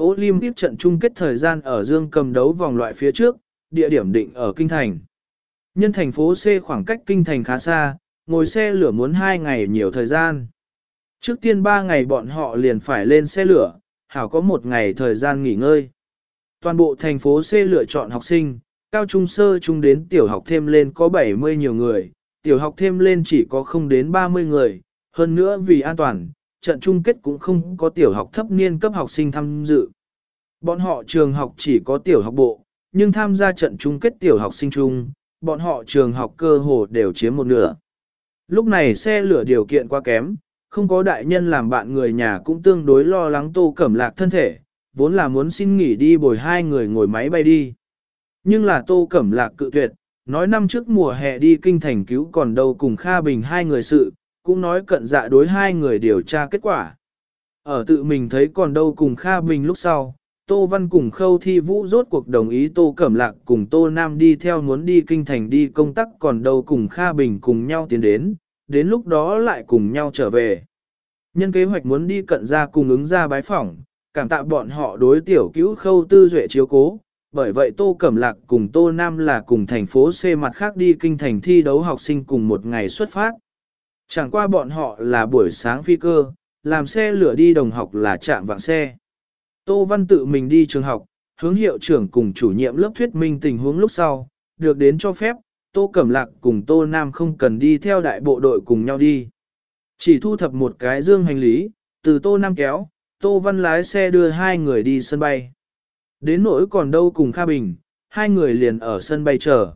Olympic trận chung kết thời gian ở Dương cầm đấu vòng loại phía trước, địa điểm định ở Kinh Thành. Nhân thành phố C khoảng cách Kinh Thành khá xa, ngồi xe lửa muốn 2 ngày nhiều thời gian. Trước tiên 3 ngày bọn họ liền phải lên xe lửa, hảo có một ngày thời gian nghỉ ngơi. Toàn bộ thành phố C lựa chọn học sinh, cao trung sơ trung đến tiểu học thêm lên có 70 nhiều người, tiểu học thêm lên chỉ có không đến 30 người, hơn nữa vì an toàn, trận chung kết cũng không có tiểu học thấp niên cấp học sinh tham dự. Bọn họ trường học chỉ có tiểu học bộ, nhưng tham gia trận chung kết tiểu học sinh chung, bọn họ trường học cơ hồ đều chiếm một nửa. Lúc này xe lửa điều kiện quá kém, không có đại nhân làm bạn người nhà cũng tương đối lo lắng tô cẩm lạc thân thể, vốn là muốn xin nghỉ đi bồi hai người ngồi máy bay đi. Nhưng là tô cẩm lạc cự tuyệt, nói năm trước mùa hè đi kinh thành cứu còn đâu cùng Kha Bình hai người sự, cũng nói cận dạ đối hai người điều tra kết quả. Ở tự mình thấy còn đâu cùng Kha Bình lúc sau, Tô Văn cùng Khâu Thi Vũ rốt cuộc đồng ý Tô Cẩm Lạc cùng Tô Nam đi theo muốn đi kinh thành đi công tác còn đâu cùng Kha Bình cùng nhau tiến đến, đến lúc đó lại cùng nhau trở về. Nhân kế hoạch muốn đi cận ra cùng ứng ra bái phỏng, cảm tạ bọn họ đối tiểu cứu Khâu Tư Duệ chiếu cố, bởi vậy Tô Cẩm Lạc cùng Tô Nam là cùng thành phố C mặt khác đi kinh thành thi đấu học sinh cùng một ngày xuất phát. Chẳng qua bọn họ là buổi sáng phi cơ, làm xe lửa đi đồng học là chạm vạng xe. Tô Văn tự mình đi trường học, hướng hiệu trưởng cùng chủ nhiệm lớp thuyết minh tình huống lúc sau, được đến cho phép, Tô Cẩm Lạc cùng Tô Nam không cần đi theo đại bộ đội cùng nhau đi. Chỉ thu thập một cái dương hành lý, từ Tô Nam kéo, Tô Văn lái xe đưa hai người đi sân bay. Đến nỗi còn đâu cùng Kha Bình, hai người liền ở sân bay chờ.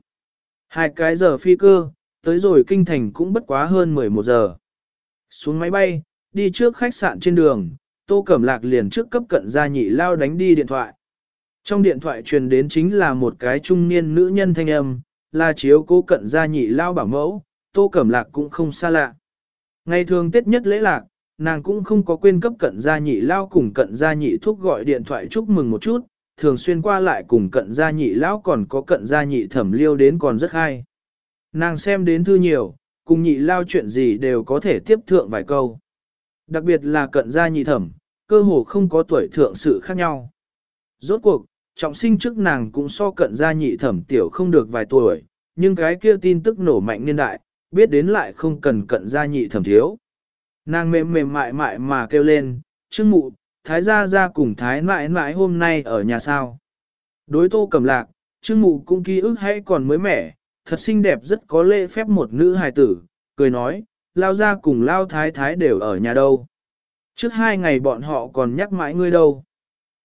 Hai cái giờ phi cơ, tới rồi kinh thành cũng bất quá hơn 11 giờ. Xuống máy bay, đi trước khách sạn trên đường, Tô Cẩm Lạc liền trước cấp cận gia nhị lao đánh đi điện thoại. Trong điện thoại truyền đến chính là một cái trung niên nữ nhân thanh âm, là chiếu cố cận gia nhị lao bảo mẫu, Tô Cẩm Lạc cũng không xa lạ. Ngày thường Tết nhất lễ lạc, nàng cũng không có quên cấp cận gia nhị lao cùng cận gia nhị thuốc gọi điện thoại chúc mừng một chút, thường xuyên qua lại cùng cận gia nhị lão còn có cận gia nhị thẩm liêu đến còn rất hay. Nàng xem đến thư nhiều, cùng nhị lao chuyện gì đều có thể tiếp thượng vài câu. Đặc biệt là cận gia nhị thẩm, cơ hồ không có tuổi thượng sự khác nhau. Rốt cuộc, trọng sinh trước nàng cũng so cận gia nhị thẩm tiểu không được vài tuổi, nhưng cái kia tin tức nổ mạnh niên đại, biết đến lại không cần cận gia nhị thẩm thiếu. Nàng mềm mềm mại mại mà kêu lên, trương mụ, thái gia gia cùng thái mãi mãi hôm nay ở nhà sao. Đối tô cầm lạc, trương mụ cũng ký ức hay còn mới mẻ, thật xinh đẹp rất có lễ phép một nữ hài tử, cười nói, lao ra cùng lao thái thái đều ở nhà đâu. Trước hai ngày bọn họ còn nhắc mãi ngươi đâu.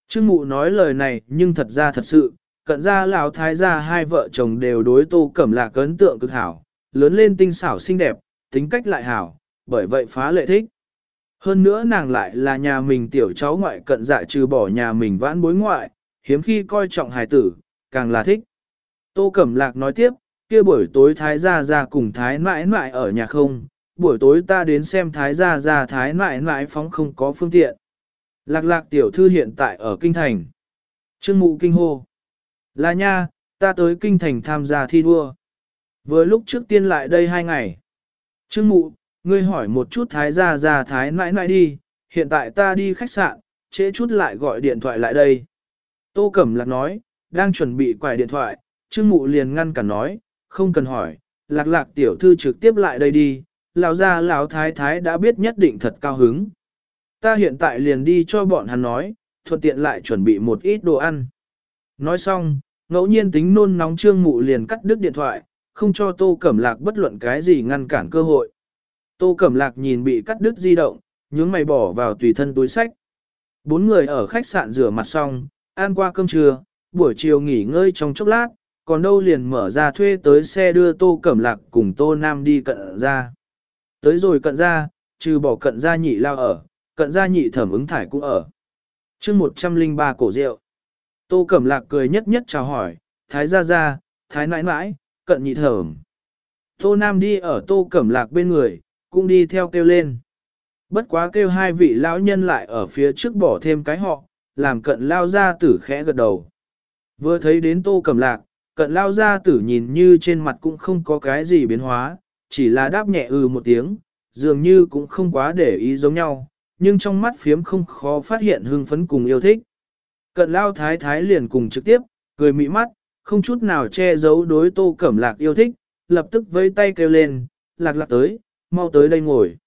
Trương mụ nói lời này nhưng thật ra thật sự, cận ra lão thái gia hai vợ chồng đều đối tô cẩm lạc ấn tượng cực hảo, lớn lên tinh xảo xinh đẹp, tính cách lại hảo, bởi vậy phá lệ thích. Hơn nữa nàng lại là nhà mình tiểu cháu ngoại cận dạ trừ bỏ nhà mình vãn bối ngoại, hiếm khi coi trọng hài tử, càng là thích. Tô Cẩm Lạc nói tiếp, kia buổi tối thái gia gia cùng thái mãi mãi ở nhà không, buổi tối ta đến xem thái gia gia thái mãi mãi phóng không có phương tiện. Lạc lạc tiểu thư hiện tại ở kinh thành. Trương mụ kinh hô. Là nha, ta tới kinh thành tham gia thi đua. Vừa lúc trước tiên lại đây hai ngày. Trương mụ, ngươi hỏi một chút thái gia gia thái mãi mãi đi, hiện tại ta đi khách sạn, trễ chút lại gọi điện thoại lại đây. Tô Cẩm Lạc nói, đang chuẩn bị quài điện thoại, Trương Mụ liền ngăn cản nói, không cần hỏi, lạc lạc tiểu thư trực tiếp lại đây đi, lão gia lão thái thái đã biết nhất định thật cao hứng. Ta hiện tại liền đi cho bọn hắn nói, thuận tiện lại chuẩn bị một ít đồ ăn. Nói xong, ngẫu nhiên tính nôn nóng trương mụ liền cắt đứt điện thoại, không cho tô cẩm lạc bất luận cái gì ngăn cản cơ hội. Tô cẩm lạc nhìn bị cắt đứt di động, nhướng mày bỏ vào tùy thân túi sách. Bốn người ở khách sạn rửa mặt xong, ăn qua cơm trưa, buổi chiều nghỉ ngơi trong chốc lát, còn đâu liền mở ra thuê tới xe đưa Tô Cẩm Lạc cùng Tô Nam đi cận ra. Tới rồi cận ra, trừ bỏ cận ra nhị lao ở, cận ra nhị thẩm ứng thải cũng ở. chương 103 cổ rượu. Tô Cẩm Lạc cười nhất nhất chào hỏi, thái gia gia, thái nãi nãi, cận nhị thẩm. Tô Nam đi ở Tô Cẩm Lạc bên người, cũng đi theo kêu lên. Bất quá kêu hai vị lão nhân lại ở phía trước bỏ thêm cái họ, làm cận lao ra tử khẽ gật đầu. Vừa thấy đến Tô Cẩm Lạc, cận lao ra tử nhìn như trên mặt cũng không có cái gì biến hóa, chỉ là đáp nhẹ ừ một tiếng, dường như cũng không quá để ý giống nhau, nhưng trong mắt phiếm không khó phát hiện hưng phấn cùng yêu thích. Cận lao thái thái liền cùng trực tiếp, cười mị mắt, không chút nào che giấu đối tô cẩm lạc yêu thích, lập tức vẫy tay kêu lên, lạc lạc tới, mau tới đây ngồi.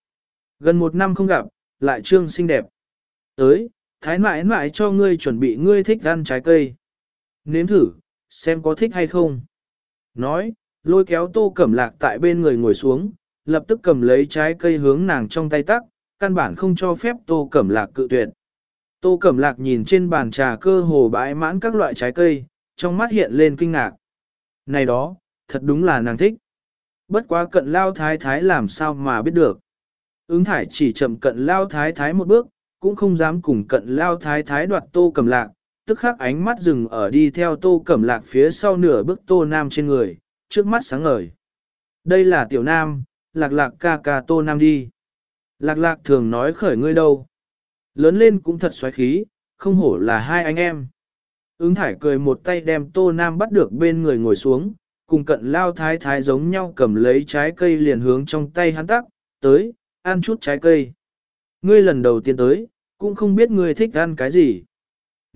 Gần một năm không gặp, lại trương xinh đẹp. Tới, thái mãi mãi cho ngươi chuẩn bị ngươi thích ăn trái cây. Nếm thử, xem có thích hay không. Nói, lôi kéo tô cẩm lạc tại bên người ngồi xuống, lập tức cầm lấy trái cây hướng nàng trong tay tắc, căn bản không cho phép tô cẩm lạc cự tuyệt. Tô cẩm lạc nhìn trên bàn trà cơ hồ bãi mãn các loại trái cây, trong mắt hiện lên kinh ngạc. Này đó, thật đúng là nàng thích. Bất quá cận lao thái thái làm sao mà biết được. Ứng thải chỉ chậm cận lao thái thái một bước, cũng không dám cùng cận lao thái thái đoạt tô cẩm lạc, tức khắc ánh mắt dừng ở đi theo tô cẩm lạc phía sau nửa bước tô nam trên người, trước mắt sáng ngời. Đây là tiểu nam, lạc lạc ca ca tô nam đi. Lạc lạc thường nói khởi ngươi đâu. Lớn lên cũng thật xoáy khí, không hổ là hai anh em. Ứng thải cười một tay đem tô nam bắt được bên người ngồi xuống, cùng cận lao thái thái giống nhau cầm lấy trái cây liền hướng trong tay hắn tắc, tới, ăn chút trái cây. Ngươi lần đầu tiên tới, cũng không biết ngươi thích ăn cái gì.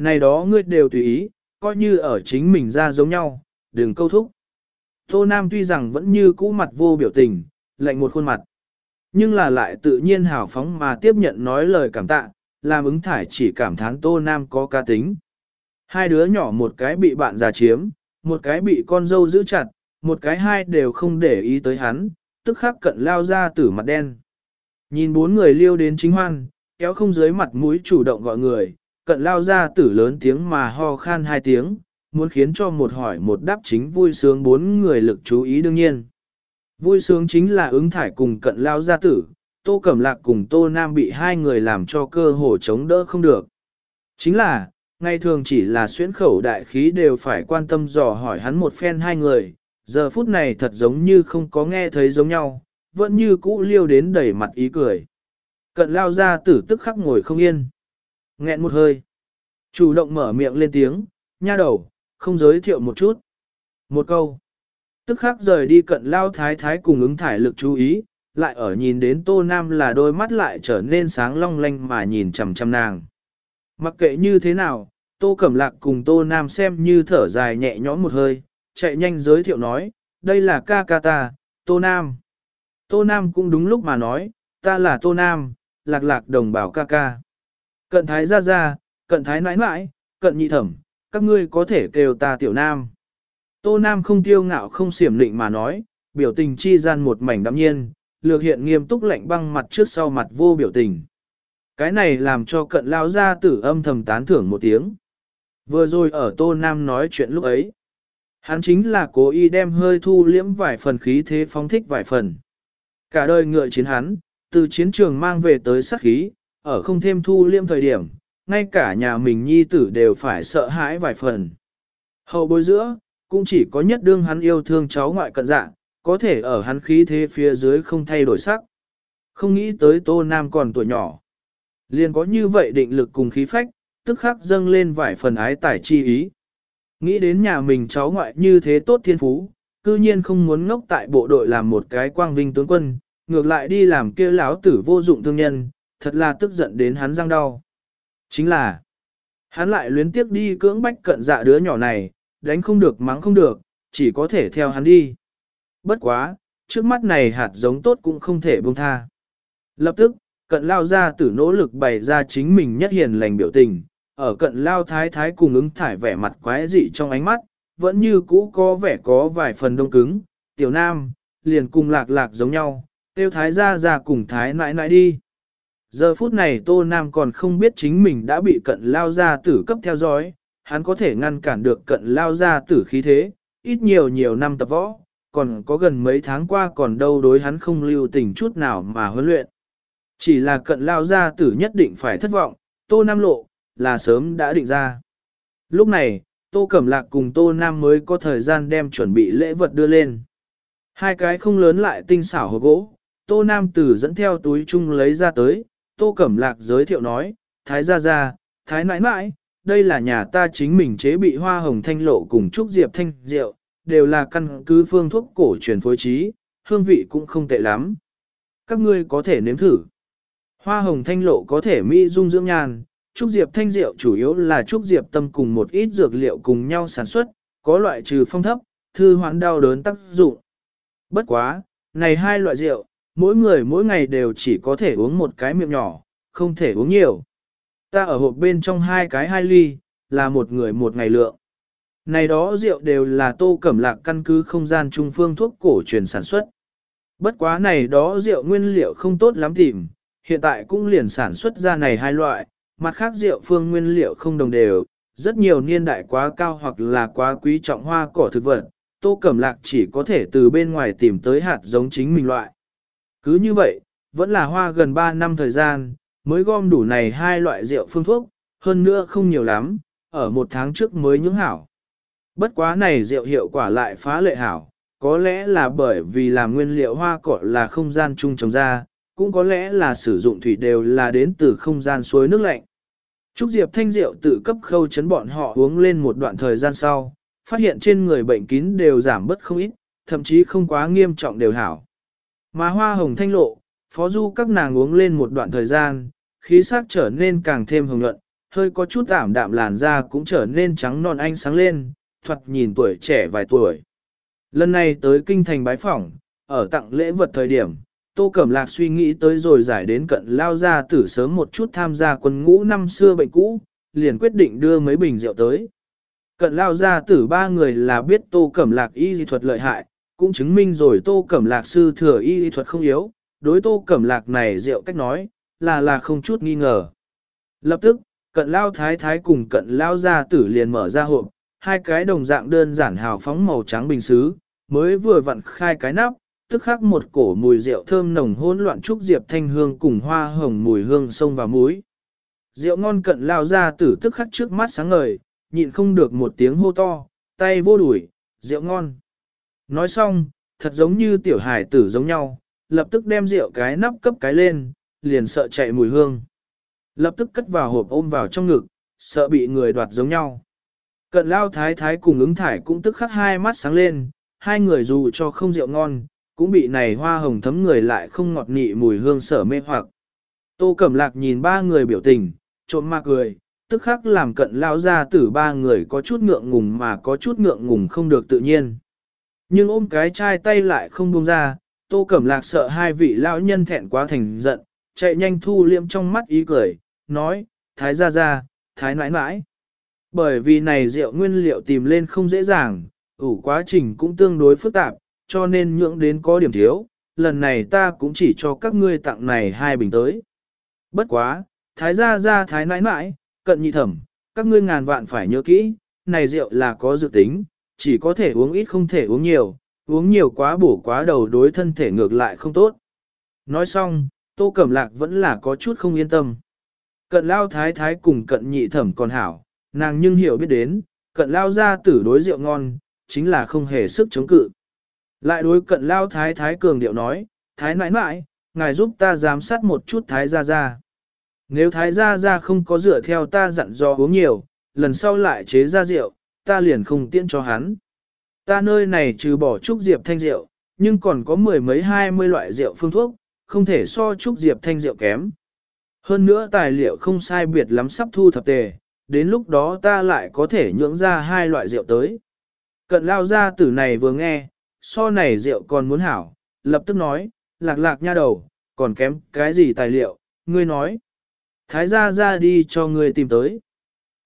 Này đó ngươi đều tùy ý, coi như ở chính mình ra giống nhau, đừng câu thúc. Tô Nam tuy rằng vẫn như cũ mặt vô biểu tình, lạnh một khuôn mặt. Nhưng là lại tự nhiên hào phóng mà tiếp nhận nói lời cảm tạ, làm ứng thải chỉ cảm thán Tô Nam có ca tính. Hai đứa nhỏ một cái bị bạn già chiếm, một cái bị con dâu giữ chặt, một cái hai đều không để ý tới hắn, tức khắc cận lao ra tử mặt đen. Nhìn bốn người liêu đến chính hoan, kéo không dưới mặt mũi chủ động gọi người, cận lao ra tử lớn tiếng mà ho khan hai tiếng, muốn khiến cho một hỏi một đáp chính vui sướng bốn người lực chú ý đương nhiên. Vui sướng chính là ứng thải cùng cận lao gia tử, tô cẩm lạc cùng tô nam bị hai người làm cho cơ hồ chống đỡ không được. Chính là, ngày thường chỉ là xuyến khẩu đại khí đều phải quan tâm dò hỏi hắn một phen hai người, giờ phút này thật giống như không có nghe thấy giống nhau, vẫn như cũ liêu đến đầy mặt ý cười. Cận lao gia tử tức khắc ngồi không yên nghẹn một hơi. Chủ động mở miệng lên tiếng, nha đầu, không giới thiệu một chút. Một câu. Tức khắc rời đi cận lao thái thái cùng ứng thải lực chú ý, lại ở nhìn đến tô nam là đôi mắt lại trở nên sáng long lanh mà nhìn chằm chằm nàng. Mặc kệ như thế nào, tô cẩm lạc cùng tô nam xem như thở dài nhẹ nhõm một hơi, chạy nhanh giới thiệu nói, đây là ca ca ta, tô nam. Tô nam cũng đúng lúc mà nói, ta là tô nam, lạc lạc đồng bào ca ca. Cận thái ra ra, cận thái nãi nãi, cận nhị thẩm, các ngươi có thể kêu ta tiểu nam. Tô nam không tiêu ngạo không xiểm định mà nói, biểu tình chi gian một mảnh đạm nhiên, lược hiện nghiêm túc lạnh băng mặt trước sau mặt vô biểu tình. Cái này làm cho cận lao ra tử âm thầm tán thưởng một tiếng. Vừa rồi ở Tô Nam nói chuyện lúc ấy. Hắn chính là cố ý đem hơi thu liễm vài phần khí thế phóng thích vài phần. Cả đời ngựa chiến hắn, từ chiến trường mang về tới sát khí, ở không thêm thu liêm thời điểm, ngay cả nhà mình nhi tử đều phải sợ hãi vài phần. Hậu bối giữa, cũng chỉ có nhất đương hắn yêu thương cháu ngoại cận dạng, có thể ở hắn khí thế phía dưới không thay đổi sắc. Không nghĩ tới Tô Nam còn tuổi nhỏ. Liền có như vậy định lực cùng khí phách, tức khắc dâng lên vài phần ái tải chi ý. Nghĩ đến nhà mình cháu ngoại như thế tốt thiên phú, cư nhiên không muốn ngốc tại bộ đội làm một cái quang vinh tướng quân, ngược lại đi làm kia láo tử vô dụng thương nhân, thật là tức giận đến hắn răng đau. Chính là, hắn lại luyến tiếc đi cưỡng bách cận dạ đứa nhỏ này, đánh không được mắng không được, chỉ có thể theo hắn đi. Bất quá, trước mắt này hạt giống tốt cũng không thể buông tha. Lập tức, cận lao ra tử nỗ lực bày ra chính mình nhất hiền lành biểu tình, ở cận lao thái thái cùng ứng thải vẻ mặt quái dị trong ánh mắt, vẫn như cũ có vẻ có vài phần đông cứng, tiểu nam, liền cùng lạc lạc giống nhau, tiêu thái ra ra cùng thái nãi nãi đi. Giờ phút này Tô Nam còn không biết chính mình đã bị cận lao gia tử cấp theo dõi, hắn có thể ngăn cản được cận lao gia tử khí thế, ít nhiều nhiều năm tập võ, còn có gần mấy tháng qua còn đâu đối hắn không lưu tình chút nào mà huấn luyện. Chỉ là cận lao gia tử nhất định phải thất vọng, Tô Nam lộ, là sớm đã định ra. Lúc này, Tô Cẩm Lạc cùng Tô Nam mới có thời gian đem chuẩn bị lễ vật đưa lên. Hai cái không lớn lại tinh xảo hộp gỗ, Tô Nam tử dẫn theo túi chung lấy ra tới, Tô Cẩm Lạc giới thiệu nói, Thái gia gia, Thái nãi nãi, đây là nhà ta chính mình chế bị hoa hồng thanh lộ cùng trúc diệp thanh rượu, đều là căn cứ phương thuốc cổ truyền phối trí, hương vị cũng không tệ lắm. Các ngươi có thể nếm thử. Hoa hồng thanh lộ có thể mỹ dung dưỡng nhàn, Trúc Diệp thanh rượu chủ yếu là Trúc Diệp tâm cùng một ít dược liệu cùng nhau sản xuất, có loại trừ phong thấp, thư hoãn đau đớn tác dụng. Bất quá, này hai loại rượu, mỗi người mỗi ngày đều chỉ có thể uống một cái miệng nhỏ, không thể uống nhiều. Ta ở hộp bên trong hai cái hai ly, là một người một ngày lượng. Này đó rượu đều là tô cẩm lạc căn cứ không gian trung phương thuốc cổ truyền sản xuất. Bất quá này đó rượu nguyên liệu không tốt lắm tìm, hiện tại cũng liền sản xuất ra này hai loại, mặt khác rượu phương nguyên liệu không đồng đều, rất nhiều niên đại quá cao hoặc là quá quý trọng hoa cỏ thực vật, tô cẩm lạc chỉ có thể từ bên ngoài tìm tới hạt giống chính mình loại. Cứ như vậy, vẫn là hoa gần 3 năm thời gian, mới gom đủ này hai loại rượu phương thuốc, hơn nữa không nhiều lắm, ở một tháng trước mới nhưỡng hảo. Bất quá này rượu hiệu quả lại phá lệ hảo, có lẽ là bởi vì làm nguyên liệu hoa cỏ là không gian chung trồng ra, cũng có lẽ là sử dụng thủy đều là đến từ không gian suối nước lạnh. Trúc Diệp thanh rượu tự cấp khâu chấn bọn họ uống lên một đoạn thời gian sau, phát hiện trên người bệnh kín đều giảm bớt không ít, thậm chí không quá nghiêm trọng đều hảo. Mà hoa hồng thanh lộ, phó du các nàng uống lên một đoạn thời gian, khí sắc trở nên càng thêm hồng nhuận, hơi có chút ảm đạm làn da cũng trở nên trắng non ánh sáng lên, thoạt nhìn tuổi trẻ vài tuổi. Lần này tới kinh thành bái phỏng, ở tặng lễ vật thời điểm, Tô Cẩm Lạc suy nghĩ tới rồi giải đến cận lao ra tử sớm một chút tham gia quân ngũ năm xưa bệnh cũ, liền quyết định đưa mấy bình rượu tới. Cận lao ra tử ba người là biết Tô Cẩm Lạc y dị thuật lợi hại, cũng chứng minh rồi Tô Cẩm Lạc sư thừa y y thuật không yếu, đối Tô Cẩm Lạc này rượu cách nói, là là không chút nghi ngờ. Lập tức, cận lao thái thái cùng cận lao gia tử liền mở ra hộp, hai cái đồng dạng đơn giản hào phóng màu trắng bình xứ, mới vừa vặn khai cái nắp, tức khắc một cổ mùi rượu thơm nồng hỗn loạn trúc diệp thanh hương cùng hoa hồng mùi hương sông và muối. Rượu ngon cận lao gia tử tức khắc trước mắt sáng ngời, nhịn không được một tiếng hô to, tay vô đuổi, rượu ngon. Nói xong, thật giống như tiểu hải tử giống nhau, lập tức đem rượu cái nắp cấp cái lên, liền sợ chạy mùi hương. Lập tức cất vào hộp ôm vào trong ngực, sợ bị người đoạt giống nhau. Cận lao thái thái cùng ứng thải cũng tức khắc hai mắt sáng lên, hai người dù cho không rượu ngon, cũng bị này hoa hồng thấm người lại không ngọt nị mùi hương sở mê hoặc. Tô Cẩm Lạc nhìn ba người biểu tình, trộm ma cười, tức khắc làm cận lao ra tử ba người có chút ngượng ngùng mà có chút ngượng ngùng không được tự nhiên. Nhưng ôm cái chai tay lại không buông ra, Tô Cẩm Lạc sợ hai vị lão nhân thẹn quá thành giận, chạy nhanh thu liệm trong mắt ý cười, nói, thái ra ra, thái nãi nãi. Bởi vì này rượu nguyên liệu tìm lên không dễ dàng, ủ quá trình cũng tương đối phức tạp, cho nên nhượng đến có điểm thiếu, lần này ta cũng chỉ cho các ngươi tặng này hai bình tới. Bất quá, thái gia gia thái nãi nãi, cận nhị thẩm, các ngươi ngàn vạn phải nhớ kỹ, này rượu là có dự tính, chỉ có thể uống ít không thể uống nhiều, uống nhiều quá bổ quá đầu đối thân thể ngược lại không tốt. Nói xong, tô cẩm lạc vẫn là có chút không yên tâm. Cận lao thái thái cùng cận nhị thẩm còn hảo, nàng nhưng hiểu biết đến, cận lao ra tử đối rượu ngon, chính là không hề sức chống cự. Lại đối cận lao thái thái cường điệu nói, thái nãi nãi, ngài giúp ta giám sát một chút thái gia gia. Nếu thái gia gia không có dựa theo ta dặn dò uống nhiều, lần sau lại chế ra rượu, ta liền không tiễn cho hắn. Ta nơi này trừ bỏ trúc diệp thanh rượu, nhưng còn có mười mấy hai mươi loại rượu phương thuốc, không thể so trúc diệp thanh rượu kém. Hơn nữa tài liệu không sai biệt lắm sắp thu thập tề, đến lúc đó ta lại có thể nhưỡng ra hai loại rượu tới. Cận lao gia tử này vừa nghe, so này rượu còn muốn hảo, lập tức nói, lạc lạc nha đầu, còn kém cái gì tài liệu, ngươi nói. Thái gia ra đi cho ngươi tìm tới.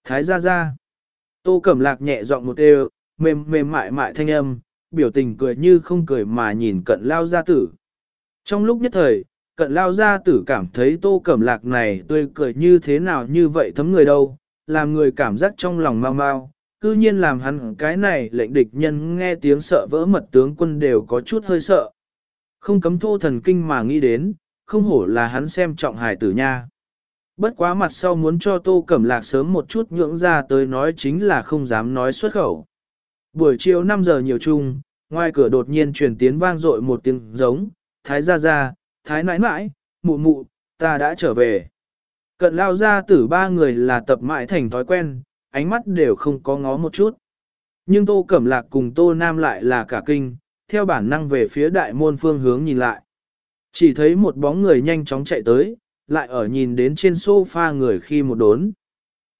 Thái gia ra. Tô Cẩm Lạc nhẹ giọng một đều, mềm mềm mại mại thanh âm, biểu tình cười như không cười mà nhìn cận lao gia tử. Trong lúc nhất thời, cận lao gia tử cảm thấy tô cẩm lạc này tươi cười như thế nào như vậy thấm người đâu, làm người cảm giác trong lòng mau mau, cư nhiên làm hắn cái này lệnh địch nhân nghe tiếng sợ vỡ mật tướng quân đều có chút hơi sợ. Không cấm thô thần kinh mà nghĩ đến, không hổ là hắn xem trọng hài tử nha. Bất quá mặt sau muốn cho tô cẩm lạc sớm một chút nhưỡng ra tới nói chính là không dám nói xuất khẩu. Buổi chiều 5 giờ nhiều chung, ngoài cửa đột nhiên truyền tiến vang dội một tiếng giống, thái gia gia, thái nãi nãi, mụ mụ, ta đã trở về. Cận lao ra tử ba người là tập mãi thành thói quen, ánh mắt đều không có ngó một chút. Nhưng Tô Cẩm Lạc cùng Tô Nam lại là cả kinh, theo bản năng về phía đại môn phương hướng nhìn lại. Chỉ thấy một bóng người nhanh chóng chạy tới, lại ở nhìn đến trên sofa người khi một đốn.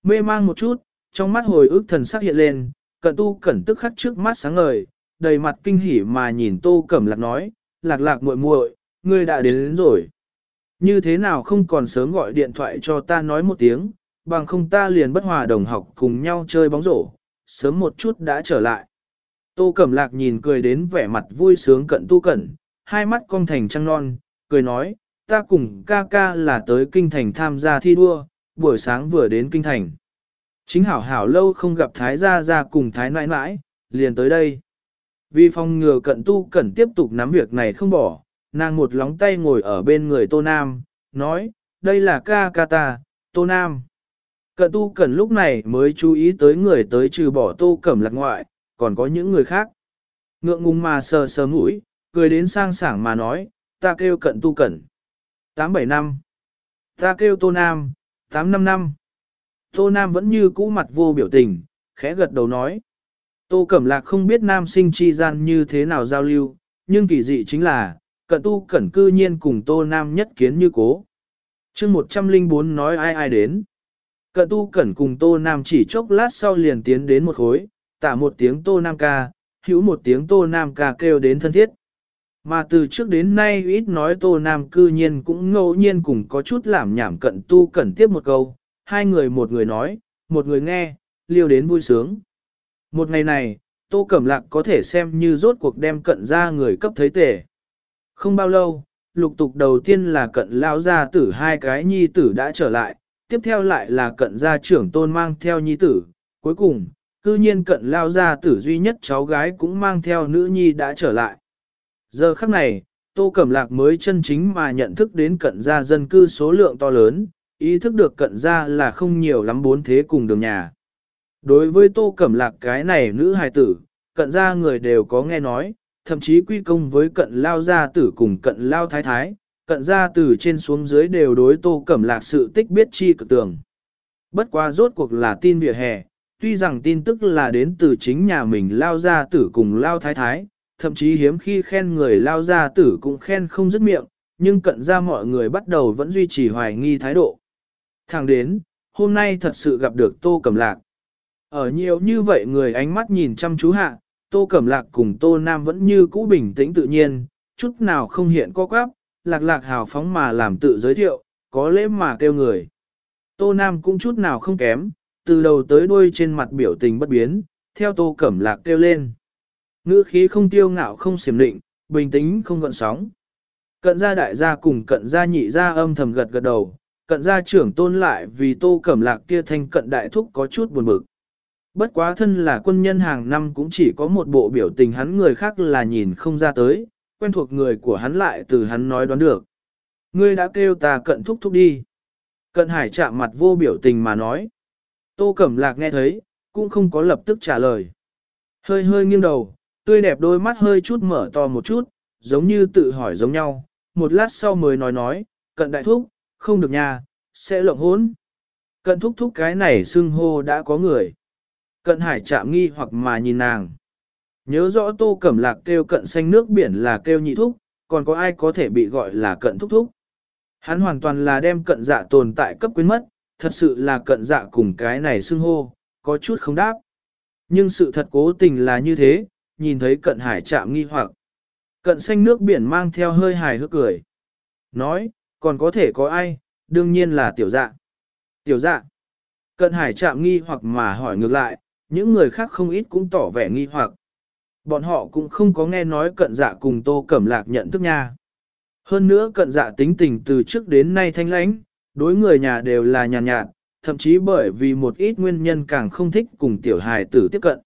Mê mang một chút, trong mắt hồi ức thần sắc hiện lên, cận tu cẩn tức khắc trước mắt sáng ngời, đầy mặt kinh hỉ mà nhìn tô cẩm lạc nói, lạc lạc muội muội, ngươi đã đến, đến rồi. Như thế nào không còn sớm gọi điện thoại cho ta nói một tiếng, bằng không ta liền bất hòa đồng học cùng nhau chơi bóng rổ, sớm một chút đã trở lại. Tô Cẩm Lạc nhìn cười đến vẻ mặt vui sướng cận tu cẩn, hai mắt cong thành trăng non, cười nói, ta cùng ca ca là tới kinh thành tham gia thi đua, buổi sáng vừa đến kinh thành. Chính hảo hảo lâu không gặp Thái gia gia cùng Thái nãi nãi, liền tới đây. Vì phòng ngừa cận tu cẩn tiếp tục nắm việc này không bỏ, nàng một lóng tay ngồi ở bên người Tô Nam, nói, đây là ca ca ta, Tô Nam. Cận tu cẩn lúc này mới chú ý tới người tới trừ bỏ Tô Cẩm lạc ngoại, còn có những người khác. Ngượng ngùng mà sờ sờ mũi, cười đến sang sảng mà nói, ta kêu cận tu cẩn. 87 năm. Ta kêu Tô Nam, 85 năm. Tô Nam vẫn như cũ mặt vô biểu tình, khẽ gật đầu nói. Tô Cẩm Lạc không biết nam sinh chi gian như thế nào giao lưu, nhưng kỳ dị chính là, cận tu cẩn cư nhiên cùng Tô Nam nhất kiến như cố. chương 104 nói ai ai đến. Cận tu cẩn cùng Tô Nam chỉ chốc lát sau liền tiến đến một khối, tả một tiếng Tô Nam ca, hữu một tiếng Tô Nam ca kêu đến thân thiết. Mà từ trước đến nay ít nói Tô Nam cư nhiên cũng ngẫu nhiên cùng có chút làm nhảm cận tu cẩn tiếp một câu, hai người một người nói, một người nghe, liêu đến vui sướng. Một ngày này, Tô Cẩm Lạc có thể xem như rốt cuộc đem cận ra người cấp thấy tể. Không bao lâu, lục tục đầu tiên là cận lao gia tử hai cái nhi tử đã trở lại, tiếp theo lại là cận gia trưởng tôn mang theo nhi tử, cuối cùng, cư nhiên cận lao gia tử duy nhất cháu gái cũng mang theo nữ nhi đã trở lại. Giờ khắc này, Tô Cẩm Lạc mới chân chính mà nhận thức đến cận gia dân cư số lượng to lớn, ý thức được cận gia là không nhiều lắm bốn thế cùng đường nhà. Đối với Tô Cẩm Lạc cái này nữ hài tử, cận gia người đều có nghe nói, thậm chí quy công với cận lao gia tử cùng cận lao thái thái, cận gia từ trên xuống dưới đều đối Tô Cẩm Lạc sự tích biết chi cực tường. Bất quá rốt cuộc là tin vỉa hè, tuy rằng tin tức là đến từ chính nhà mình lao gia tử cùng lao thái thái, thậm chí hiếm khi khen người lao gia tử cũng khen không dứt miệng, nhưng cận ra mọi người bắt đầu vẫn duy trì hoài nghi thái độ. Thẳng đến, hôm nay thật sự gặp được Tô Cẩm Lạc. Ở nhiều như vậy người ánh mắt nhìn chăm chú hạ, Tô Cẩm Lạc cùng Tô Nam vẫn như cũ bình tĩnh tự nhiên, chút nào không hiện có quáp, lạc lạc hào phóng mà làm tự giới thiệu, có lễ mà kêu người. Tô Nam cũng chút nào không kém, từ đầu tới đuôi trên mặt biểu tình bất biến, theo Tô Cẩm Lạc kêu lên. Ngữ khí không tiêu ngạo không xiểm định, bình tĩnh không gợn sóng. Cận gia đại gia cùng cận gia nhị gia âm thầm gật gật đầu, cận gia trưởng tôn lại vì Tô Cẩm Lạc kia thanh cận đại thúc có chút buồn bực. Bất quá thân là quân nhân hàng năm cũng chỉ có một bộ biểu tình hắn người khác là nhìn không ra tới, quen thuộc người của hắn lại từ hắn nói đoán được. Ngươi đã kêu ta cận thúc thúc đi. Cận hải chạm mặt vô biểu tình mà nói. Tô Cẩm Lạc nghe thấy, cũng không có lập tức trả lời. Hơi hơi nghiêng đầu, tươi đẹp đôi mắt hơi chút mở to một chút, giống như tự hỏi giống nhau. Một lát sau mới nói nói, cận đại thúc, không được nha, sẽ lộng hốn. Cận thúc thúc cái này xưng hô đã có người. Cận hải chạm nghi hoặc mà nhìn nàng. Nhớ rõ tô cẩm lạc kêu cận xanh nước biển là kêu nhị thúc, còn có ai có thể bị gọi là cận thúc thúc. Hắn hoàn toàn là đem cận dạ tồn tại cấp quyến mất, thật sự là cận dạ cùng cái này xưng hô, có chút không đáp. Nhưng sự thật cố tình là như thế, nhìn thấy cận hải chạm nghi hoặc. Cận xanh nước biển mang theo hơi hài hước cười. Nói, còn có thể có ai, đương nhiên là tiểu dạ. Tiểu dạ. Cận hải chạm nghi hoặc mà hỏi ngược lại, những người khác không ít cũng tỏ vẻ nghi hoặc. Bọn họ cũng không có nghe nói cận dạ cùng tô cẩm lạc nhận thức nha. Hơn nữa cận dạ tính tình từ trước đến nay thanh lãnh, đối người nhà đều là nhàn nhạt, nhạt, thậm chí bởi vì một ít nguyên nhân càng không thích cùng tiểu hài tử tiếp cận.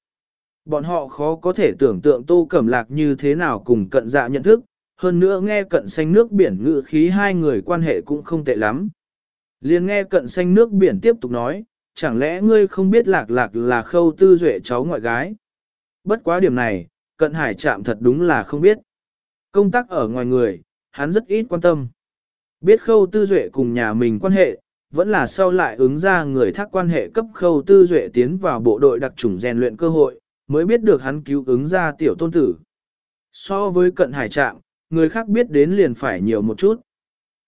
Bọn họ khó có thể tưởng tượng tô cẩm lạc như thế nào cùng cận dạ nhận thức, hơn nữa nghe cận xanh nước biển ngự khí hai người quan hệ cũng không tệ lắm. liền nghe cận xanh nước biển tiếp tục nói, chẳng lẽ ngươi không biết lạc lạc là khâu tư duệ cháu ngoại gái? Bất quá điểm này, cận hải chạm thật đúng là không biết. Công tác ở ngoài người, hắn rất ít quan tâm. Biết khâu tư duệ cùng nhà mình quan hệ, vẫn là sau lại ứng ra người thác quan hệ cấp khâu tư duệ tiến vào bộ đội đặc trùng rèn luyện cơ hội, mới biết được hắn cứu ứng ra tiểu tôn tử. So với cận hải trạm, người khác biết đến liền phải nhiều một chút.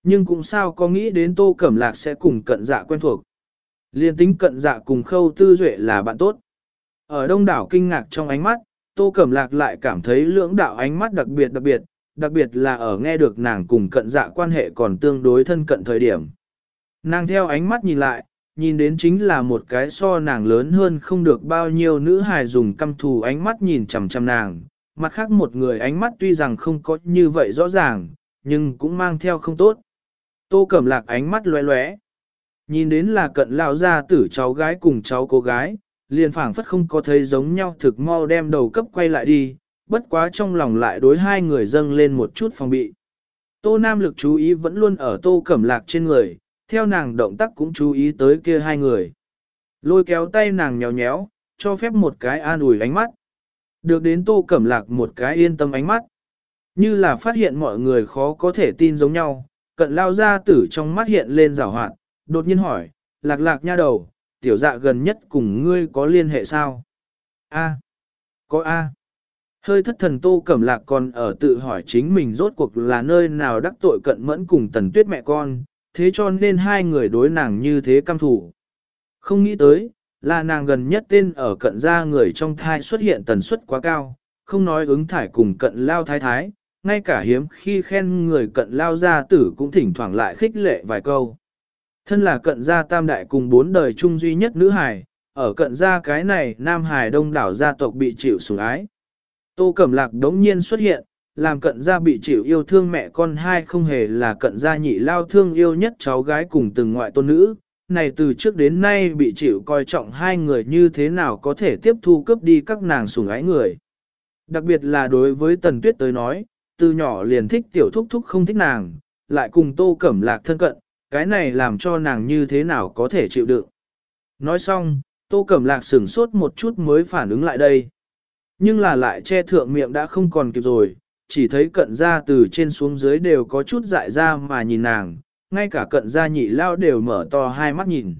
Nhưng cũng sao có nghĩ đến Tô Cẩm Lạc sẽ cùng cận dạ quen thuộc. Liên tính cận dạ cùng khâu tư duệ là bạn tốt. Ở đông đảo kinh ngạc trong ánh mắt, Tô Cẩm Lạc lại cảm thấy lưỡng đạo ánh mắt đặc biệt đặc biệt, đặc biệt là ở nghe được nàng cùng cận dạ quan hệ còn tương đối thân cận thời điểm. Nàng theo ánh mắt nhìn lại, nhìn đến chính là một cái so nàng lớn hơn không được bao nhiêu nữ hài dùng căm thù ánh mắt nhìn chằm chằm nàng, mặt khác một người ánh mắt tuy rằng không có như vậy rõ ràng, nhưng cũng mang theo không tốt. Tô Cẩm Lạc ánh mắt lóe lóe, nhìn đến là cận lão gia tử cháu gái cùng cháu cô gái, liền phảng phất không có thấy giống nhau thực mau đem đầu cấp quay lại đi, bất quá trong lòng lại đối hai người dâng lên một chút phòng bị. Tô Nam lực chú ý vẫn luôn ở Tô Cẩm Lạc trên người, theo nàng động tác cũng chú ý tới kia hai người. Lôi kéo tay nàng nhéo nhéo, cho phép một cái an ủi ánh mắt. Được đến Tô Cẩm Lạc một cái yên tâm ánh mắt. Như là phát hiện mọi người khó có thể tin giống nhau, cận lao ra tử trong mắt hiện lên rào hoạt, đột nhiên hỏi, lạc lạc nha đầu, tiểu dạ gần nhất cùng ngươi có liên hệ sao? A. Có A. Hơi thất thần tô cẩm lạc còn ở tự hỏi chính mình rốt cuộc là nơi nào đắc tội cận mẫn cùng tần tuyết mẹ con, thế cho nên hai người đối nàng như thế căm thủ. Không nghĩ tới, là nàng gần nhất tên ở cận gia người trong thai xuất hiện tần suất quá cao, không nói ứng thải cùng cận lao thái thái, ngay cả hiếm khi khen người cận lao gia tử cũng thỉnh thoảng lại khích lệ vài câu. Thân là cận gia tam đại cùng bốn đời chung duy nhất nữ hài, ở cận gia cái này nam hài đông đảo gia tộc bị chịu sủng ái. Tô Cẩm Lạc đống nhiên xuất hiện, làm cận gia bị chịu yêu thương mẹ con hai không hề là cận gia nhị lao thương yêu nhất cháu gái cùng từng ngoại tôn nữ. Này từ trước đến nay bị chịu coi trọng hai người như thế nào có thể tiếp thu cấp đi các nàng sủng ái người. Đặc biệt là đối với Tần Tuyết tới nói, từ nhỏ liền thích tiểu thúc thúc không thích nàng, lại cùng Tô Cẩm Lạc thân cận, cái này làm cho nàng như thế nào có thể chịu đựng. Nói xong, Tô Cẩm Lạc sửng sốt một chút mới phản ứng lại đây. Nhưng là lại che thượng miệng đã không còn kịp rồi, chỉ thấy cận ra từ trên xuống dưới đều có chút dại ra mà nhìn nàng, ngay cả cận gia nhị lao đều mở to hai mắt nhìn.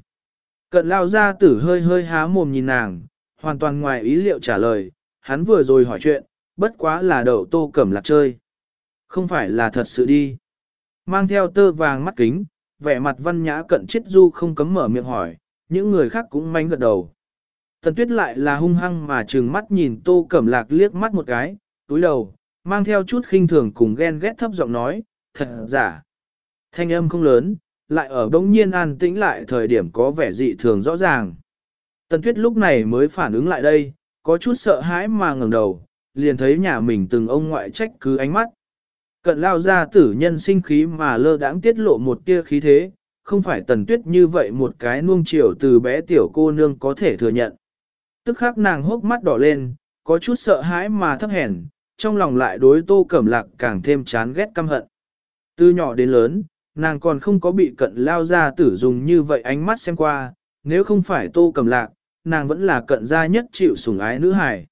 Cận lao gia tử hơi hơi há mồm nhìn nàng, hoàn toàn ngoài ý liệu trả lời, hắn vừa rồi hỏi chuyện, bất quá là đậu tô cẩm lạc chơi. Không phải là thật sự đi. Mang theo tơ vàng mắt kính, vẻ mặt văn nhã cận chết du không cấm mở miệng hỏi, những người khác cũng manh gật đầu. Tần tuyết lại là hung hăng mà trừng mắt nhìn tô cẩm lạc liếc mắt một cái, túi đầu, mang theo chút khinh thường cùng ghen ghét thấp giọng nói, thật giả. Thanh âm không lớn, lại ở đống nhiên an tĩnh lại thời điểm có vẻ dị thường rõ ràng. Tần tuyết lúc này mới phản ứng lại đây, có chút sợ hãi mà ngẩng đầu, liền thấy nhà mình từng ông ngoại trách cứ ánh mắt. Cận lao ra tử nhân sinh khí mà lơ đãng tiết lộ một tia khí thế, không phải tần tuyết như vậy một cái nuông chiều từ bé tiểu cô nương có thể thừa nhận. Tức khắc nàng hốc mắt đỏ lên, có chút sợ hãi mà thấp hèn, trong lòng lại đối tô cẩm lạc càng thêm chán ghét căm hận. Từ nhỏ đến lớn, nàng còn không có bị cận lao ra tử dùng như vậy ánh mắt xem qua, nếu không phải tô cẩm lạc, nàng vẫn là cận gia nhất chịu sủng ái nữ hải.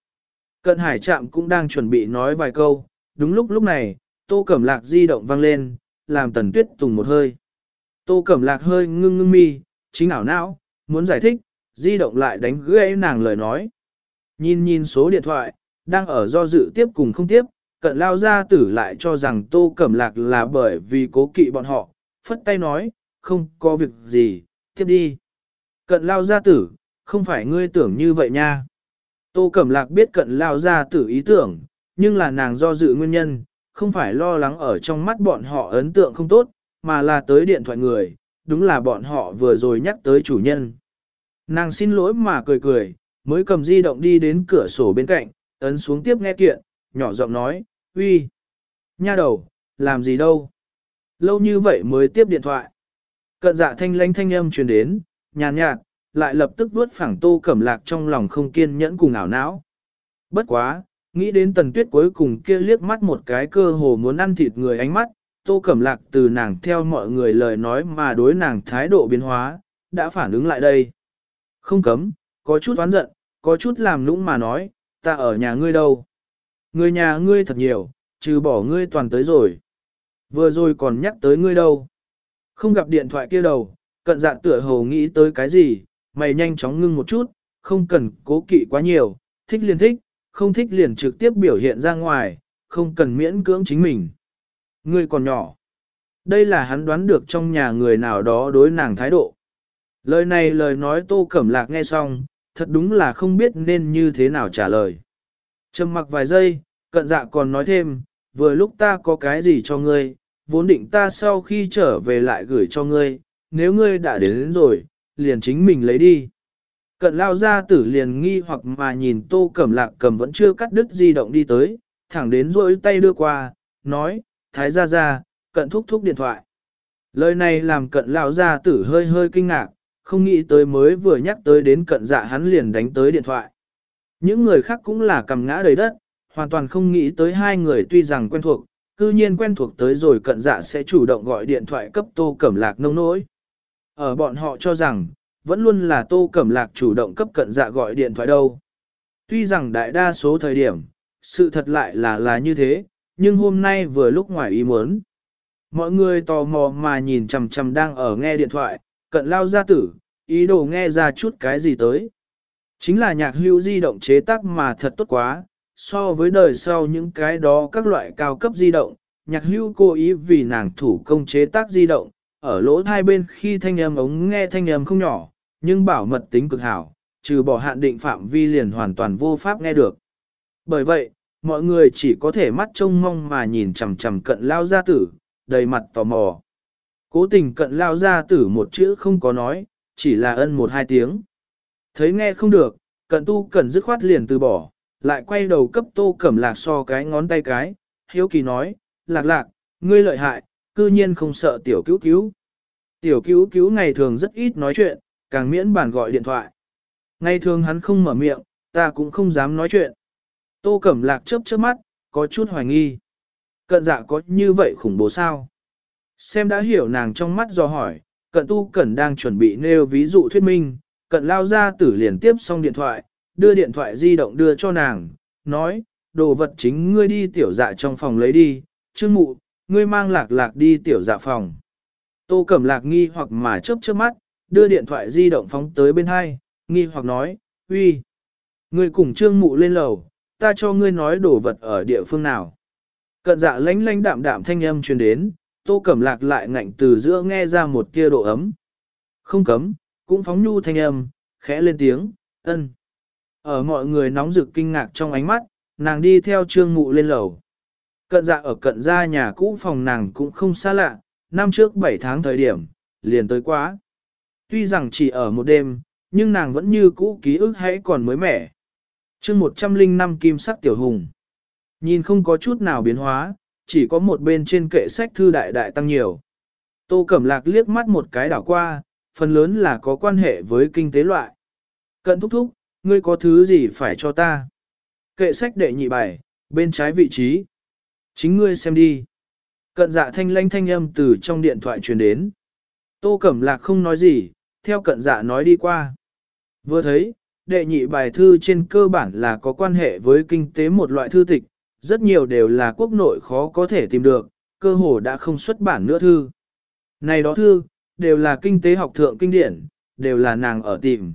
Cận hải trạm cũng đang chuẩn bị nói vài câu, đúng lúc lúc này, tô cẩm lạc di động vang lên, làm tần tuyết tùng một hơi. Tô cẩm lạc hơi ngưng ngưng mi, chính ảo não, muốn giải thích, di động lại đánh gãy nàng lời nói. Nhìn nhìn số điện thoại, đang ở do dự tiếp cùng không tiếp, cận lao gia tử lại cho rằng tô cẩm lạc là bởi vì cố kỵ bọn họ, phất tay nói, không có việc gì, tiếp đi. Cận lao gia tử, không phải ngươi tưởng như vậy nha. Tô cẩm lạc biết cận lao gia tử ý tưởng, nhưng là nàng do dự nguyên nhân, không phải lo lắng ở trong mắt bọn họ ấn tượng không tốt, mà là tới điện thoại người, đúng là bọn họ vừa rồi nhắc tới chủ nhân. Nàng xin lỗi mà cười cười, mới cầm di động đi đến cửa sổ bên cạnh, ấn xuống tiếp nghe kiện, nhỏ giọng nói, uy, nha đầu, làm gì đâu. Lâu như vậy mới tiếp điện thoại. Cận dạ thanh lanh thanh âm truyền đến, nhàn nhạt, lại lập tức vuốt phẳng tô cẩm lạc trong lòng không kiên nhẫn cùng ảo não. Bất quá, nghĩ đến tần tuyết cuối cùng kia liếc mắt một cái cơ hồ muốn ăn thịt người ánh mắt, tô cẩm lạc từ nàng theo mọi người lời nói mà đối nàng thái độ biến hóa, đã phản ứng lại đây. Không cấm, có chút oán giận, có chút làm nũng mà nói, ta ở nhà ngươi đâu. Người nhà ngươi thật nhiều, trừ bỏ ngươi toàn tới rồi. Vừa rồi còn nhắc tới ngươi đâu. Không gặp điện thoại kia đầu, cận dạ tựa hồ nghĩ tới cái gì, mày nhanh chóng ngưng một chút, không cần cố kỵ quá nhiều, thích liền thích, không thích liền trực tiếp biểu hiện ra ngoài, không cần miễn cưỡng chính mình. Ngươi còn nhỏ. Đây là hắn đoán được trong nhà người nào đó đối nàng thái độ. Lời này lời nói tô cẩm lạc nghe xong, thật đúng là không biết nên như thế nào trả lời. Trầm mặc vài giây, cận dạ còn nói thêm, vừa lúc ta có cái gì cho ngươi, vốn định ta sau khi trở về lại gửi cho ngươi, nếu ngươi đã đến, đến rồi, liền chính mình lấy đi. Cận lao ra tử liền nghi hoặc mà nhìn tô cẩm lạc cầm vẫn chưa cắt đứt di động đi tới, thẳng đến rỗi tay đưa qua, nói, thái ra ra, cận thúc thúc điện thoại. Lời này làm cận lao ra tử hơi hơi kinh ngạc, không nghĩ tới mới vừa nhắc tới đến cận dạ hắn liền đánh tới điện thoại. Những người khác cũng là cầm ngã đầy đất, hoàn toàn không nghĩ tới hai người tuy rằng quen thuộc, cư nhiên quen thuộc tới rồi cận dạ sẽ chủ động gọi điện thoại cấp tô cẩm lạc nông nỗi. Ở bọn họ cho rằng, vẫn luôn là tô cẩm lạc chủ động cấp cận dạ gọi điện thoại đâu. Tuy rằng đại đa số thời điểm, sự thật lại là là như thế, nhưng hôm nay vừa lúc ngoài ý muốn. Mọi người tò mò mà nhìn chằm chằm đang ở nghe điện thoại, cận lao gia tử, ý đồ nghe ra chút cái gì tới. Chính là nhạc hữu di động chế tác mà thật tốt quá, so với đời sau những cái đó các loại cao cấp di động, nhạc hữu cố ý vì nàng thủ công chế tác di động, ở lỗ hai bên khi thanh âm ống nghe thanh âm không nhỏ, nhưng bảo mật tính cực hảo, trừ bỏ hạn định phạm vi liền hoàn toàn vô pháp nghe được. Bởi vậy, mọi người chỉ có thể mắt trông mong mà nhìn chằm chằm cận lao gia tử, đầy mặt tò mò. Cố tình cận lao ra tử một chữ không có nói, chỉ là ân một hai tiếng. Thấy nghe không được, cận tu cần dứt khoát liền từ bỏ, lại quay đầu cấp tô cẩm lạc so cái ngón tay cái, hiếu kỳ nói, lạc lạc, ngươi lợi hại, cư nhiên không sợ tiểu cứu cứu. Tiểu cứu cứu ngày thường rất ít nói chuyện, càng miễn bản gọi điện thoại. Ngày thường hắn không mở miệng, ta cũng không dám nói chuyện. Tô cẩm lạc chớp chớp mắt, có chút hoài nghi. Cận dạ có như vậy khủng bố sao? Xem đã hiểu nàng trong mắt do hỏi, cận tu cẩn đang chuẩn bị nêu ví dụ thuyết minh, cận lao ra tử liền tiếp xong điện thoại, đưa điện thoại di động đưa cho nàng, nói, đồ vật chính ngươi đi tiểu dạ trong phòng lấy đi, trương mụ, ngươi mang lạc lạc đi tiểu dạ phòng. Tô Cẩm Lạc nghi hoặc mà chớp chớp mắt, đưa điện thoại di động phóng tới bên hai, nghi hoặc nói, uy, ngươi cùng trương mụ lên lầu, ta cho ngươi nói đồ vật ở địa phương nào. Cận dạ lánh lánh đạm đạm thanh âm truyền đến, Tô Cẩm Lạc lại ngạnh từ giữa nghe ra một tia độ ấm. Không cấm, cũng phóng nhu thanh âm, khẽ lên tiếng, ân. Ở mọi người nóng rực kinh ngạc trong ánh mắt, nàng đi theo trương mụ lên lầu. Cận dạ ở cận gia nhà cũ phòng nàng cũng không xa lạ, năm trước 7 tháng thời điểm, liền tới quá. Tuy rằng chỉ ở một đêm, nhưng nàng vẫn như cũ ký ức hãy còn mới mẻ. chương 105 kim sắc tiểu hùng. Nhìn không có chút nào biến hóa, chỉ có một bên trên kệ sách thư đại đại tăng nhiều. Tô Cẩm Lạc liếc mắt một cái đảo qua, phần lớn là có quan hệ với kinh tế loại. Cận thúc thúc, ngươi có thứ gì phải cho ta? Kệ sách đệ nhị bài, bên trái vị trí. Chính ngươi xem đi. Cận dạ thanh lanh thanh âm từ trong điện thoại truyền đến. Tô Cẩm Lạc không nói gì, theo cận dạ nói đi qua. Vừa thấy, đệ nhị bài thư trên cơ bản là có quan hệ với kinh tế một loại thư tịch, rất nhiều đều là quốc nội khó có thể tìm được, cơ hồ đã không xuất bản nữa thư. Này đó thư, đều là kinh tế học thượng kinh điển, đều là nàng ở tìm.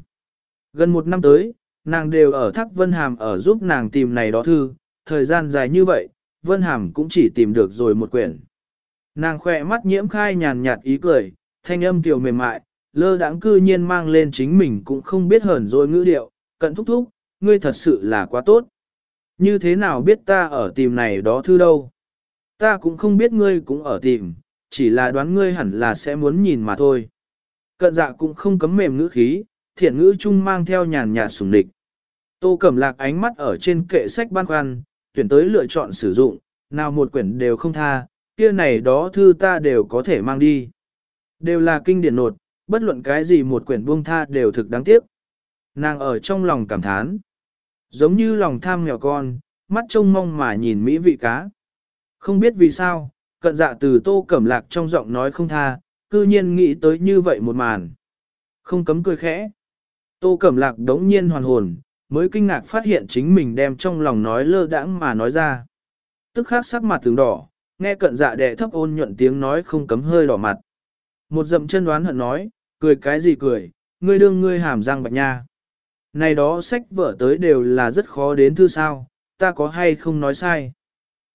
Gần một năm tới, nàng đều ở Thác Vân Hàm ở giúp nàng tìm này đó thư, thời gian dài như vậy, Vân Hàm cũng chỉ tìm được rồi một quyển. Nàng khỏe mắt nhiễm khai nhàn nhạt ý cười, thanh âm tiểu mềm mại, lơ đãng cư nhiên mang lên chính mình cũng không biết hờn rồi ngữ điệu, cận thúc thúc, ngươi thật sự là quá tốt. Như thế nào biết ta ở tìm này đó thư đâu? Ta cũng không biết ngươi cũng ở tìm, chỉ là đoán ngươi hẳn là sẽ muốn nhìn mà thôi. Cận dạ cũng không cấm mềm ngữ khí, thiện ngữ chung mang theo nhàn nhạt sùng địch. Tô Cẩm Lạc ánh mắt ở trên kệ sách ban khoăn, tuyển tới lựa chọn sử dụng, nào một quyển đều không tha, kia này đó thư ta đều có thể mang đi. Đều là kinh điển nột, bất luận cái gì một quyển buông tha đều thực đáng tiếc. Nàng ở trong lòng cảm thán. Giống như lòng tham mèo con, mắt trông mong mà nhìn mỹ vị cá. Không biết vì sao, cận dạ từ tô cẩm lạc trong giọng nói không tha, cư nhiên nghĩ tới như vậy một màn. Không cấm cười khẽ. Tô cẩm lạc đống nhiên hoàn hồn, mới kinh ngạc phát hiện chính mình đem trong lòng nói lơ đãng mà nói ra. Tức khắc sắc mặt tướng đỏ, nghe cận dạ đệ thấp ôn nhuận tiếng nói không cấm hơi đỏ mặt. Một dậm chân đoán hận nói, cười cái gì cười, ngươi đương ngươi hàm răng bạch nha. Này đó sách vở tới đều là rất khó đến thư sao, ta có hay không nói sai.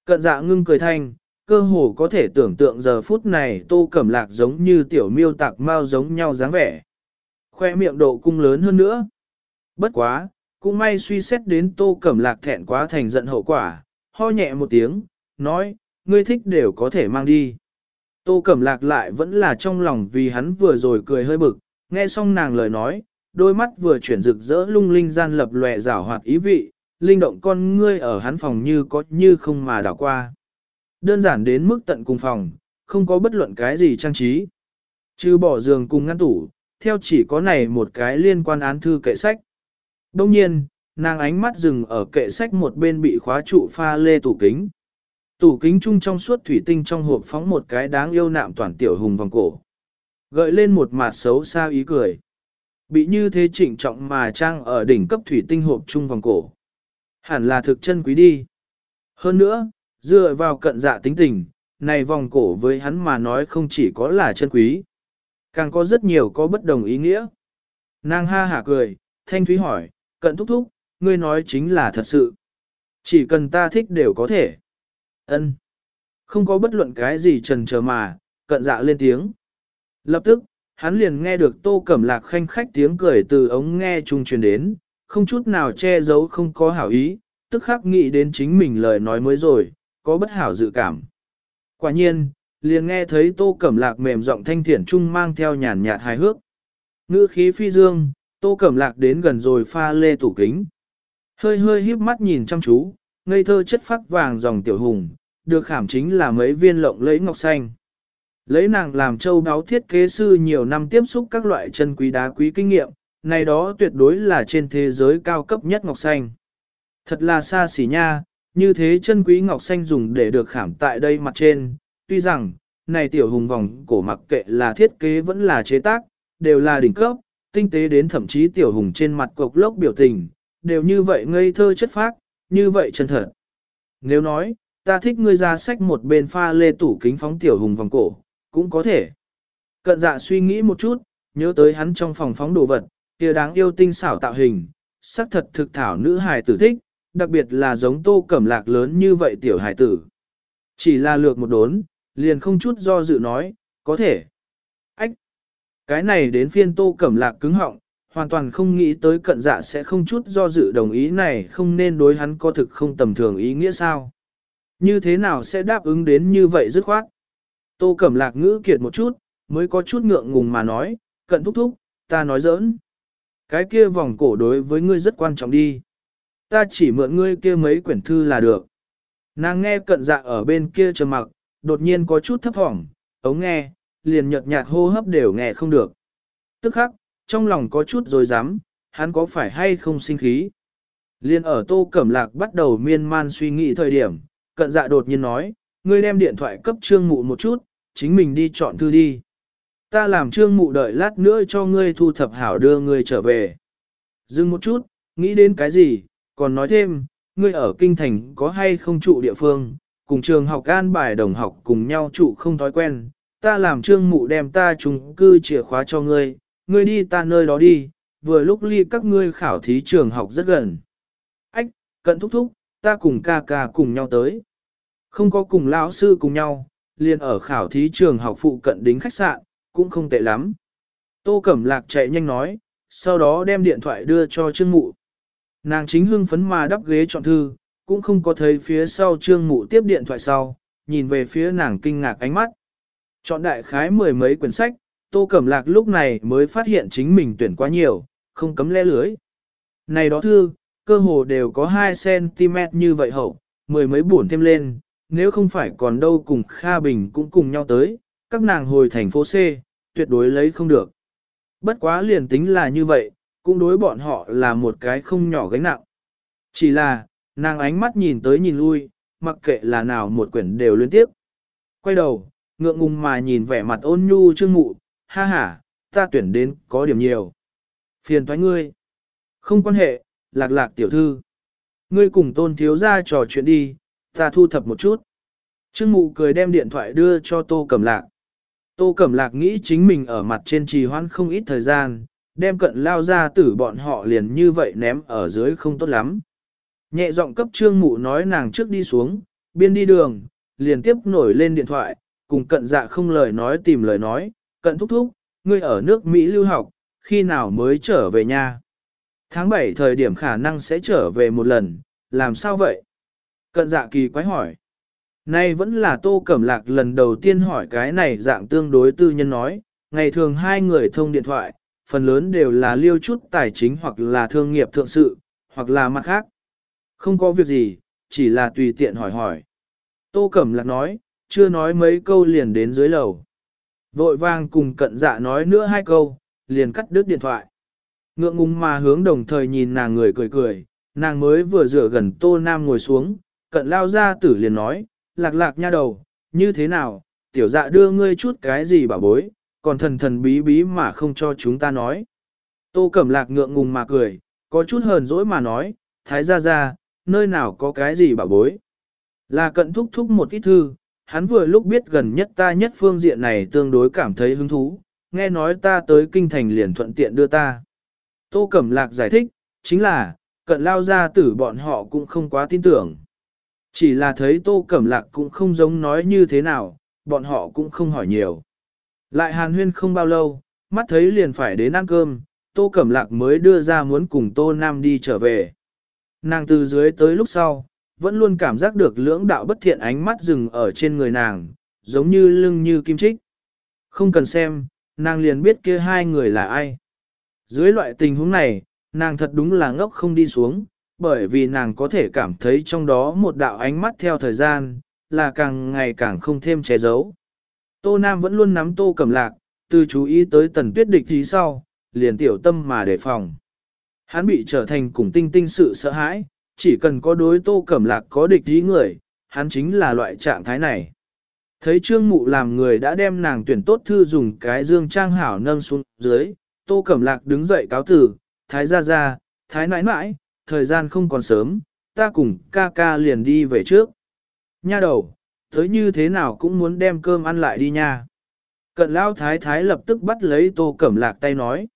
Cận dạ ngưng cười thanh, cơ hồ có thể tưởng tượng giờ phút này tô cẩm lạc giống như tiểu miêu tạc mao giống nhau dáng vẻ. Khoe miệng độ cung lớn hơn nữa. Bất quá, cũng may suy xét đến tô cẩm lạc thẹn quá thành giận hậu quả, ho nhẹ một tiếng, nói, ngươi thích đều có thể mang đi. Tô cẩm lạc lại vẫn là trong lòng vì hắn vừa rồi cười hơi bực, nghe xong nàng lời nói, đôi mắt vừa chuyển rực rỡ lung linh gian lập lòe rảo hoạt ý vị, linh động con ngươi ở hắn phòng như có như không mà đảo qua. Đơn giản đến mức tận cùng phòng, không có bất luận cái gì trang trí. Chứ bỏ giường cùng ngăn tủ, theo chỉ có này một cái liên quan án thư kệ sách. Đông nhiên, nàng ánh mắt dừng ở kệ sách một bên bị khóa trụ pha lê tủ kính. Tủ kính chung trong suốt thủy tinh trong hộp phóng một cái đáng yêu nạm toàn tiểu hùng vòng cổ. Gợi lên một mặt xấu xa ý cười. Bị như thế trịnh trọng mà trang ở đỉnh cấp thủy tinh hộp chung vòng cổ. Hẳn là thực chân quý đi. Hơn nữa, dựa vào cận dạ tính tình, này vòng cổ với hắn mà nói không chỉ có là chân quý. Càng có rất nhiều có bất đồng ý nghĩa. Nàng ha hả cười, thanh thúy hỏi, cận thúc thúc, ngươi nói chính là thật sự. Chỉ cần ta thích đều có thể. Ân, Không có bất luận cái gì trần chờ mà, cận dạ lên tiếng. Lập tức, hắn liền nghe được tô cẩm lạc khanh khách tiếng cười từ ống nghe trung truyền đến, không chút nào che giấu không có hảo ý, tức khắc nghĩ đến chính mình lời nói mới rồi, có bất hảo dự cảm. Quả nhiên, liền nghe thấy tô cẩm lạc mềm giọng thanh thiển trung mang theo nhàn nhạt hài hước. Ngữ khí phi dương, tô cẩm lạc đến gần rồi pha lê tủ kính. Hơi hơi híp mắt nhìn chăm chú, ngây thơ chất phát vàng dòng tiểu hùng, được khảm chính là mấy viên lộng lẫy ngọc xanh. Lấy nàng làm châu đáo thiết kế sư nhiều năm tiếp xúc các loại chân quý đá quý kinh nghiệm, này đó tuyệt đối là trên thế giới cao cấp nhất ngọc xanh. Thật là xa xỉ nha, như thế chân quý ngọc xanh dùng để được khảm tại đây mặt trên, tuy rằng, này tiểu hùng vòng cổ mặc kệ là thiết kế vẫn là chế tác, đều là đỉnh cấp, tinh tế đến thậm chí tiểu hùng trên mặt cục lốc biểu tình, đều như vậy ngây thơ chất phác, như vậy chân thật. Nếu nói, ta thích ngươi ra sách một bên pha lê tủ kính phóng tiểu hùng vòng cổ, cũng có thể. Cận dạ suy nghĩ một chút, nhớ tới hắn trong phòng phóng đồ vật, kia đáng yêu tinh xảo tạo hình, sắc thật thực thảo nữ hài tử thích, đặc biệt là giống tô cẩm lạc lớn như vậy tiểu hài tử. Chỉ là lược một đốn, liền không chút do dự nói, có thể. Ách! Cái này đến phiên tô cẩm lạc cứng họng, hoàn toàn không nghĩ tới cận dạ sẽ không chút do dự đồng ý này không nên đối hắn có thực không tầm thường ý nghĩa sao. Như thế nào sẽ đáp ứng đến như vậy dứt khoát? Tô Cẩm Lạc ngữ kiệt một chút, mới có chút ngượng ngùng mà nói, cận thúc thúc, ta nói giỡn. Cái kia vòng cổ đối với ngươi rất quan trọng đi. Ta chỉ mượn ngươi kia mấy quyển thư là được. Nàng nghe cận dạ ở bên kia trầm mặc, đột nhiên có chút thấp thỏm, ống nghe, liền nhợt nhạt hô hấp đều nghe không được. Tức khắc, trong lòng có chút rồi dám, hắn có phải hay không sinh khí. Liên ở tô cẩm lạc bắt đầu miên man suy nghĩ thời điểm, cận dạ đột nhiên nói, ngươi đem điện thoại cấp trương mụ một chút, chính mình đi chọn thư đi. Ta làm trương mụ đợi lát nữa cho ngươi thu thập hảo đưa ngươi trở về. Dừng một chút, nghĩ đến cái gì, còn nói thêm, ngươi ở kinh thành có hay không trụ địa phương, cùng trường học an bài đồng học cùng nhau trụ không thói quen. Ta làm trương mụ đem ta trùng cư chìa khóa cho ngươi, ngươi đi ta nơi đó đi, vừa lúc ly các ngươi khảo thí trường học rất gần. Ách, cận thúc thúc, ta cùng ca ca cùng nhau tới. Không có cùng lão sư cùng nhau, liền ở khảo thí trường học phụ cận đính khách sạn, cũng không tệ lắm. Tô Cẩm Lạc chạy nhanh nói, sau đó đem điện thoại đưa cho Trương Mụ. Nàng chính hưng phấn mà đắp ghế chọn thư, cũng không có thấy phía sau Trương Mụ tiếp điện thoại sau, nhìn về phía nàng kinh ngạc ánh mắt. Chọn đại khái mười mấy quyển sách, Tô Cẩm Lạc lúc này mới phát hiện chính mình tuyển quá nhiều, không cấm le lưới. Này đó thư, cơ hồ đều có 2cm như vậy hậu, mười mấy buồn thêm lên, nếu không phải còn đâu cùng Kha Bình cũng cùng nhau tới, các nàng hồi thành phố C, tuyệt đối lấy không được. Bất quá liền tính là như vậy, cũng đối bọn họ là một cái không nhỏ gánh nặng. Chỉ là, nàng ánh mắt nhìn tới nhìn lui, mặc kệ là nào một quyển đều liên tiếp. Quay đầu, ngượng ngùng mà nhìn vẻ mặt ôn nhu trương mụ, ha ha, ta tuyển đến có điểm nhiều. Phiền thoái ngươi. Không quan hệ, lạc lạc tiểu thư. Ngươi cùng tôn thiếu ra trò chuyện đi, ta thu thập một chút. Trương mụ cười đem điện thoại đưa cho tô cẩm lạc. Tô cẩm lạc nghĩ chính mình ở mặt trên trì hoãn không ít thời gian, đem cận lao ra tử bọn họ liền như vậy ném ở dưới không tốt lắm. Nhẹ giọng cấp trương mụ nói nàng trước đi xuống, biên đi đường, liền tiếp nổi lên điện thoại, cùng cận dạ không lời nói tìm lời nói, cận thúc thúc, ngươi ở nước Mỹ lưu học, khi nào mới trở về nhà. Tháng 7 thời điểm khả năng sẽ trở về một lần, làm sao vậy? Cận dạ kỳ quái hỏi. Nay vẫn là tô cẩm lạc lần đầu tiên hỏi cái này dạng tương đối tư nhân nói, ngày thường hai người thông điện thoại, phần lớn đều là liêu chút tài chính hoặc là thương nghiệp thượng sự, hoặc là mặt khác. Không có việc gì, chỉ là tùy tiện hỏi hỏi. Tô Cẩm Lạc nói, chưa nói mấy câu liền đến dưới lầu. Vội vang cùng cận dạ nói nữa hai câu, liền cắt đứt điện thoại. Ngượng ngùng mà hướng đồng thời nhìn nàng người cười cười, nàng mới vừa rửa gần Tô Nam ngồi xuống, cận lao ra tử liền nói, lạc lạc nha đầu, như thế nào, tiểu dạ đưa ngươi chút cái gì bảo bối, còn thần thần bí bí mà không cho chúng ta nói. Tô Cẩm Lạc ngượng ngùng mà cười, có chút hờn dỗi mà nói, thái gia gia, nơi nào có cái gì bảo bối. Là cận thúc thúc một ít thư, hắn vừa lúc biết gần nhất ta nhất phương diện này tương đối cảm thấy hứng thú, nghe nói ta tới kinh thành liền thuận tiện đưa ta. Tô Cẩm Lạc giải thích, chính là, cận lao ra tử bọn họ cũng không quá tin tưởng. Chỉ là thấy Tô Cẩm Lạc cũng không giống nói như thế nào, bọn họ cũng không hỏi nhiều. Lại hàn huyên không bao lâu, mắt thấy liền phải đến ăn cơm, Tô Cẩm Lạc mới đưa ra muốn cùng Tô Nam đi trở về. Nàng từ dưới tới lúc sau, vẫn luôn cảm giác được lưỡng đạo bất thiện ánh mắt dừng ở trên người nàng, giống như lưng như kim trích. Không cần xem, nàng liền biết kia hai người là ai. Dưới loại tình huống này, nàng thật đúng là ngốc không đi xuống, bởi vì nàng có thể cảm thấy trong đó một đạo ánh mắt theo thời gian, là càng ngày càng không thêm che giấu. Tô Nam vẫn luôn nắm tô cầm lạc, từ chú ý tới tần tuyết địch tí sau, liền tiểu tâm mà đề phòng. Hắn bị trở thành cùng tinh tinh sự sợ hãi, chỉ cần có đối tô cẩm lạc có địch ý người, hắn chính là loại trạng thái này. Thấy trương mụ làm người đã đem nàng tuyển tốt thư dùng cái dương trang hảo nâng xuống dưới, tô cẩm lạc đứng dậy cáo tử, thái ra ra, thái nãi nãi, thời gian không còn sớm, ta cùng ca ca liền đi về trước. Nha đầu, tới như thế nào cũng muốn đem cơm ăn lại đi nha. Cận lao thái thái lập tức bắt lấy tô cẩm lạc tay nói.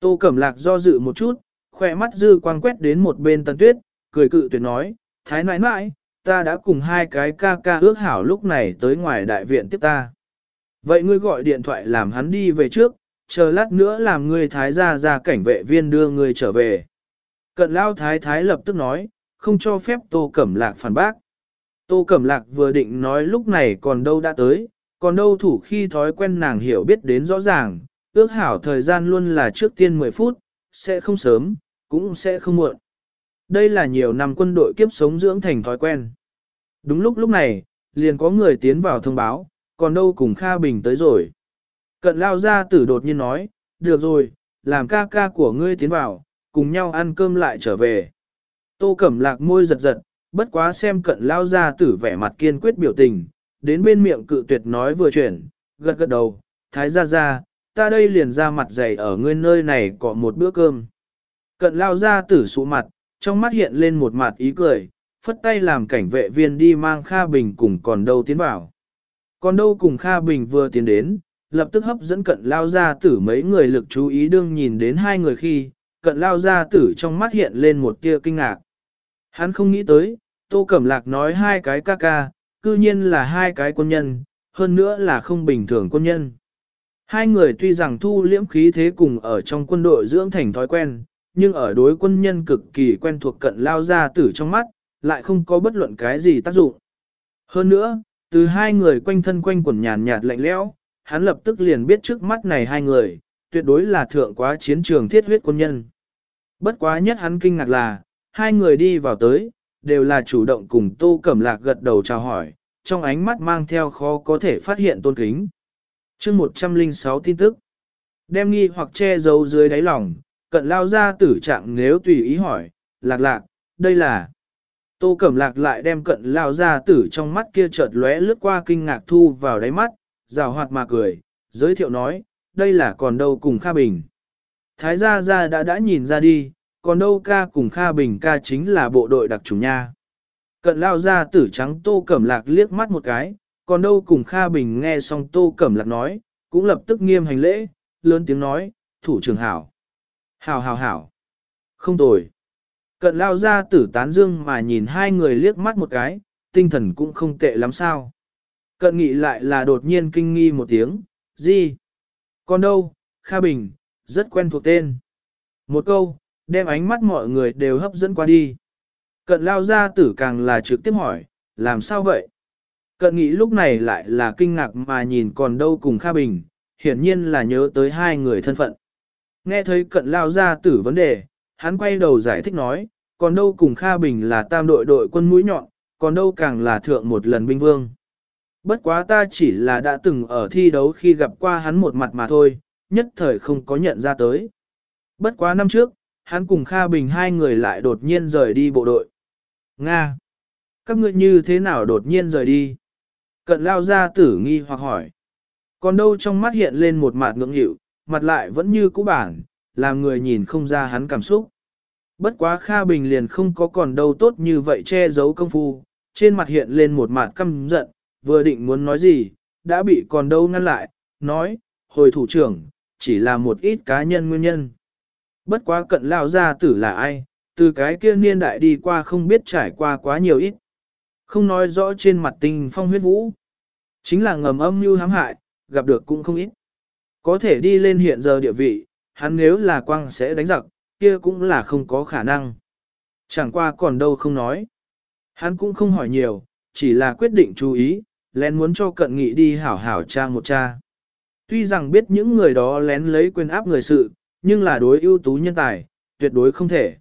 Tô cẩm lạc do dự một chút, khỏe mắt dư quang quét đến một bên tần tuyết, cười cự tuyệt nói, thái nãi nãi, ta đã cùng hai cái ca ca ước hảo lúc này tới ngoài đại viện tiếp ta. Vậy ngươi gọi điện thoại làm hắn đi về trước, chờ lát nữa làm ngươi thái gia ra cảnh vệ viên đưa ngươi trở về. Cận lao thái thái lập tức nói, không cho phép tô cẩm lạc phản bác. Tô cẩm lạc vừa định nói lúc này còn đâu đã tới, còn đâu thủ khi thói quen nàng hiểu biết đến rõ ràng, ước hảo thời gian luôn là trước tiên 10 phút, sẽ không sớm, cũng sẽ không muộn. Đây là nhiều năm quân đội kiếp sống dưỡng thành thói quen. Đúng lúc lúc này, liền có người tiến vào thông báo, còn đâu cùng Kha Bình tới rồi. Cận lao ra tử đột nhiên nói, được rồi, làm ca ca của ngươi tiến vào, cùng nhau ăn cơm lại trở về. Tô Cẩm Lạc môi giật giật, bất quá xem cận lao ra tử vẻ mặt kiên quyết biểu tình, đến bên miệng cự tuyệt nói vừa chuyển, gật gật đầu, thái ra ra, ta đây liền ra mặt dày ở ngươi nơi này có một bữa cơm. Cận lao ra tử sụ mặt, trong mắt hiện lên một mặt ý cười, phất tay làm cảnh vệ viên đi mang Kha Bình cùng còn đâu tiến vào. Còn đâu cùng Kha Bình vừa tiến đến, lập tức hấp dẫn cận lao ra tử mấy người lực chú ý đương nhìn đến hai người khi, cận lao gia tử trong mắt hiện lên một tia kinh ngạc. Hắn không nghĩ tới, Tô Cẩm Lạc nói hai cái ca ca, cư nhiên là hai cái quân nhân, hơn nữa là không bình thường quân nhân. Hai người tuy rằng thu liễm khí thế cùng ở trong quân đội dưỡng thành thói quen, nhưng ở đối quân nhân cực kỳ quen thuộc cận lao gia tử trong mắt, lại không có bất luận cái gì tác dụng. Hơn nữa, từ hai người quanh thân quanh quần nhàn nhạt lạnh lẽo, hắn lập tức liền biết trước mắt này hai người, tuyệt đối là thượng quá chiến trường thiết huyết quân nhân. Bất quá nhất hắn kinh ngạc là, hai người đi vào tới, đều là chủ động cùng Tô Cẩm Lạc gật đầu chào hỏi, trong ánh mắt mang theo khó có thể phát hiện tôn kính. chương 106 tin tức, đem nghi hoặc che giấu dưới đáy lòng, cận lao ra tử trạng nếu tùy ý hỏi, lạc lạc, đây là... Tô Cẩm Lạc lại đem cận lao ra tử trong mắt kia chợt lóe lướt qua kinh ngạc thu vào đáy mắt, rào hoạt mà cười, giới thiệu nói, đây là còn đâu cùng Kha Bình. Thái gia gia đã đã nhìn ra đi, còn đâu ca cùng Kha Bình ca chính là bộ đội đặc chủng nha. Cận lao ra tử trắng Tô Cẩm Lạc liếc mắt một cái, còn đâu cùng Kha Bình nghe xong Tô Cẩm Lạc nói, cũng lập tức nghiêm hành lễ, lớn tiếng nói, thủ trưởng hảo. Hảo hảo hảo. Không tồi. Cận lao ra tử tán dương mà nhìn hai người liếc mắt một cái, tinh thần cũng không tệ lắm sao. Cận nghị lại là đột nhiên kinh nghi một tiếng, gì? Còn đâu, Kha Bình, rất quen thuộc tên. Một câu, đem ánh mắt mọi người đều hấp dẫn qua đi. Cận lao ra tử càng là trực tiếp hỏi, làm sao vậy? Cận nghĩ lúc này lại là kinh ngạc mà nhìn còn đâu cùng Kha Bình, hiển nhiên là nhớ tới hai người thân phận. Nghe thấy cận lao ra tử vấn đề, hắn quay đầu giải thích nói, còn đâu cùng Kha Bình là tam đội đội quân mũi nhọn, còn đâu càng là thượng một lần binh vương. Bất quá ta chỉ là đã từng ở thi đấu khi gặp qua hắn một mặt mà thôi, nhất thời không có nhận ra tới. Bất quá năm trước, hắn cùng Kha Bình hai người lại đột nhiên rời đi bộ đội. Nga! Các ngươi như thế nào đột nhiên rời đi? Cận lao ra tử nghi hoặc hỏi. Còn đâu trong mắt hiện lên một mặt ngưỡng hiệu, mặt lại vẫn như cũ bản, làm người nhìn không ra hắn cảm xúc. Bất quá Kha Bình liền không có còn đâu tốt như vậy che giấu công phu, trên mặt hiện lên một mặt căm giận, vừa định muốn nói gì, đã bị còn đâu ngăn lại, nói, hồi thủ trưởng, chỉ là một ít cá nhân nguyên nhân. Bất quá cận lao gia tử là ai, từ cái kia niên đại đi qua không biết trải qua quá nhiều ít. Không nói rõ trên mặt tình phong huyết vũ. Chính là ngầm âm mưu hãm hại, gặp được cũng không ít. Có thể đi lên hiện giờ địa vị, hắn nếu là quang sẽ đánh giặc, kia cũng là không có khả năng. Chẳng qua còn đâu không nói. Hắn cũng không hỏi nhiều, chỉ là quyết định chú ý, lén muốn cho cận nghị đi hảo hảo cha một cha. Tuy rằng biết những người đó lén lấy quyền áp người sự, nhưng là đối ưu tú nhân tài, tuyệt đối không thể.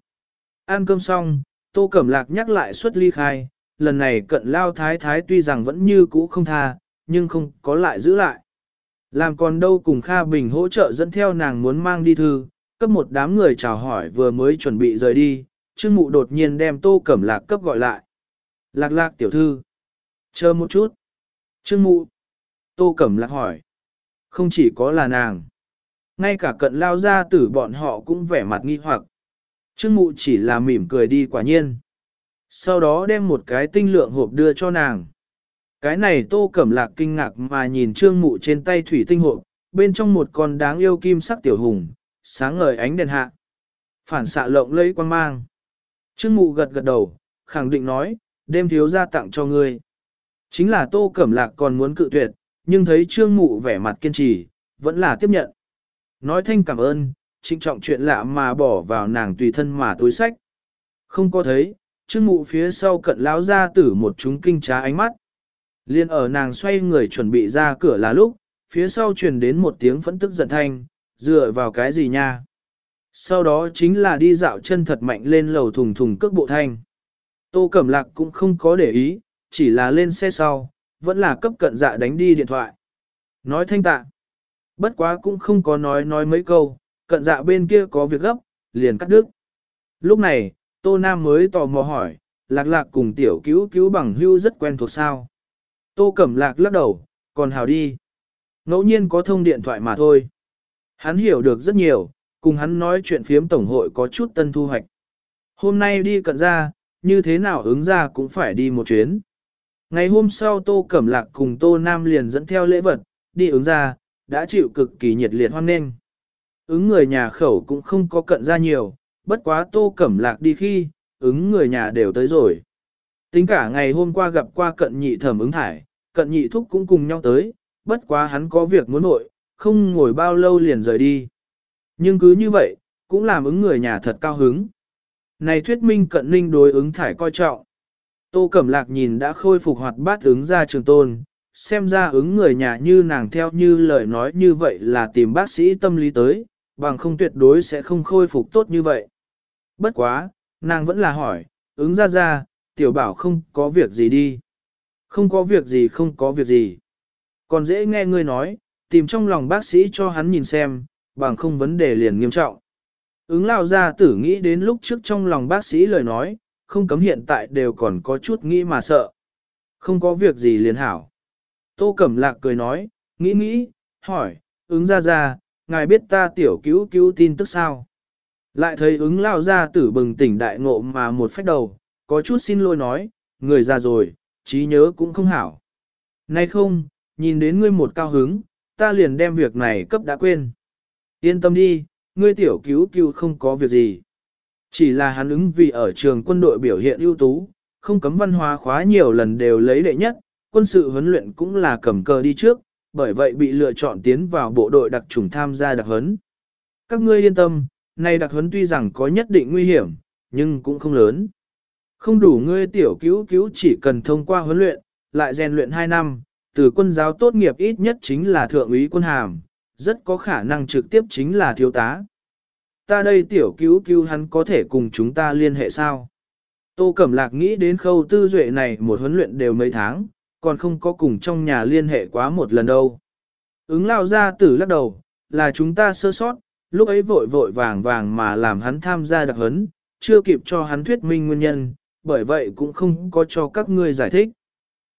Ăn cơm xong, Tô Cẩm Lạc nhắc lại suất ly khai, lần này cận lao thái thái tuy rằng vẫn như cũ không tha, nhưng không có lại giữ lại. Làm còn đâu cùng Kha Bình hỗ trợ dẫn theo nàng muốn mang đi thư, cấp một đám người chào hỏi vừa mới chuẩn bị rời đi, Trương Mụ đột nhiên đem Tô Cẩm Lạc cấp gọi lại. Lạc lạc tiểu thư. Chờ một chút. Trương Mụ. Tô Cẩm Lạc hỏi. Không chỉ có là nàng. Ngay cả cận lao ra tử bọn họ cũng vẻ mặt nghi hoặc. Trương Mụ chỉ là mỉm cười đi quả nhiên. Sau đó đem một cái tinh lượng hộp đưa cho nàng. Cái này tô cẩm lạc kinh ngạc mà nhìn trương mụ trên tay thủy tinh hộp, bên trong một con đáng yêu kim sắc tiểu hùng, sáng ngời ánh đèn hạ. Phản xạ lộng lấy quan mang. Trương mụ gật gật đầu, khẳng định nói, đêm thiếu ra tặng cho ngươi. Chính là tô cẩm lạc còn muốn cự tuyệt, nhưng thấy trương mụ vẻ mặt kiên trì, vẫn là tiếp nhận. Nói thanh cảm ơn, trịnh trọng chuyện lạ mà bỏ vào nàng tùy thân mà túi sách. Không có thấy, trương mụ phía sau cận lão ra tử một chúng kinh trá ánh mắt. Liên ở nàng xoay người chuẩn bị ra cửa là lúc, phía sau truyền đến một tiếng phẫn tức giận thanh, dựa vào cái gì nha. Sau đó chính là đi dạo chân thật mạnh lên lầu thùng thùng cước bộ thanh. Tô Cẩm Lạc cũng không có để ý, chỉ là lên xe sau, vẫn là cấp cận dạ đánh đi điện thoại. Nói thanh tạ. Bất quá cũng không có nói nói mấy câu, cận dạ bên kia có việc gấp, liền cắt đứt. Lúc này, Tô Nam mới tò mò hỏi, lạc lạc cùng tiểu cứu cứu bằng hưu rất quen thuộc sao. Tô Cẩm Lạc lắc đầu, còn hào đi. Ngẫu nhiên có thông điện thoại mà thôi. Hắn hiểu được rất nhiều, cùng hắn nói chuyện phiếm tổng hội có chút tân thu hoạch. Hôm nay đi cận ra, như thế nào ứng ra cũng phải đi một chuyến. Ngày hôm sau Tô Cẩm Lạc cùng Tô Nam liền dẫn theo lễ vật, đi ứng ra, đã chịu cực kỳ nhiệt liệt hoan nghênh. Ứng người nhà khẩu cũng không có cận ra nhiều, bất quá Tô Cẩm Lạc đi khi, ứng người nhà đều tới rồi. Tính cả ngày hôm qua gặp qua cận nhị thẩm ứng thải, cận nhị thúc cũng cùng nhau tới, bất quá hắn có việc muốn nội, không ngồi bao lâu liền rời đi. Nhưng cứ như vậy, cũng làm ứng người nhà thật cao hứng. Này thuyết minh cận ninh đối ứng thải coi trọng. Tô Cẩm Lạc nhìn đã khôi phục hoạt bát ứng ra trường tôn, xem ra ứng người nhà như nàng theo như lời nói như vậy là tìm bác sĩ tâm lý tới, bằng không tuyệt đối sẽ không khôi phục tốt như vậy. Bất quá, nàng vẫn là hỏi, ứng ra ra, tiểu bảo không có việc gì đi. Không có việc gì không có việc gì. Còn dễ nghe ngươi nói, tìm trong lòng bác sĩ cho hắn nhìn xem, bằng không vấn đề liền nghiêm trọng. Ứng lao ra tử nghĩ đến lúc trước trong lòng bác sĩ lời nói, không cấm hiện tại đều còn có chút nghĩ mà sợ. Không có việc gì liền hảo. Tô Cẩm Lạc cười nói, nghĩ nghĩ, hỏi, ứng ra ra, ngài biết ta tiểu cứu cứu tin tức sao? Lại thấy ứng lao ra tử bừng tỉnh đại ngộ mà một phách đầu, có chút xin lỗi nói, người già rồi, trí nhớ cũng không hảo. Nay không, nhìn đến ngươi một cao hứng, ta liền đem việc này cấp đã quên. Yên tâm đi, ngươi tiểu cứu cứu không có việc gì. Chỉ là hắn ứng vì ở trường quân đội biểu hiện ưu tú, không cấm văn hóa khóa nhiều lần đều lấy đệ nhất, quân sự huấn luyện cũng là cầm cờ đi trước, bởi vậy bị lựa chọn tiến vào bộ đội đặc trùng tham gia đặc huấn. Các ngươi yên tâm, này đặc huấn tuy rằng có nhất định nguy hiểm, nhưng cũng không lớn. Không đủ ngươi tiểu cứu cứu chỉ cần thông qua huấn luyện, lại rèn luyện 2 năm, từ quân giáo tốt nghiệp ít nhất chính là thượng úy quân hàm, rất có khả năng trực tiếp chính là thiếu tá. Ta đây tiểu cứu cứu hắn có thể cùng chúng ta liên hệ sao? Tô Cẩm Lạc nghĩ đến khâu tư duệ này một huấn luyện đều mấy tháng, còn không có cùng trong nhà liên hệ quá một lần đâu. Ứng lao ra tử lắc đầu, là chúng ta sơ sót, lúc ấy vội vội vàng vàng mà làm hắn tham gia đặc huấn, chưa kịp cho hắn thuyết minh nguyên nhân, bởi vậy cũng không có cho các ngươi giải thích.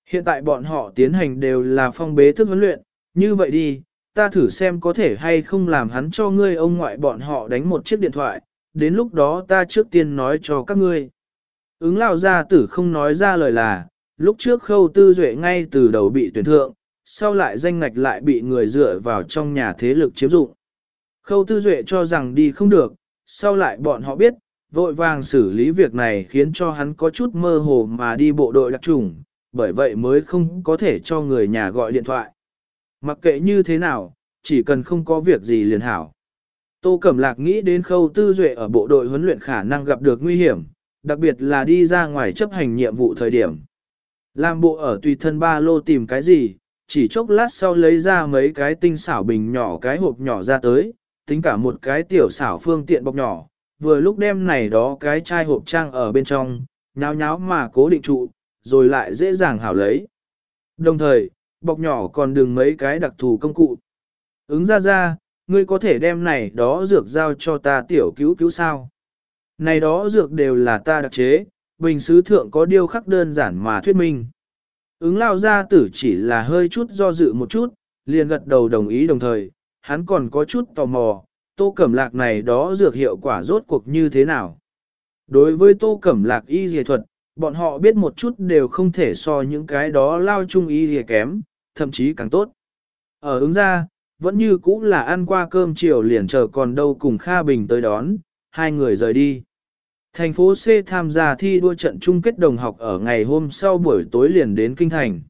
Hiện tại bọn họ tiến hành đều là phong bế thức huấn luyện, như vậy đi, ta thử xem có thể hay không làm hắn cho ngươi ông ngoại bọn họ đánh một chiếc điện thoại, đến lúc đó ta trước tiên nói cho các ngươi. Ứng lao gia tử không nói ra lời là, lúc trước khâu tư duệ ngay từ đầu bị tuyển thượng, sau lại danh ngạch lại bị người dựa vào trong nhà thế lực chiếm dụng. Khâu tư duệ cho rằng đi không được, sau lại bọn họ biết, vội vàng xử lý việc này khiến cho hắn có chút mơ hồ mà đi bộ đội đặc trùng, bởi vậy mới không có thể cho người nhà gọi điện thoại. Mặc kệ như thế nào, chỉ cần không có việc gì liền hảo. Tô Cẩm Lạc nghĩ đến khâu tư duệ ở bộ đội huấn luyện khả năng gặp được nguy hiểm, đặc biệt là đi ra ngoài chấp hành nhiệm vụ thời điểm. Làm bộ ở tùy thân ba lô tìm cái gì, chỉ chốc lát sau lấy ra mấy cái tinh xảo bình nhỏ cái hộp nhỏ ra tới, tính cả một cái tiểu xảo phương tiện bọc nhỏ, vừa lúc đem này đó cái chai hộp trang ở bên trong, nháo nháo mà cố định trụ, rồi lại dễ dàng hảo lấy. Đồng thời, bọc nhỏ còn đừng mấy cái đặc thù công cụ. Ứng ra ra, ngươi có thể đem này đó dược giao cho ta tiểu cứu cứu sao. Này đó dược đều là ta đặc chế, bình sứ thượng có điêu khắc đơn giản mà thuyết minh. Ứng lao ra tử chỉ là hơi chút do dự một chút, liền gật đầu đồng ý đồng thời, hắn còn có chút tò mò, tô cẩm lạc này đó dược hiệu quả rốt cuộc như thế nào. Đối với tô cẩm lạc y dề thuật, bọn họ biết một chút đều không thể so những cái đó lao chung y dề kém, thậm chí càng tốt. Ở ứng ra, vẫn như cũ là ăn qua cơm chiều liền chờ còn đâu cùng Kha Bình tới đón, hai người rời đi. Thành phố C tham gia thi đua trận chung kết đồng học ở ngày hôm sau buổi tối liền đến Kinh Thành.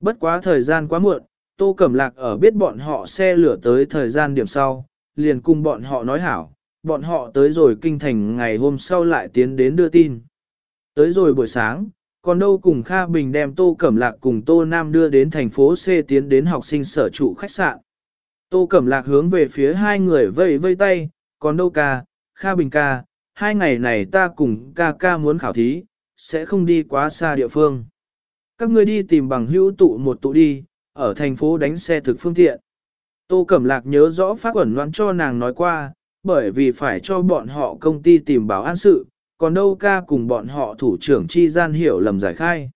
Bất quá thời gian quá muộn, Tô Cẩm Lạc ở biết bọn họ xe lửa tới thời gian điểm sau, liền cùng bọn họ nói hảo, bọn họ tới rồi Kinh Thành ngày hôm sau lại tiến đến đưa tin. Tới rồi buổi sáng, còn đâu cùng Kha Bình đem Tô Cẩm Lạc cùng Tô Nam đưa đến thành phố C tiến đến học sinh sở trụ khách sạn. Tô Cẩm Lạc hướng về phía hai người vây vây tay, còn đâu ca, Kha Bình ca, hai ngày này ta cùng ca ca muốn khảo thí, sẽ không đi quá xa địa phương. Các ngươi đi tìm bằng hữu tụ một tụ đi, ở thành phố đánh xe thực phương tiện. Tô Cẩm Lạc nhớ rõ phát ẩn loạn cho nàng nói qua, bởi vì phải cho bọn họ công ty tìm bảo an sự, còn đâu ca cùng bọn họ thủ trưởng chi gian hiểu lầm giải khai.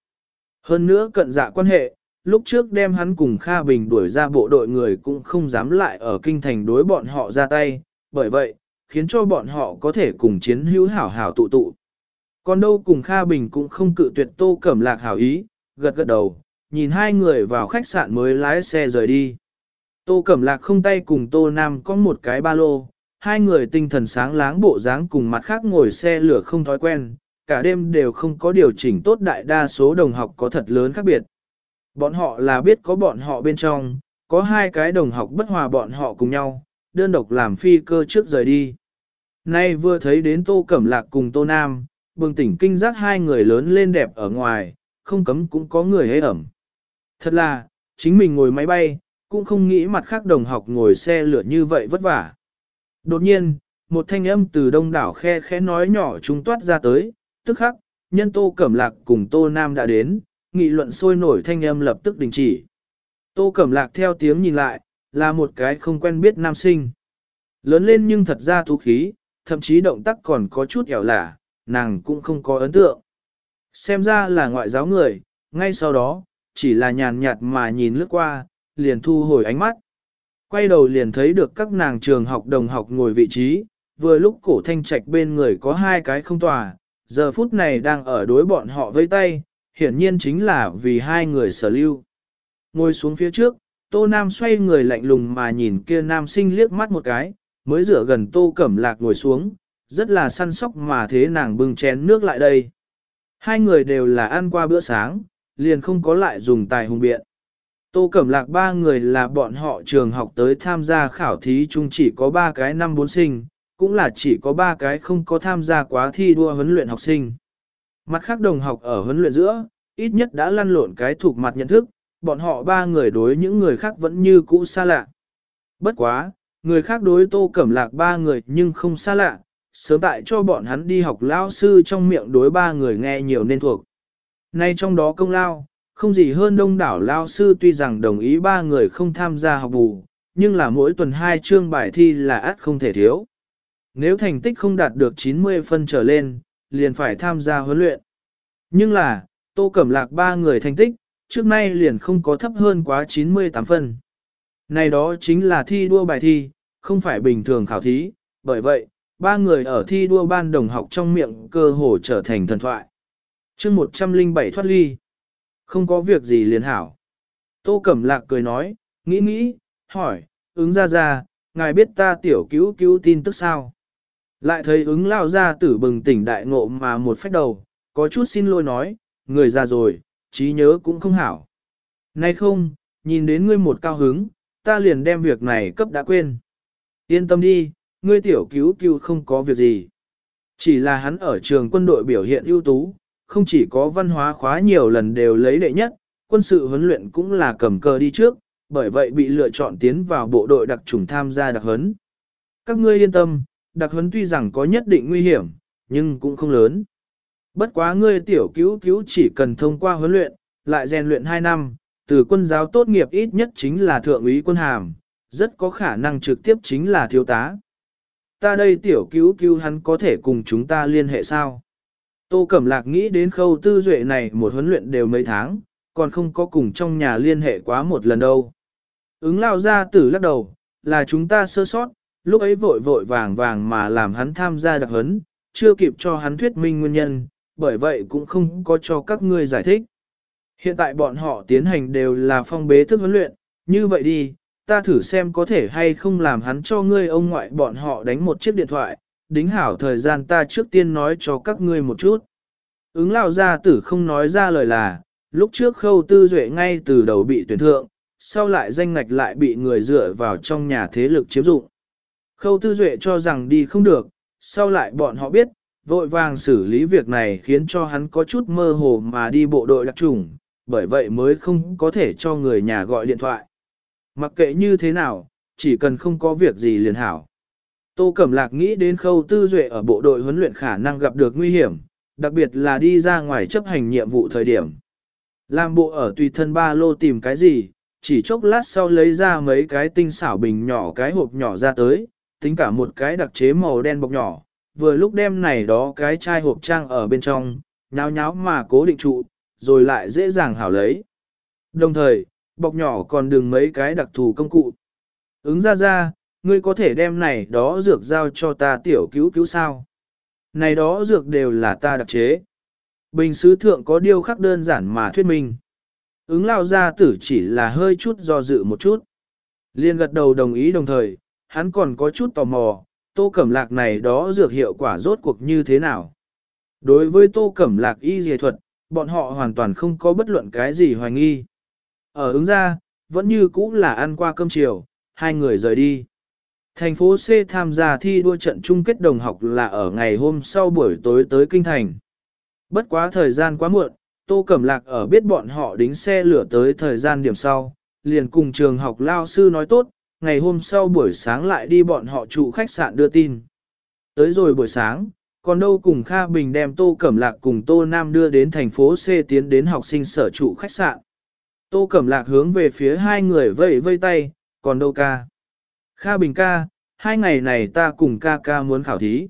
Hơn nữa cận dạ quan hệ, lúc trước đem hắn cùng Kha Bình đuổi ra bộ đội người cũng không dám lại ở kinh thành đối bọn họ ra tay, bởi vậy, khiến cho bọn họ có thể cùng chiến hữu hảo hảo tụ tụ. Còn đâu cùng Kha Bình cũng không cự tuyệt tô cẩm lạc hảo ý, gật gật đầu, nhìn hai người vào khách sạn mới lái xe rời đi. Tô cẩm lạc không tay cùng tô nam có một cái ba lô, hai người tinh thần sáng láng bộ dáng cùng mặt khác ngồi xe lửa không thói quen, cả đêm đều không có điều chỉnh tốt đại đa số đồng học có thật lớn khác biệt. Bọn họ là biết có bọn họ bên trong, có hai cái đồng học bất hòa bọn họ cùng nhau, đơn độc làm phi cơ trước rời đi. Nay vừa thấy đến Tô Cẩm Lạc cùng Tô Nam, bừng tỉnh kinh giác hai người lớn lên đẹp ở ngoài, không cấm cũng có người hế ẩm. Thật là, chính mình ngồi máy bay, cũng không nghĩ mặt khác đồng học ngồi xe lửa như vậy vất vả. Đột nhiên, một thanh âm từ đông đảo khe khẽ nói nhỏ chúng toát ra tới, tức khắc, nhân Tô Cẩm Lạc cùng Tô Nam đã đến, nghị luận sôi nổi thanh âm lập tức đình chỉ. Tô Cẩm Lạc theo tiếng nhìn lại, là một cái không quen biết nam sinh. Lớn lên nhưng thật ra thú khí, thậm chí động tác còn có chút ẻo lả, nàng cũng không có ấn tượng. Xem ra là ngoại giáo người, ngay sau đó, chỉ là nhàn nhạt mà nhìn lướt qua, liền thu hồi ánh mắt. Quay đầu liền thấy được các nàng trường học đồng học ngồi vị trí, vừa lúc cổ thanh trạch bên người có hai cái không tòa, giờ phút này đang ở đối bọn họ với tay, hiển nhiên chính là vì hai người sở lưu. Ngồi xuống phía trước, Tô Nam xoay người lạnh lùng mà nhìn kia nam sinh liếc mắt một cái, mới rửa gần Tô Cẩm Lạc ngồi xuống, rất là săn sóc mà thế nàng bưng chén nước lại đây. Hai người đều là ăn qua bữa sáng, liền không có lại dùng tài hùng biện. Tô Cẩm Lạc ba người là bọn họ trường học tới tham gia khảo thí chung chỉ có ba cái năm bốn sinh, cũng là chỉ có ba cái không có tham gia quá thi đua huấn luyện học sinh. Mặt khác đồng học ở huấn luyện giữa, ít nhất đã lăn lộn cái thuộc mặt nhận thức, bọn họ ba người đối những người khác vẫn như cũ xa lạ. Bất quá, người khác đối Tô Cẩm Lạc ba người nhưng không xa lạ, sớm tại cho bọn hắn đi học lao sư trong miệng đối ba người nghe nhiều nên thuộc. Nay trong đó công lao, không gì hơn đông đảo lao sư tuy rằng đồng ý ba người không tham gia học bù, nhưng là mỗi tuần hai chương bài thi là át không thể thiếu. Nếu thành tích không đạt được 90 phân trở lên, liền phải tham gia huấn luyện. Nhưng là, Tô Cẩm Lạc ba người thành tích, trước nay liền không có thấp hơn quá 98 phân. Này đó chính là thi đua bài thi, không phải bình thường khảo thí, bởi vậy, ba người ở thi đua ban đồng học trong miệng cơ hồ trở thành thần thoại. chương 107 thoát ly. Không có việc gì liền hảo. Tô Cẩm Lạc cười nói, nghĩ nghĩ, hỏi, ứng ra ra, ngài biết ta tiểu cứu cứu tin tức sao? Lại thấy ứng lao ra tử bừng tỉnh đại ngộ mà một phách đầu, có chút xin lỗi nói, người già rồi, trí nhớ cũng không hảo. Nay không, nhìn đến ngươi một cao hứng, ta liền đem việc này cấp đã quên. Yên tâm đi, ngươi tiểu cứu cứu không có việc gì. Chỉ là hắn ở trường quân đội biểu hiện ưu tú, không chỉ có văn hóa khóa nhiều lần đều lấy đệ nhất, quân sự huấn luyện cũng là cầm cờ đi trước, bởi vậy bị lựa chọn tiến vào bộ đội đặc trùng tham gia đặc huấn. Các ngươi yên tâm, đặc huấn tuy rằng có nhất định nguy hiểm, nhưng cũng không lớn. Bất quá ngươi tiểu cứu cứu chỉ cần thông qua huấn luyện, lại rèn luyện 2 năm, từ quân giáo tốt nghiệp ít nhất chính là thượng úy quân hàm, rất có khả năng trực tiếp chính là thiếu tá. Ta đây tiểu cứu cứu hắn có thể cùng chúng ta liên hệ sao? Tô Cẩm Lạc nghĩ đến khâu tư duệ này một huấn luyện đều mấy tháng, còn không có cùng trong nhà liên hệ quá một lần đâu. Ứng lao ra tử lắc đầu, là chúng ta sơ sót, lúc ấy vội vội vàng vàng mà làm hắn tham gia đặc huấn, chưa kịp cho hắn thuyết minh nguyên nhân, bởi vậy cũng không có cho các ngươi giải thích. Hiện tại bọn họ tiến hành đều là phong bế thức huấn luyện, như vậy đi, ta thử xem có thể hay không làm hắn cho ngươi ông ngoại bọn họ đánh một chiếc điện thoại, đính hảo thời gian ta trước tiên nói cho các ngươi một chút. Ứng lao gia tử không nói ra lời là, lúc trước khâu tư duệ ngay từ đầu bị tuyển thượng, sau lại danh ngạch lại bị người dựa vào trong nhà thế lực chiếm dụng. Khâu tư duệ cho rằng đi không được, sau lại bọn họ biết, vội vàng xử lý việc này khiến cho hắn có chút mơ hồ mà đi bộ đội đặc trùng, bởi vậy mới không có thể cho người nhà gọi điện thoại. Mặc kệ như thế nào, chỉ cần không có việc gì liền hảo. Tô Cẩm Lạc nghĩ đến khâu tư duệ ở bộ đội huấn luyện khả năng gặp được nguy hiểm, đặc biệt là đi ra ngoài chấp hành nhiệm vụ thời điểm. Làm bộ ở tùy thân ba lô tìm cái gì, chỉ chốc lát sau lấy ra mấy cái tinh xảo bình nhỏ cái hộp nhỏ ra tới, tính cả một cái đặc chế màu đen bọc nhỏ, vừa lúc đem này đó cái chai hộp trang ở bên trong, nháo nháo mà cố định trụ, rồi lại dễ dàng hảo lấy. Đồng thời, bọc nhỏ còn đừng mấy cái đặc thù công cụ. Ứng ra ra, ngươi có thể đem này đó dược giao cho ta tiểu cứu cứu sao. Này đó dược đều là ta đặc chế. Bình sứ thượng có điều khắc đơn giản mà thuyết minh. Ứng lao gia tử chỉ là hơi chút do dự một chút. Liên gật đầu đồng ý đồng thời, hắn còn có chút tò mò, tô cẩm lạc này đó dược hiệu quả rốt cuộc như thế nào. Đối với tô cẩm lạc y dề thuật, bọn họ hoàn toàn không có bất luận cái gì hoài nghi. Ở ứng ra, vẫn như cũ là ăn qua cơm chiều, hai người rời đi. Thành phố C tham gia thi đua trận chung kết đồng học là ở ngày hôm sau buổi tối tới Kinh Thành. Bất quá thời gian quá muộn, Tô Cẩm Lạc ở biết bọn họ đính xe lửa tới thời gian điểm sau, liền cùng trường học lao sư nói tốt, ngày hôm sau buổi sáng lại đi bọn họ trụ khách sạn đưa tin. Tới rồi buổi sáng, còn đâu cùng Kha Bình đem Tô Cẩm Lạc cùng Tô Nam đưa đến thành phố C tiến đến học sinh sở trụ khách sạn. Tô Cẩm Lạc hướng về phía hai người vẫy vây tay, còn đâu ca. Kha Bình ca, hai ngày này ta cùng ca ca muốn khảo thí.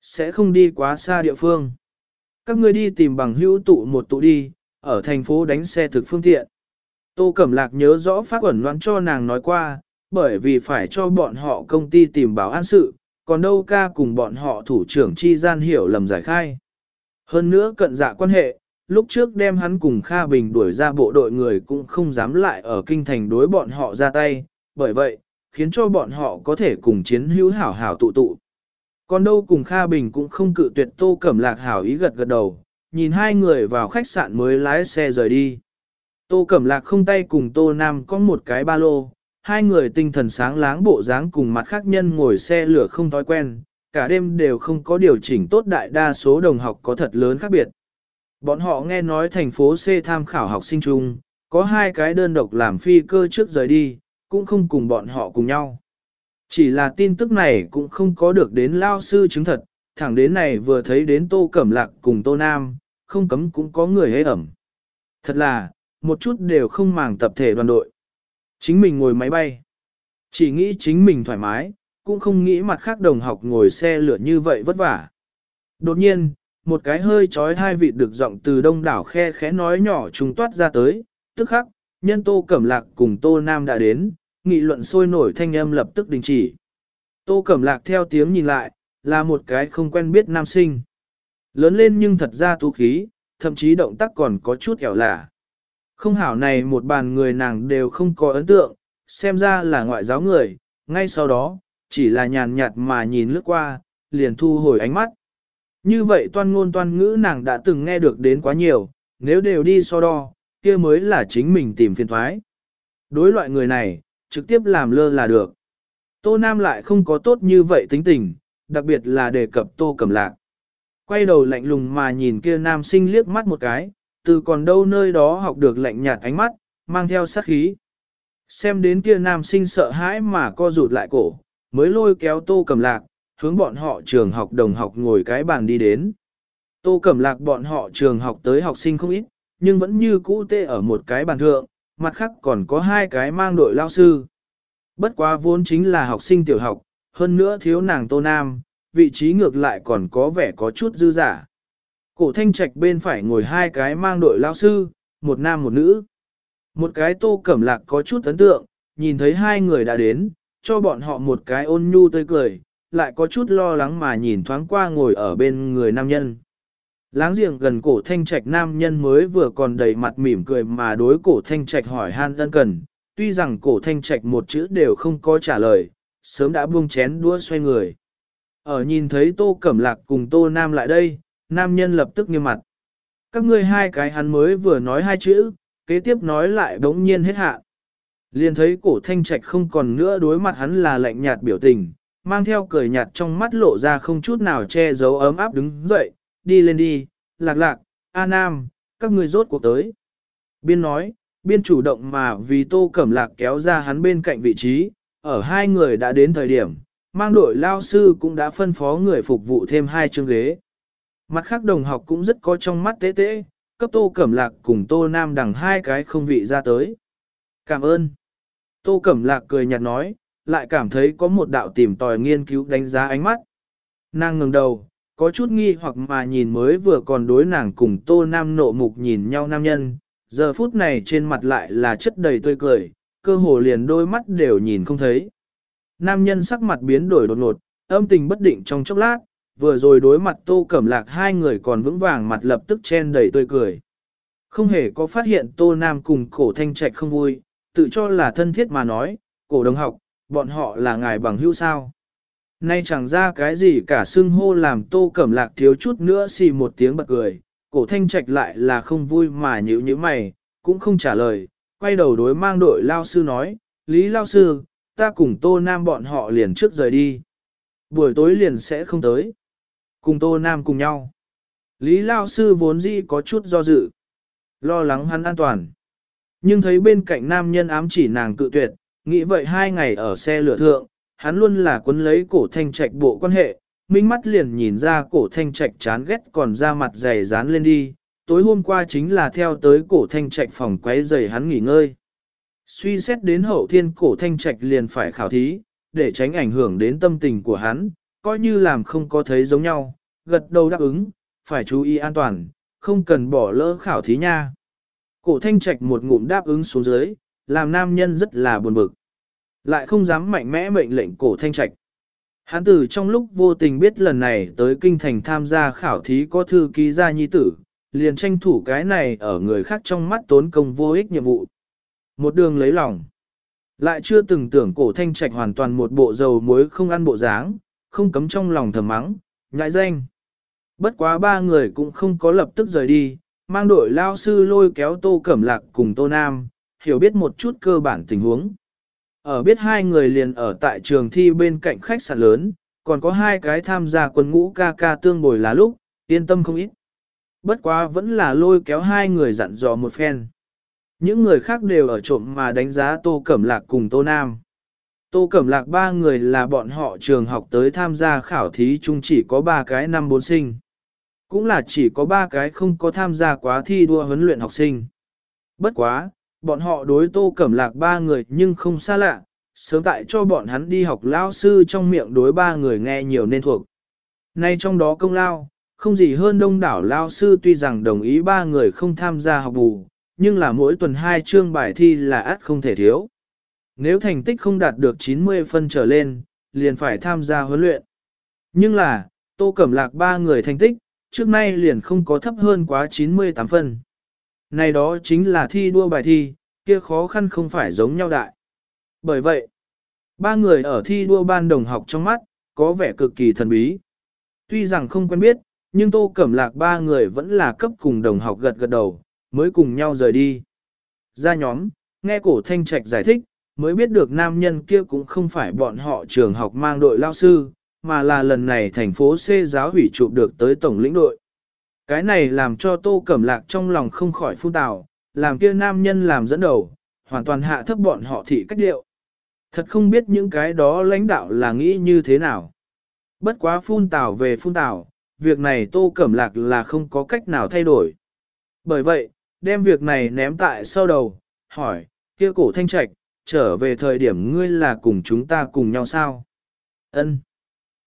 Sẽ không đi quá xa địa phương. Các ngươi đi tìm bằng hữu tụ một tụ đi, ở thành phố đánh xe thực phương tiện. Tô Cẩm Lạc nhớ rõ phát ẩn loạn cho nàng nói qua, bởi vì phải cho bọn họ công ty tìm bảo an sự, còn đâu ca cùng bọn họ thủ trưởng chi gian hiểu lầm giải khai. Hơn nữa cận dạ quan hệ, lúc trước đem hắn cùng Kha Bình đuổi ra bộ đội người cũng không dám lại ở kinh thành đối bọn họ ra tay, bởi vậy, khiến cho bọn họ có thể cùng chiến hữu hảo hảo tụ tụ. Còn đâu cùng Kha Bình cũng không cự tuyệt Tô Cẩm Lạc hảo ý gật gật đầu, nhìn hai người vào khách sạn mới lái xe rời đi. Tô Cẩm Lạc không tay cùng Tô Nam có một cái ba lô, hai người tinh thần sáng láng bộ dáng cùng mặt khác nhân ngồi xe lửa không thói quen, cả đêm đều không có điều chỉnh tốt đại đa số đồng học có thật lớn khác biệt. Bọn họ nghe nói thành phố C tham khảo học sinh chung, có hai cái đơn độc làm phi cơ trước rời đi, cũng không cùng bọn họ cùng nhau. Chỉ là tin tức này cũng không có được đến lao sư chứng thật, thẳng đến này vừa thấy đến Tô Cẩm Lạc cùng Tô Nam, không cấm cũng có người hế ẩm. Thật là, một chút đều không màng tập thể đoàn đội. Chính mình ngồi máy bay. Chỉ nghĩ chính mình thoải mái, cũng không nghĩ mặt khác đồng học ngồi xe lửa như vậy vất vả. Đột nhiên, một cái hơi trói hai vị được giọng từ đông đảo khe khẽ nói nhỏ trùng toát ra tới, tức khắc, nhân Tô Cẩm Lạc cùng Tô Nam đã đến, nghị luận sôi nổi thanh âm lập tức đình chỉ. Tô Cẩm Lạc theo tiếng nhìn lại, là một cái không quen biết nam sinh. Lớn lên nhưng thật ra tú khí, thậm chí động tác còn có chút ẻo lả. Không hảo này một bàn người nàng đều không có ấn tượng, xem ra là ngoại giáo người, ngay sau đó, chỉ là nhàn nhạt mà nhìn lướt qua, liền thu hồi ánh mắt. Như vậy toan ngôn toan ngữ nàng đã từng nghe được đến quá nhiều, nếu đều đi so đo, kia mới là chính mình tìm phiền thoái. Đối loại người này, trực tiếp làm lơ là được. Tô Nam lại không có tốt như vậy tính tình, đặc biệt là đề cập Tô Cẩm Lạc. Quay đầu lạnh lùng mà nhìn kia nam sinh liếc mắt một cái, từ còn đâu nơi đó học được lạnh nhạt ánh mắt, mang theo sát khí. Xem đến kia nam sinh sợ hãi mà co rụt lại cổ, mới lôi kéo Tô Cẩm Lạc, hướng bọn họ trường học đồng học ngồi cái bàn đi đến. Tô Cẩm Lạc bọn họ trường học tới học sinh không ít, nhưng vẫn như cũ tê ở một cái bàn thượng, mặt khác còn có hai cái mang đội lao sư. Bất quá vốn chính là học sinh tiểu học, hơn nữa thiếu nàng Tô Nam, vị trí ngược lại còn có vẻ có chút dư giả. Cổ thanh trạch bên phải ngồi hai cái mang đội lao sư, một nam một nữ. Một cái tô cẩm lạc có chút ấn tượng, nhìn thấy hai người đã đến, cho bọn họ một cái ôn nhu tươi cười, lại có chút lo lắng mà nhìn thoáng qua ngồi ở bên người nam nhân. Láng giềng gần cổ thanh trạch nam nhân mới vừa còn đầy mặt mỉm cười mà đối cổ thanh trạch hỏi han ân cần, tuy rằng cổ thanh trạch một chữ đều không có trả lời, sớm đã buông chén đua xoay người. Ở nhìn thấy tô cẩm lạc cùng tô nam lại đây, nam nhân lập tức nghiêm mặt. Các ngươi hai cái hắn mới vừa nói hai chữ, kế tiếp nói lại đống nhiên hết hạ. Liền thấy cổ thanh trạch không còn nữa đối mặt hắn là lạnh nhạt biểu tình, mang theo cười nhạt trong mắt lộ ra không chút nào che giấu ấm áp đứng dậy, đi lên đi, lạc lạc, A Nam, các ngươi rốt cuộc tới. Biên nói, biên chủ động mà vì tô cẩm lạc kéo ra hắn bên cạnh vị trí, ở hai người đã đến thời điểm, mang đội lao sư cũng đã phân phó người phục vụ thêm hai chương ghế. Mặt khác đồng học cũng rất có trong mắt tế tế, cấp tô cẩm lạc cùng tô nam đằng hai cái không vị ra tới. Cảm ơn. Tô cẩm lạc cười nhạt nói, lại cảm thấy có một đạo tìm tòi nghiên cứu đánh giá ánh mắt. Nàng ngừng đầu, có chút nghi hoặc mà nhìn mới vừa còn đối nàng cùng tô nam nộ mục nhìn nhau nam nhân, giờ phút này trên mặt lại là chất đầy tươi cười, cơ hồ liền đôi mắt đều nhìn không thấy. Nam nhân sắc mặt biến đổi đột ngột, âm tình bất định trong chốc lát, vừa rồi đối mặt tô cẩm lạc hai người còn vững vàng mặt lập tức chen đầy tươi cười. Không hề có phát hiện tô nam cùng cổ thanh trạch không vui, tự cho là thân thiết mà nói, cổ đồng học, bọn họ là ngài bằng hữu sao. Nay chẳng ra cái gì cả xưng hô làm tô cẩm lạc thiếu chút nữa xì một tiếng bật cười, cổ thanh trạch lại là không vui mà nhữ như mày, cũng không trả lời, quay đầu đối mang đội lao sư nói, Lý lao sư, ta cùng tô nam bọn họ liền trước rời đi. Buổi tối liền sẽ không tới. Cùng Tô Nam cùng nhau. Lý Lao Sư vốn dĩ có chút do dự. Lo lắng hắn an toàn. Nhưng thấy bên cạnh nam nhân ám chỉ nàng cự tuyệt, nghĩ vậy hai ngày ở xe lửa thượng, hắn luôn là quấn lấy cổ thanh trạch bộ quan hệ, minh mắt liền nhìn ra cổ thanh trạch chán ghét còn ra mặt dày dán lên đi, tối hôm qua chính là theo tới cổ thanh trạch phòng quấy giày hắn nghỉ ngơi. Suy xét đến hậu thiên cổ thanh trạch liền phải khảo thí, để tránh ảnh hưởng đến tâm tình của hắn, coi như làm không có thấy giống nhau, gật đầu đáp ứng, phải chú ý an toàn, không cần bỏ lỡ khảo thí nha. Cổ thanh trạch một ngụm đáp ứng xuống dưới, làm nam nhân rất là buồn bực. Lại không dám mạnh mẽ mệnh lệnh cổ thanh trạch. Hán tử trong lúc vô tình biết lần này tới kinh thành tham gia khảo thí có thư ký gia nhi tử, liền tranh thủ cái này ở người khác trong mắt tốn công vô ích nhiệm vụ. Một đường lấy lòng. Lại chưa từng tưởng cổ thanh trạch hoàn toàn một bộ dầu muối không ăn bộ dáng, không cấm trong lòng thầm mắng, nhãi danh. Bất quá ba người cũng không có lập tức rời đi, mang đội lao sư lôi kéo Tô Cẩm Lạc cùng Tô Nam, hiểu biết một chút cơ bản tình huống. Ở biết hai người liền ở tại trường thi bên cạnh khách sạn lớn, còn có hai cái tham gia quân ngũ ca ca tương bồi là lúc, yên tâm không ít. Bất quá vẫn là lôi kéo hai người dặn dò một phen. Những người khác đều ở trộm mà đánh giá Tô Cẩm Lạc cùng Tô Nam. Tô Cẩm Lạc ba người là bọn họ trường học tới tham gia khảo thí chung chỉ có ba cái năm bốn sinh. Cũng là chỉ có ba cái không có tham gia quá thi đua huấn luyện học sinh. Bất quá, bọn họ đối Tô Cẩm Lạc ba người nhưng không xa lạ, sớm tại cho bọn hắn đi học lao sư trong miệng đối ba người nghe nhiều nên thuộc. Nay trong đó công lao, không gì hơn đông đảo lao sư tuy rằng đồng ý ba người không tham gia học bù, nhưng là mỗi tuần hai chương bài thi là át không thể thiếu. Nếu thành tích không đạt được 90 phân trở lên, liền phải tham gia huấn luyện. Nhưng là, Tô Cẩm Lạc ba người thành tích, trước nay liền không có thấp hơn quá 98 phân. Này đó chính là thi đua bài thi, kia khó khăn không phải giống nhau đại. Bởi vậy, ba người ở thi đua ban đồng học trong mắt, có vẻ cực kỳ thần bí. Tuy rằng không quen biết, nhưng Tô Cẩm Lạc ba người vẫn là cấp cùng đồng học gật gật đầu, mới cùng nhau rời đi. Ra nhóm, nghe cổ thanh trạch giải thích, mới biết được nam nhân kia cũng không phải bọn họ trường học mang đội lao sư, mà là lần này thành phố C giáo hủy chụp được tới tổng lĩnh đội. Cái này làm cho Tô Cẩm Lạc trong lòng không khỏi phun tào, làm kia nam nhân làm dẫn đầu, hoàn toàn hạ thấp bọn họ thị cách điệu. Thật không biết những cái đó lãnh đạo là nghĩ như thế nào. Bất quá phun tào về phun tào, việc này Tô Cẩm Lạc là không có cách nào thay đổi. Bởi vậy, đem việc này ném tại sau đầu, hỏi, kia cổ thanh trạch, trở về thời điểm ngươi là cùng chúng ta cùng nhau sao? Ân.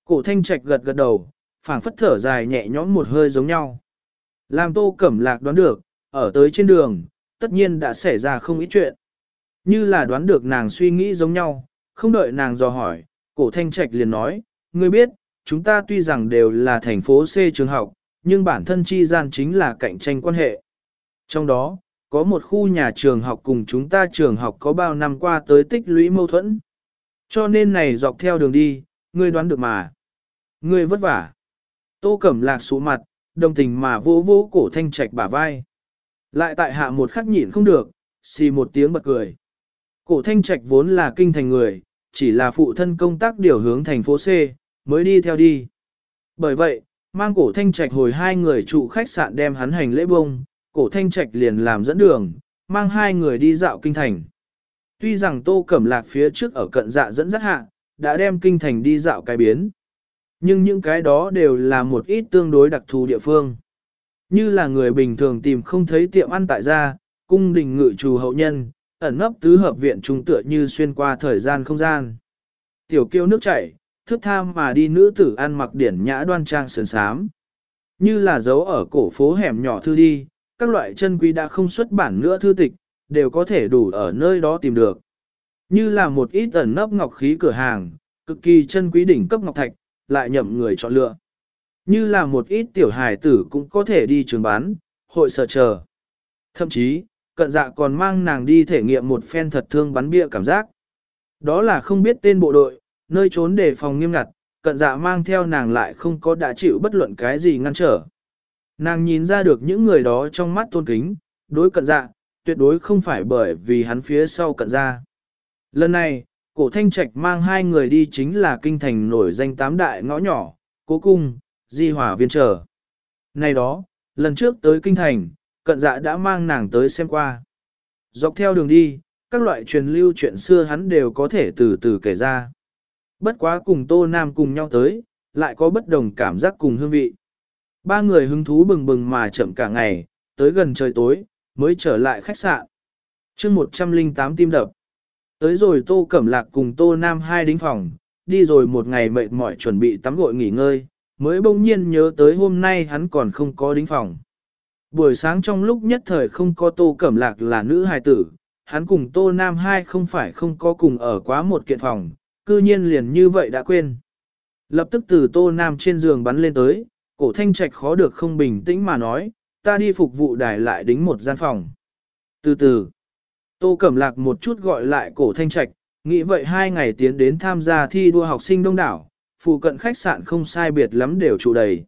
Cổ thanh trạch gật gật đầu, phảng phất thở dài nhẹ nhõm một hơi giống nhau. Làm tô cẩm lạc đoán được, ở tới trên đường, tất nhiên đã xảy ra không ít chuyện. Như là đoán được nàng suy nghĩ giống nhau, không đợi nàng dò hỏi, cổ thanh trạch liền nói, ngươi biết, chúng ta tuy rằng đều là thành phố C trường học, nhưng bản thân chi gian chính là cạnh tranh quan hệ. Trong đó, có một khu nhà trường học cùng chúng ta trường học có bao năm qua tới tích lũy mâu thuẫn. Cho nên này dọc theo đường đi, ngươi đoán được mà. Ngươi vất vả. Tô Cẩm Lạc sụ mặt, đồng tình mà vỗ vỗ cổ thanh trạch bả vai. Lại tại hạ một khắc nhịn không được, xì một tiếng bật cười. Cổ thanh trạch vốn là kinh thành người, chỉ là phụ thân công tác điều hướng thành phố C, mới đi theo đi. Bởi vậy, mang cổ thanh trạch hồi hai người trụ khách sạn đem hắn hành lễ bông, cổ thanh trạch liền làm dẫn đường, mang hai người đi dạo kinh thành. Tuy rằng tô cẩm lạc phía trước ở cận dạ dẫn dắt hạ, đã đem kinh thành đi dạo cái biến. Nhưng những cái đó đều là một ít tương đối đặc thù địa phương. Như là người bình thường tìm không thấy tiệm ăn tại gia, cung đình ngự trù hậu nhân, ẩn nấp tứ hợp viện trung tựa như xuyên qua thời gian không gian. Tiểu kiêu nước chảy, thước tham mà đi nữ tử ăn mặc điển nhã đoan trang sườn sám. Như là dấu ở cổ phố hẻm nhỏ thư đi, các loại chân quý đã không xuất bản nữa thư tịch, đều có thể đủ ở nơi đó tìm được. Như là một ít ẩn nấp ngọc khí cửa hàng, cực kỳ chân quý đỉnh cấp ngọc thạch, lại nhậm người chọn lựa. Như là một ít tiểu hài tử cũng có thể đi trường bán, hội sở chờ. Thậm chí, cận dạ còn mang nàng đi thể nghiệm một phen thật thương bắn bia cảm giác. Đó là không biết tên bộ đội, nơi trốn để phòng nghiêm ngặt, cận dạ mang theo nàng lại không có đã chịu bất luận cái gì ngăn trở. Nàng nhìn ra được những người đó trong mắt tôn kính, đối cận dạ, tuyệt đối không phải bởi vì hắn phía sau cận dạ Lần này, cổ thanh trạch mang hai người đi chính là kinh thành nổi danh tám đại ngõ nhỏ, cố cung, di hỏa viên trở. Này đó, lần trước tới kinh thành, cận dạ đã mang nàng tới xem qua. Dọc theo đường đi, các loại truyền lưu chuyện xưa hắn đều có thể từ từ kể ra. Bất quá cùng Tô Nam cùng nhau tới, lại có bất đồng cảm giác cùng hương vị. Ba người hứng thú bừng bừng mà chậm cả ngày, tới gần trời tối, mới trở lại khách sạn. chương 108 tim đập. Tới rồi Tô Cẩm Lạc cùng Tô Nam hai đính phòng, đi rồi một ngày mệt mỏi chuẩn bị tắm gội nghỉ ngơi, mới bỗng nhiên nhớ tới hôm nay hắn còn không có đính phòng. Buổi sáng trong lúc nhất thời không có Tô Cẩm Lạc là nữ hài tử, hắn cùng Tô Nam hai không phải không có cùng ở quá một kiện phòng, cư nhiên liền như vậy đã quên. Lập tức từ Tô Nam trên giường bắn lên tới, cổ thanh trạch khó được không bình tĩnh mà nói, ta đi phục vụ đài lại đính một gian phòng. Từ từ, Tô Cẩm Lạc một chút gọi lại cổ thanh trạch, nghĩ vậy hai ngày tiến đến tham gia thi đua học sinh đông đảo, phụ cận khách sạn không sai biệt lắm đều trụ đầy.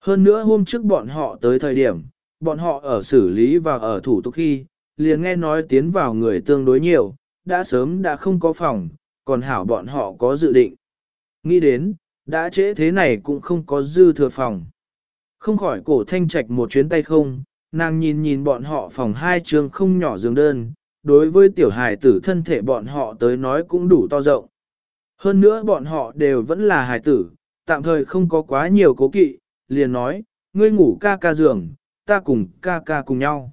Hơn nữa hôm trước bọn họ tới thời điểm, bọn họ ở xử lý và ở thủ tục khi, liền nghe nói tiến vào người tương đối nhiều, đã sớm đã không có phòng, còn hảo bọn họ có dự định. Nghĩ đến, đã trễ thế này cũng không có dư thừa phòng. Không khỏi cổ thanh trạch một chuyến tay không, nàng nhìn nhìn bọn họ phòng hai trường không nhỏ giường đơn, đối với tiểu hài tử thân thể bọn họ tới nói cũng đủ to rộng. Hơn nữa bọn họ đều vẫn là hài tử, tạm thời không có quá nhiều cố kỵ, liền nói, ngươi ngủ ca ca giường, ta cùng ca ca cùng nhau.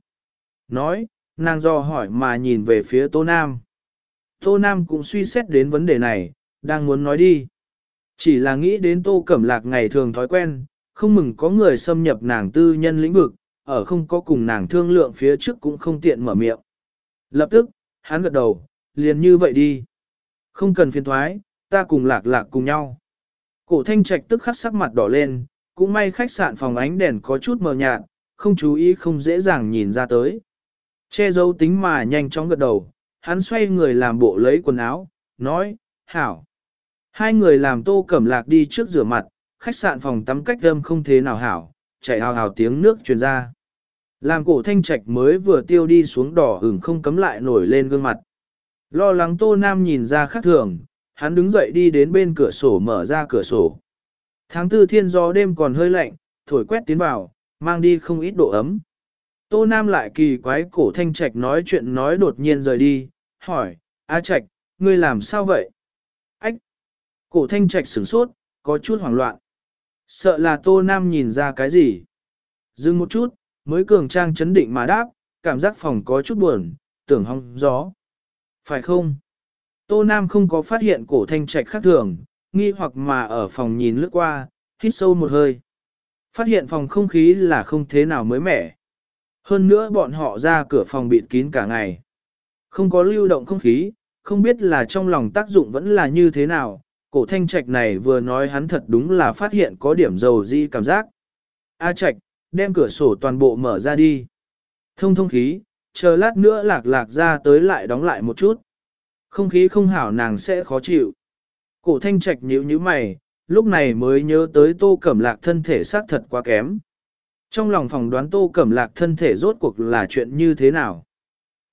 Nói, nàng do hỏi mà nhìn về phía Tô Nam. Tô Nam cũng suy xét đến vấn đề này, đang muốn nói đi. Chỉ là nghĩ đến Tô Cẩm Lạc ngày thường thói quen, không mừng có người xâm nhập nàng tư nhân lĩnh vực, ở không có cùng nàng thương lượng phía trước cũng không tiện mở miệng. Lập tức, hắn gật đầu, liền như vậy đi. Không cần phiền thoái, ta cùng lạc lạc cùng nhau. Cổ thanh trạch tức khắc sắc mặt đỏ lên, cũng may khách sạn phòng ánh đèn có chút mờ nhạt, không chú ý không dễ dàng nhìn ra tới. Che giấu tính mà nhanh chóng gật đầu, hắn xoay người làm bộ lấy quần áo, nói, hảo. Hai người làm tô cẩm lạc đi trước rửa mặt, khách sạn phòng tắm cách âm không thế nào hảo, chạy hào hào tiếng nước truyền ra. Làm cổ thanh trạch mới vừa tiêu đi xuống đỏ hửng không cấm lại nổi lên gương mặt. Lo lắng tô nam nhìn ra khác thường, hắn đứng dậy đi đến bên cửa sổ mở ra cửa sổ. Tháng tư thiên gió đêm còn hơi lạnh, thổi quét tiến vào, mang đi không ít độ ấm. Tô Nam lại kỳ quái cổ thanh trạch nói chuyện nói đột nhiên rời đi, hỏi, A trạch, ngươi làm sao vậy? Ách! Cổ thanh trạch sửng sốt, có chút hoảng loạn. Sợ là Tô Nam nhìn ra cái gì? Dừng một chút, mới cường trang chấn định mà đáp, cảm giác phòng có chút buồn, tưởng hong gió. Phải không? Tô Nam không có phát hiện cổ thanh trạch khác thường, nghi hoặc mà ở phòng nhìn lướt qua, hít sâu một hơi. Phát hiện phòng không khí là không thế nào mới mẻ. Hơn nữa bọn họ ra cửa phòng bịt kín cả ngày. Không có lưu động không khí, không biết là trong lòng tác dụng vẫn là như thế nào. Cổ thanh trạch này vừa nói hắn thật đúng là phát hiện có điểm dầu di cảm giác. A trạch, đem cửa sổ toàn bộ mở ra đi. Thông thông khí, chờ lát nữa lạc lạc ra tới lại đóng lại một chút. Không khí không hảo nàng sẽ khó chịu. Cổ thanh trạch nhíu như mày, lúc này mới nhớ tới tô cẩm lạc thân thể xác thật quá kém. Trong lòng phòng đoán tô cẩm lạc thân thể rốt cuộc là chuyện như thế nào.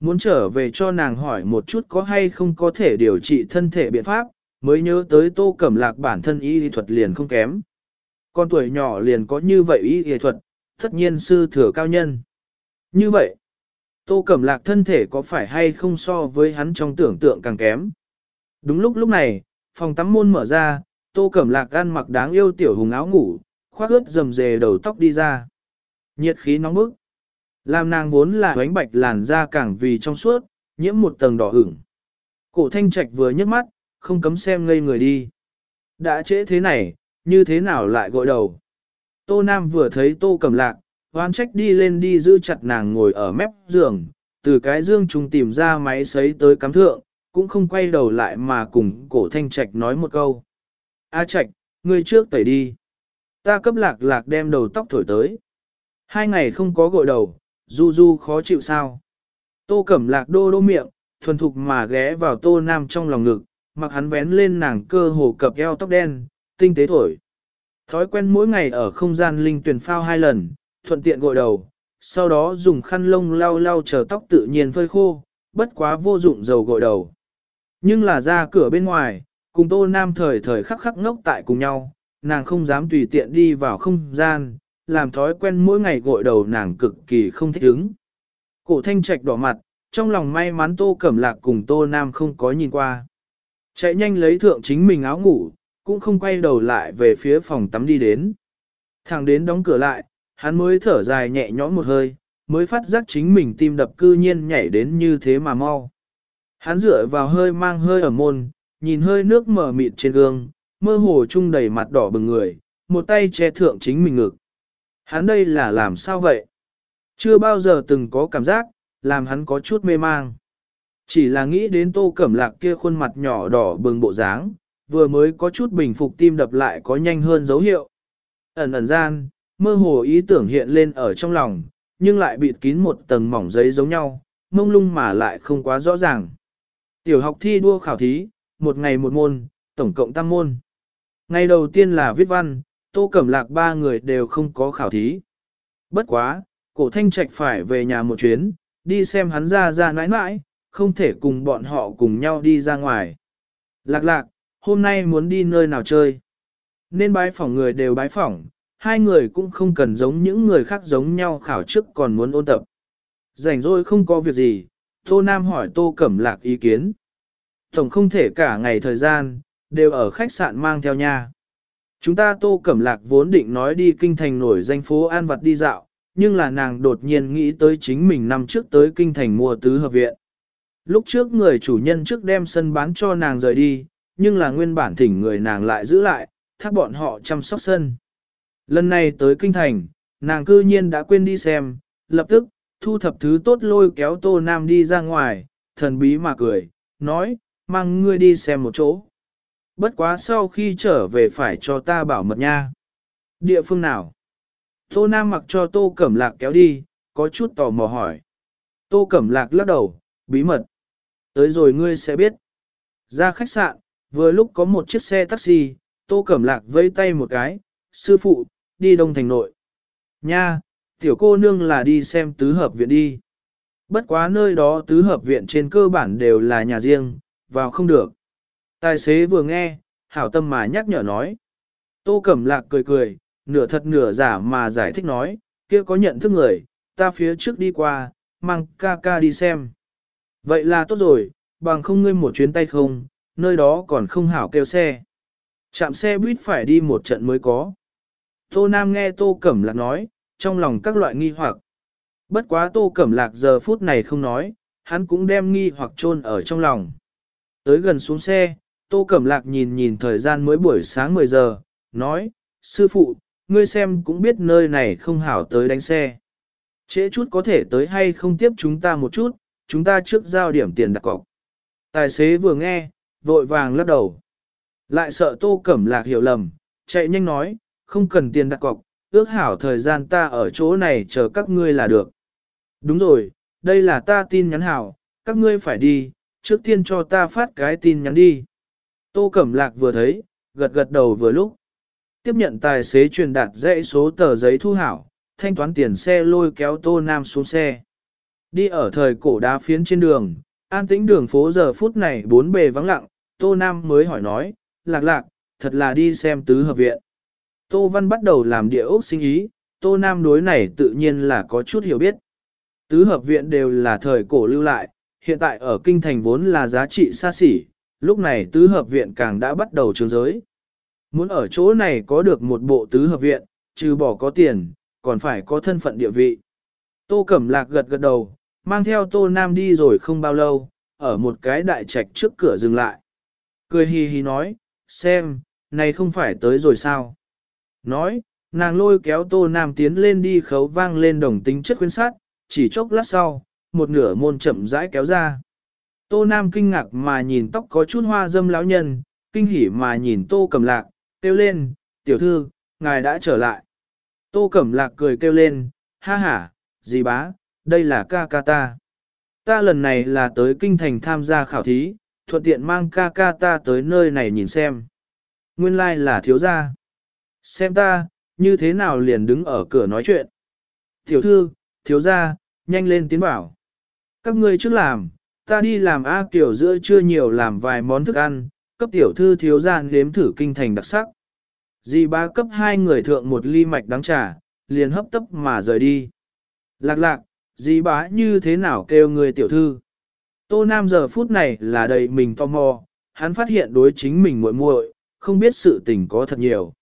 Muốn trở về cho nàng hỏi một chút có hay không có thể điều trị thân thể biện pháp, mới nhớ tới tô cẩm lạc bản thân y thuật liền không kém. Con tuổi nhỏ liền có như vậy y thuật, tất nhiên sư thừa cao nhân. Như vậy, tô cẩm lạc thân thể có phải hay không so với hắn trong tưởng tượng càng kém. Đúng lúc lúc này, phòng tắm môn mở ra, tô cẩm lạc ăn mặc đáng yêu tiểu hùng áo ngủ, khoác ướt rầm rề đầu tóc đi ra. Nhiệt khí nóng bức. Làm nàng vốn là ánh bạch làn da càng vì trong suốt, nhiễm một tầng đỏ ửng. Cổ thanh trạch vừa nhấc mắt, không cấm xem ngây người đi. Đã trễ thế này, như thế nào lại gội đầu. Tô Nam vừa thấy tô Cẩm lạc, hoan trách đi lên đi giữ chặt nàng ngồi ở mép giường, từ cái dương trùng tìm ra máy sấy tới cắm thượng, cũng không quay đầu lại mà cùng cổ thanh trạch nói một câu. A trạch, ngươi trước tẩy đi. Ta cấp lạc lạc đem đầu tóc thổi tới. Hai ngày không có gội đầu, du du khó chịu sao. Tô cẩm lạc đô đô miệng, thuần thục mà ghé vào tô nam trong lòng ngực, mặc hắn vén lên nàng cơ hồ cập eo tóc đen, tinh tế thổi. Thói quen mỗi ngày ở không gian linh tuyển phao hai lần, thuận tiện gội đầu, sau đó dùng khăn lông lau lau chờ tóc tự nhiên phơi khô, bất quá vô dụng dầu gội đầu. Nhưng là ra cửa bên ngoài, cùng tô nam thời thời khắc khắc ngốc tại cùng nhau, nàng không dám tùy tiện đi vào không gian, làm thói quen mỗi ngày gội đầu nàng cực kỳ không thích ứng. Cổ thanh trạch đỏ mặt, trong lòng may mắn tô cẩm lạc cùng tô nam không có nhìn qua. Chạy nhanh lấy thượng chính mình áo ngủ, cũng không quay đầu lại về phía phòng tắm đi đến. Thằng đến đóng cửa lại, hắn mới thở dài nhẹ nhõm một hơi, mới phát giác chính mình tim đập cư nhiên nhảy đến như thế mà mau. Hắn dựa vào hơi mang hơi ở môn, nhìn hơi nước mở mịt trên gương, mơ hồ trung đầy mặt đỏ bừng người, một tay che thượng chính mình ngực. Hắn đây là làm sao vậy? Chưa bao giờ từng có cảm giác, làm hắn có chút mê mang. Chỉ là nghĩ đến tô cẩm lạc kia khuôn mặt nhỏ đỏ bừng bộ dáng, vừa mới có chút bình phục tim đập lại có nhanh hơn dấu hiệu. Ẩn ẩn gian, mơ hồ ý tưởng hiện lên ở trong lòng, nhưng lại bịt kín một tầng mỏng giấy giống nhau, mông lung mà lại không quá rõ ràng. Tiểu học thi đua khảo thí, một ngày một môn, tổng cộng tam môn. Ngày đầu tiên là viết văn, Tô Cẩm Lạc ba người đều không có khảo thí. Bất quá, cổ thanh trạch phải về nhà một chuyến, đi xem hắn ra ra nãi nãi, không thể cùng bọn họ cùng nhau đi ra ngoài. Lạc lạc, hôm nay muốn đi nơi nào chơi? Nên bái phỏng người đều bái phỏng, hai người cũng không cần giống những người khác giống nhau khảo chức còn muốn ôn tập. Rảnh rỗi không có việc gì, Tô Nam hỏi Tô Cẩm Lạc ý kiến. Tổng không thể cả ngày thời gian, đều ở khách sạn mang theo nha. Chúng ta Tô Cẩm Lạc vốn định nói đi kinh thành nổi danh phố An Vật đi dạo, nhưng là nàng đột nhiên nghĩ tới chính mình năm trước tới kinh thành mua tứ hợp viện. Lúc trước người chủ nhân trước đem sân bán cho nàng rời đi, nhưng là nguyên bản thỉnh người nàng lại giữ lại, thác bọn họ chăm sóc sân. Lần này tới kinh thành, nàng cư nhiên đã quên đi xem, lập tức, thu thập thứ tốt lôi kéo Tô Nam đi ra ngoài, thần bí mà cười, nói, mang ngươi đi xem một chỗ. Bất quá sau khi trở về phải cho ta bảo mật nha. Địa phương nào? Tô Nam mặc cho Tô Cẩm Lạc kéo đi, có chút tò mò hỏi. Tô Cẩm Lạc lắc đầu, bí mật. Tới rồi ngươi sẽ biết. Ra khách sạn, vừa lúc có một chiếc xe taxi, Tô Cẩm Lạc vây tay một cái, sư phụ, đi Đông Thành Nội. Nha, tiểu cô nương là đi xem tứ hợp viện đi. Bất quá nơi đó tứ hợp viện trên cơ bản đều là nhà riêng, vào không được. Tài xế vừa nghe, hảo tâm mà nhắc nhở nói. Tô Cẩm Lạc cười cười, nửa thật nửa giả mà giải thích nói, kia có nhận thức người, ta phía trước đi qua, mang ca ca đi xem. Vậy là tốt rồi, bằng không ngươi một chuyến tay không, nơi đó còn không hảo kêu xe. Chạm xe buýt phải đi một trận mới có. Tô Nam nghe Tô Cẩm Lạc nói, trong lòng các loại nghi hoặc. Bất quá Tô Cẩm Lạc giờ phút này không nói, hắn cũng đem nghi hoặc chôn ở trong lòng. Tới gần xuống xe, Tô Cẩm Lạc nhìn nhìn thời gian mới buổi sáng 10 giờ, nói, sư phụ, ngươi xem cũng biết nơi này không hảo tới đánh xe. Trễ chút có thể tới hay không tiếp chúng ta một chút, chúng ta trước giao điểm tiền đặt cọc. Tài xế vừa nghe, vội vàng lắc đầu. Lại sợ Tô Cẩm Lạc hiểu lầm, chạy nhanh nói, không cần tiền đặt cọc, ước hảo thời gian ta ở chỗ này chờ các ngươi là được. Đúng rồi, đây là ta tin nhắn hảo, các ngươi phải đi, trước tiên cho ta phát cái tin nhắn đi. Tô Cẩm Lạc vừa thấy, gật gật đầu vừa lúc. Tiếp nhận tài xế truyền đạt dãy số tờ giấy thu hảo, thanh toán tiền xe lôi kéo Tô Nam xuống xe. Đi ở thời cổ đá phiến trên đường, an tĩnh đường phố giờ phút này bốn bề vắng lặng, Tô Nam mới hỏi nói, lạc lạc, thật là đi xem tứ hợp viện. Tô Văn bắt đầu làm địa ốc sinh ý, Tô Nam đối này tự nhiên là có chút hiểu biết. Tứ hợp viện đều là thời cổ lưu lại, hiện tại ở kinh thành vốn là giá trị xa xỉ, lúc này tứ hợp viện càng đã bắt đầu trường giới. Muốn ở chỗ này có được một bộ tứ hợp viện, trừ bỏ có tiền, còn phải có thân phận địa vị. Tô Cẩm Lạc gật gật đầu, mang theo Tô Nam đi rồi không bao lâu, ở một cái đại trạch trước cửa dừng lại. Cười hi hi nói, xem, này không phải tới rồi sao. Nói, nàng lôi kéo Tô Nam tiến lên đi khấu vang lên đồng tính chất khuyên sát, chỉ chốc lát sau, một nửa môn chậm rãi kéo ra. Tô Nam kinh ngạc mà nhìn tóc có chút hoa dâm lão nhân, kinh hỉ mà nhìn Tô Cẩm Lạc, kêu lên, tiểu thư, ngài đã trở lại. Tô Cẩm Lạc cười kêu lên, ha ha, dì bá, đây là ca ca ta. Ta lần này là tới kinh thành tham gia khảo thí, thuận tiện mang ca ca ta tới nơi này nhìn xem. Nguyên lai like là thiếu gia. Xem ta, như thế nào liền đứng ở cửa nói chuyện. Tiểu thư, thiếu gia, nhanh lên tiến bảo. Các ngươi trước làm, ta đi làm A kiểu giữa chưa nhiều làm vài món thức ăn, cấp tiểu thư thiếu gia nếm thử kinh thành đặc sắc. Dì ba cấp hai người thượng một ly mạch đắng trà, liền hấp tấp mà rời đi. Lạc lạc, dì bá như thế nào kêu người tiểu thư. Tô Nam giờ phút này là đầy mình tò mò, hắn phát hiện đối chính mình muội muội, không biết sự tình có thật nhiều.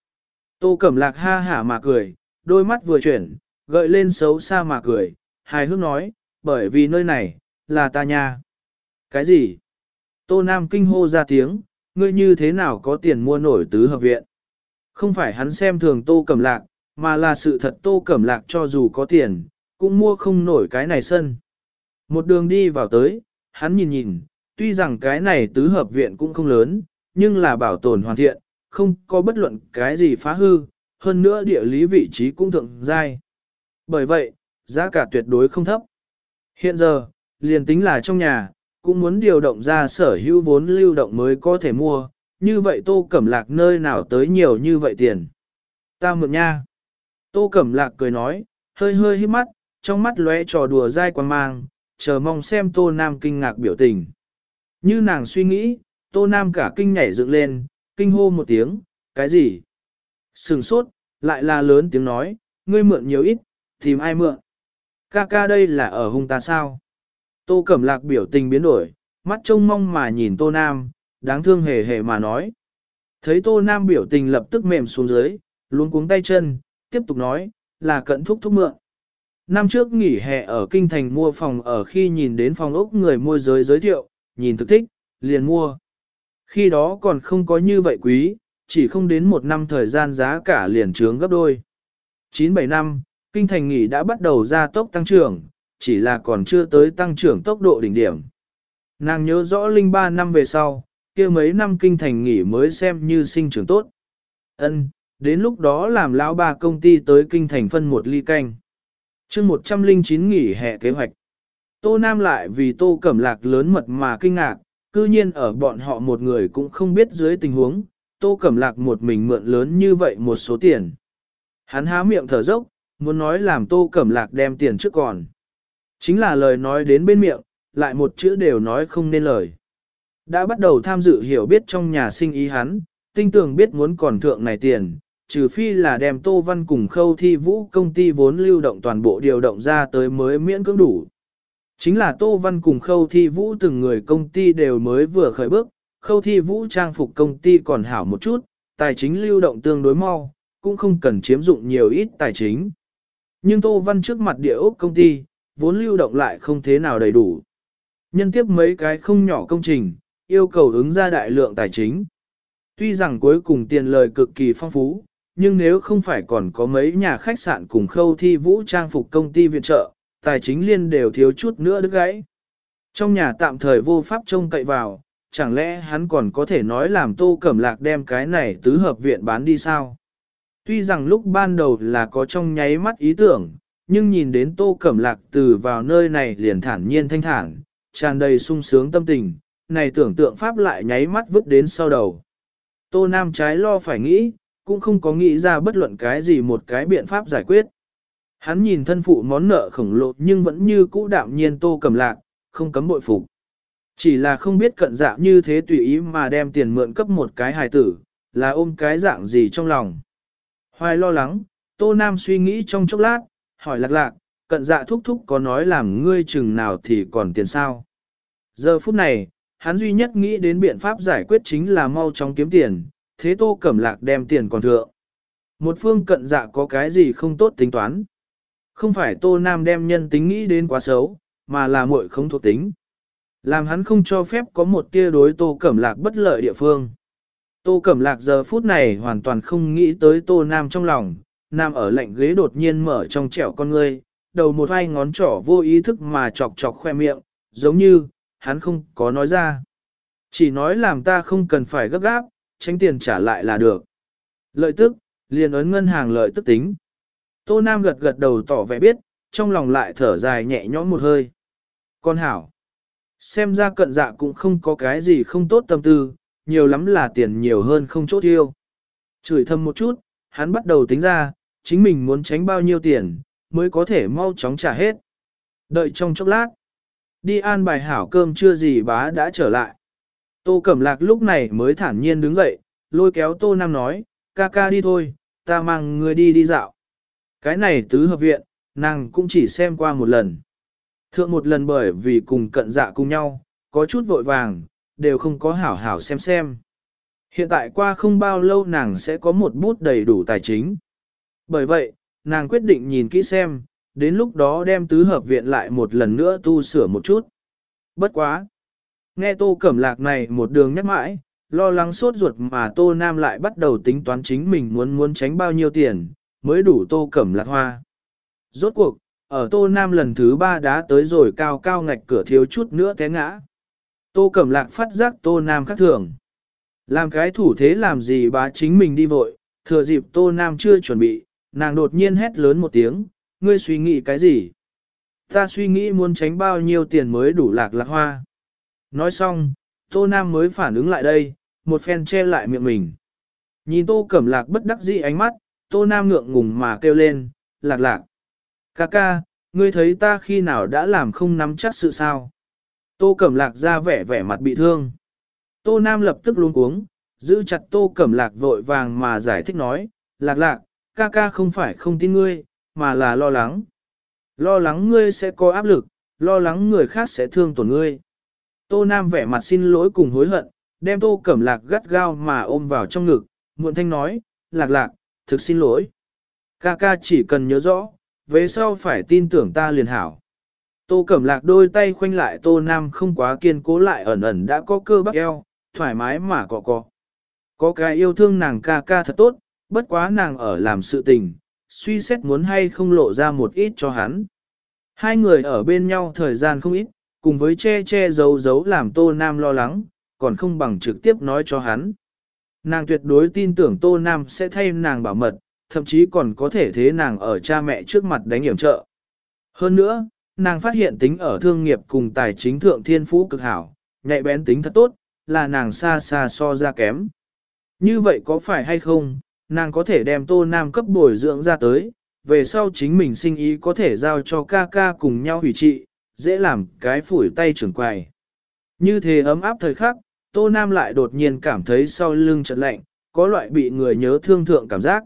Tô Cẩm Lạc ha hả mà cười, đôi mắt vừa chuyển, gợi lên xấu xa mà cười, hài hước nói, bởi vì nơi này, là ta nha. Cái gì? Tô Nam kinh hô ra tiếng, ngươi như thế nào có tiền mua nổi tứ hợp viện? Không phải hắn xem thường Tô Cẩm Lạc, mà là sự thật Tô Cẩm Lạc cho dù có tiền, cũng mua không nổi cái này sân. Một đường đi vào tới, hắn nhìn nhìn, tuy rằng cái này tứ hợp viện cũng không lớn, nhưng là bảo tồn hoàn thiện, không có bất luận cái gì phá hư, hơn nữa địa lý vị trí cũng thượng giai. Bởi vậy, giá cả tuyệt đối không thấp. Hiện giờ, liền tính là trong nhà, cũng muốn điều động ra sở hữu vốn lưu động mới có thể mua, như vậy tô cẩm lạc nơi nào tới nhiều như vậy tiền. Ta mượn nha. Tô Cẩm Lạc cười nói, hơi hơi hít mắt, trong mắt lóe trò đùa dai quan mang, chờ mong xem Tô Nam kinh ngạc biểu tình. Như nàng suy nghĩ, Tô Nam cả kinh nhảy dựng lên, kinh hô một tiếng, cái gì? Sừng sốt, lại là lớn tiếng nói, ngươi mượn nhiều ít, tìm ai mượn? Ca ca đây là ở hung ta sao? Tô Cẩm Lạc biểu tình biến đổi, mắt trông mong mà nhìn Tô Nam, đáng thương hề hề mà nói. Thấy Tô Nam biểu tình lập tức mềm xuống dưới, luôn cuống tay chân, tiếp tục nói, là cận thúc thúc mượn. Năm trước nghỉ hè ở Kinh Thành mua phòng ở khi nhìn đến phòng ốc người môi giới giới thiệu, nhìn thực thích, liền mua. Khi đó còn không có như vậy quý, chỉ không đến một năm thời gian giá cả liền trướng gấp đôi. 9-7 năm, Kinh Thành nghỉ đã bắt đầu ra tốc tăng trưởng, chỉ là còn chưa tới tăng trưởng tốc độ đỉnh điểm. Nàng nhớ rõ linh ba năm về sau, kia mấy năm Kinh Thành nghỉ mới xem như sinh trưởng tốt. Ân, đến lúc đó làm lão ba công ty tới Kinh Thành phân một ly canh chương 109 nghỉ hè kế hoạch. Tô Nam lại vì Tô Cẩm Lạc lớn mật mà kinh ngạc, cư nhiên ở bọn họ một người cũng không biết dưới tình huống, Tô Cẩm Lạc một mình mượn lớn như vậy một số tiền. Hắn há miệng thở dốc, muốn nói làm Tô Cẩm Lạc đem tiền trước còn. Chính là lời nói đến bên miệng, lại một chữ đều nói không nên lời. Đã bắt đầu tham dự hiểu biết trong nhà sinh ý hắn, tinh tường biết muốn còn thượng này tiền, trừ phi là đem Tô Văn cùng khâu thi vũ công ty vốn lưu động toàn bộ điều động ra tới mới miễn cưỡng đủ. Chính là Tô Văn cùng khâu thi vũ từng người công ty đều mới vừa khởi bước, khâu thi vũ trang phục công ty còn hảo một chút, tài chính lưu động tương đối mau, cũng không cần chiếm dụng nhiều ít tài chính. Nhưng Tô Văn trước mặt địa ốc công ty, vốn lưu động lại không thế nào đầy đủ. Nhân tiếp mấy cái không nhỏ công trình, yêu cầu ứng ra đại lượng tài chính. Tuy rằng cuối cùng tiền lời cực kỳ phong phú, nhưng nếu không phải còn có mấy nhà khách sạn cùng khâu thi vũ trang phục công ty viện trợ, tài chính liên đều thiếu chút nữa đứt gãy. Trong nhà tạm thời vô pháp trông cậy vào, chẳng lẽ hắn còn có thể nói làm tô cẩm lạc đem cái này tứ hợp viện bán đi sao? Tuy rằng lúc ban đầu là có trong nháy mắt ý tưởng, nhưng nhìn đến tô cẩm lạc từ vào nơi này liền thản nhiên thanh thản, tràn đầy sung sướng tâm tình, này tưởng tượng pháp lại nháy mắt vứt đến sau đầu. Tô Nam trái lo phải nghĩ, cũng không có nghĩ ra bất luận cái gì một cái biện pháp giải quyết. Hắn nhìn thân phụ món nợ khổng lồ nhưng vẫn như cũ đạm nhiên tô cầm lạc, không cấm bội phục. Chỉ là không biết cận dạ như thế tùy ý mà đem tiền mượn cấp một cái hài tử, là ôm cái dạng gì trong lòng. Hoài lo lắng, tô nam suy nghĩ trong chốc lát, hỏi lạc lạc, cận dạ thúc thúc có nói làm ngươi chừng nào thì còn tiền sao. Giờ phút này, hắn duy nhất nghĩ đến biện pháp giải quyết chính là mau chóng kiếm tiền, thế tô cẩm lạc đem tiền còn thượng. Một phương cận dạ có cái gì không tốt tính toán. Không phải tô nam đem nhân tính nghĩ đến quá xấu, mà là muội không thuộc tính. Làm hắn không cho phép có một tia đối tô cẩm lạc bất lợi địa phương. Tô cẩm lạc giờ phút này hoàn toàn không nghĩ tới tô nam trong lòng, nam ở lạnh ghế đột nhiên mở trong trẻo con ngươi, đầu một hai ngón trỏ vô ý thức mà chọc chọc khoe miệng, giống như, hắn không có nói ra. Chỉ nói làm ta không cần phải gấp gáp, tránh tiền trả lại là được. Lợi tức, liền ấn ngân hàng lợi tức tính. Tô Nam gật gật đầu tỏ vẻ biết, trong lòng lại thở dài nhẹ nhõm một hơi. Con hảo, xem ra cận dạ cũng không có cái gì không tốt tâm tư, nhiều lắm là tiền nhiều hơn không chỗ tiêu. Chửi thầm một chút, hắn bắt đầu tính ra, chính mình muốn tránh bao nhiêu tiền, mới có thể mau chóng trả hết. Đợi trong chốc lát, đi an bài hảo cơm chưa gì bá đã trở lại. Tô Cẩm Lạc lúc này mới thản nhiên đứng dậy, lôi kéo Tô Nam nói, ca ca đi thôi, ta mang người đi đi dạo. Cái này tứ hợp viện, nàng cũng chỉ xem qua một lần. Thượng một lần bởi vì cùng cận dạ cùng nhau, có chút vội vàng, đều không có hảo hảo xem xem. Hiện tại qua không bao lâu nàng sẽ có một bút đầy đủ tài chính. Bởi vậy, nàng quyết định nhìn kỹ xem, đến lúc đó đem tứ hợp viện lại một lần nữa tu sửa một chút. Bất quá. Nghe Tô Cẩm Lạc này một đường nhắc mãi, lo lắng suốt ruột mà Tô Nam lại bắt đầu tính toán chính mình muốn muốn tránh bao nhiêu tiền, mới đủ Tô Cẩm Lạc hoa. Rốt cuộc, ở Tô Nam lần thứ ba đã tới rồi cao cao ngạch cửa thiếu chút nữa té ngã. Tô Cẩm Lạc phát giác Tô Nam khác thường. Làm cái thủ thế làm gì bá chính mình đi vội, thừa dịp Tô Nam chưa chuẩn bị, nàng đột nhiên hét lớn một tiếng, ngươi suy nghĩ cái gì? Ta suy nghĩ muốn tránh bao nhiêu tiền mới đủ lạc lạc hoa. Nói xong, Tô Nam mới phản ứng lại đây, một phen che lại miệng mình. Nhìn Tô Cẩm Lạc bất đắc dĩ ánh mắt, Tô Nam ngượng ngùng mà kêu lên, lạc lạc. Ca ca, ngươi thấy ta khi nào đã làm không nắm chắc sự sao? Tô Cẩm Lạc ra vẻ vẻ mặt bị thương. Tô Nam lập tức luống cuống, giữ chặt Tô Cẩm Lạc vội vàng mà giải thích nói, lạc lạc, ca ca không phải không tin ngươi, mà là lo lắng. Lo lắng ngươi sẽ có áp lực, lo lắng người khác sẽ thương tổn ngươi. Tô Nam vẻ mặt xin lỗi cùng hối hận, đem Tô Cẩm Lạc gắt gao mà ôm vào trong ngực, muộn thanh nói, lạc lạc, thực xin lỗi. Ca ca chỉ cần nhớ rõ, về sau phải tin tưởng ta liền hảo. Tô Cẩm Lạc đôi tay khoanh lại Tô Nam không quá kiên cố lại ẩn ẩn đã có cơ bắp eo, thoải mái mà cọ cọ. Có cái yêu thương nàng ca ca thật tốt, bất quá nàng ở làm sự tình, suy xét muốn hay không lộ ra một ít cho hắn. Hai người ở bên nhau thời gian không ít, cùng với che che giấu giấu làm Tô Nam lo lắng, còn không bằng trực tiếp nói cho hắn. Nàng tuyệt đối tin tưởng Tô Nam sẽ thay nàng bảo mật, thậm chí còn có thể thế nàng ở cha mẹ trước mặt đánh hiểm trợ. Hơn nữa, nàng phát hiện tính ở thương nghiệp cùng tài chính thượng thiên phú cực hảo, nhạy bén tính thật tốt, là nàng xa xa so ra kém. Như vậy có phải hay không, nàng có thể đem Tô Nam cấp bồi dưỡng ra tới, về sau chính mình sinh ý có thể giao cho ca ca cùng nhau hủy trị, dễ làm cái phủi tay trưởng quài. Như thế ấm áp thời khắc, Tô Nam lại đột nhiên cảm thấy sau lưng chợt lạnh, có loại bị người nhớ thương thượng cảm giác.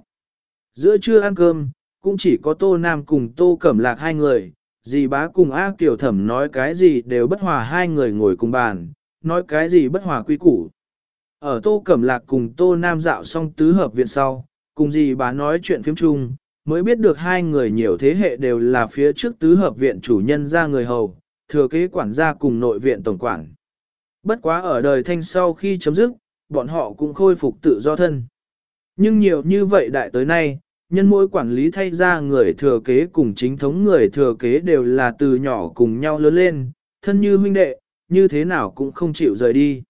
Giữa trưa ăn cơm, cũng chỉ có Tô Nam cùng Tô Cẩm Lạc hai người, dì bá cùng A Kiều Thẩm nói cái gì đều bất hòa hai người ngồi cùng bàn, nói cái gì bất hòa quy củ. Ở Tô Cẩm Lạc cùng Tô Nam dạo xong tứ hợp viện sau, cùng dì bá nói chuyện phim chung, mới biết được hai người nhiều thế hệ đều là phía trước tứ hợp viện chủ nhân ra người hầu, thừa kế quản gia cùng nội viện tổng quản. Bất quá ở đời thanh sau khi chấm dứt, bọn họ cũng khôi phục tự do thân. Nhưng nhiều như vậy đại tới nay, nhân mỗi quản lý thay ra người thừa kế cùng chính thống người thừa kế đều là từ nhỏ cùng nhau lớn lên, thân như huynh đệ, như thế nào cũng không chịu rời đi.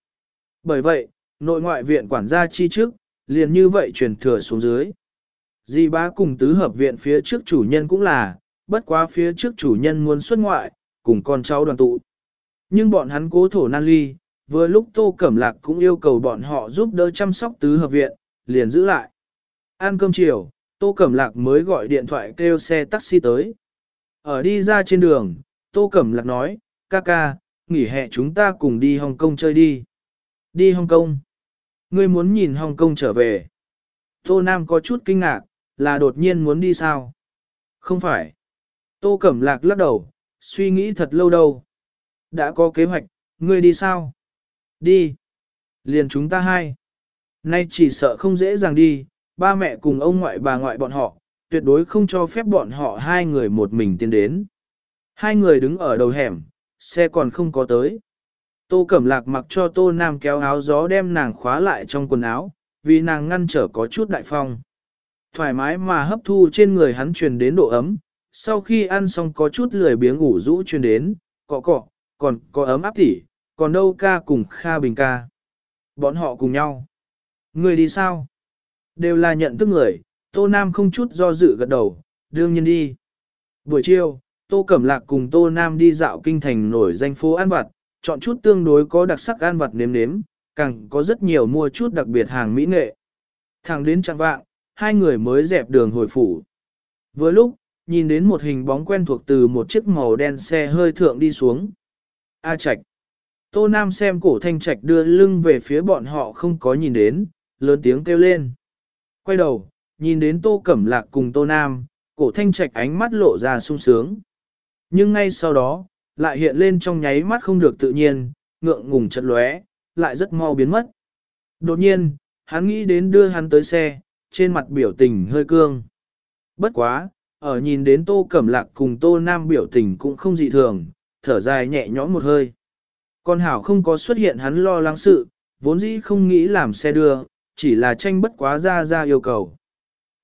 Bởi vậy, nội ngoại viện quản gia chi trước, liền như vậy truyền thừa xuống dưới. Di bá cùng tứ hợp viện phía trước chủ nhân cũng là, bất quá phía trước chủ nhân muốn xuất ngoại, cùng con cháu đoàn tụ. Nhưng bọn hắn cố thổ nan ly, vừa lúc Tô Cẩm Lạc cũng yêu cầu bọn họ giúp đỡ chăm sóc tứ hợp viện, liền giữ lại. Ăn cơm chiều, Tô Cẩm Lạc mới gọi điện thoại kêu xe taxi tới. Ở đi ra trên đường, Tô Cẩm Lạc nói, ca ca, nghỉ hè chúng ta cùng đi Hồng Kông chơi đi. Đi Hồng Kông. Ngươi muốn nhìn Hồng Kông trở về. Tô Nam có chút kinh ngạc, là đột nhiên muốn đi sao? Không phải. Tô Cẩm Lạc lắc đầu, suy nghĩ thật lâu đâu. Đã có kế hoạch, ngươi đi sao? Đi. Liền chúng ta hai. Nay chỉ sợ không dễ dàng đi, ba mẹ cùng ông ngoại bà ngoại bọn họ, tuyệt đối không cho phép bọn họ hai người một mình tiến đến. Hai người đứng ở đầu hẻm, xe còn không có tới. Tô Cẩm Lạc mặc cho Tô Nam kéo áo gió đem nàng khóa lại trong quần áo, vì nàng ngăn trở có chút đại phong. Thoải mái mà hấp thu trên người hắn truyền đến độ ấm, sau khi ăn xong có chút lười biếng ngủ rũ truyền đến, cọ cọ, còn có ấm áp tỉ, còn đâu ca cùng Kha Bình ca. Bọn họ cùng nhau. Người đi sao? Đều là nhận thức người, Tô Nam không chút do dự gật đầu, đương nhiên đi. Buổi chiều, Tô Cẩm Lạc cùng Tô Nam đi dạo kinh thành nổi danh phố ăn vặt, chọn chút tương đối có đặc sắc ăn vặt nếm nếm, càng có rất nhiều mua chút đặc biệt hàng mỹ nghệ. Thẳng đến trạng vạng, hai người mới dẹp đường hồi phủ. Vừa lúc, nhìn đến một hình bóng quen thuộc từ một chiếc màu đen xe hơi thượng đi xuống. A Trạch. Tô Nam xem cổ thanh trạch đưa lưng về phía bọn họ không có nhìn đến, lớn tiếng kêu lên. Quay đầu, nhìn đến Tô Cẩm Lạc cùng Tô Nam, cổ thanh trạch ánh mắt lộ ra sung sướng. Nhưng ngay sau đó, lại hiện lên trong nháy mắt không được tự nhiên, ngượng ngùng chật lóe, lại rất mau biến mất. Đột nhiên, hắn nghĩ đến đưa hắn tới xe, trên mặt biểu tình hơi cương. Bất quá, ở nhìn đến Tô Cẩm Lạc cùng Tô Nam biểu tình cũng không dị thường, thở dài nhẹ nhõm một hơi. Con Hảo không có xuất hiện hắn lo lắng sự, vốn dĩ không nghĩ làm xe đưa, chỉ là tranh bất quá ra ra yêu cầu.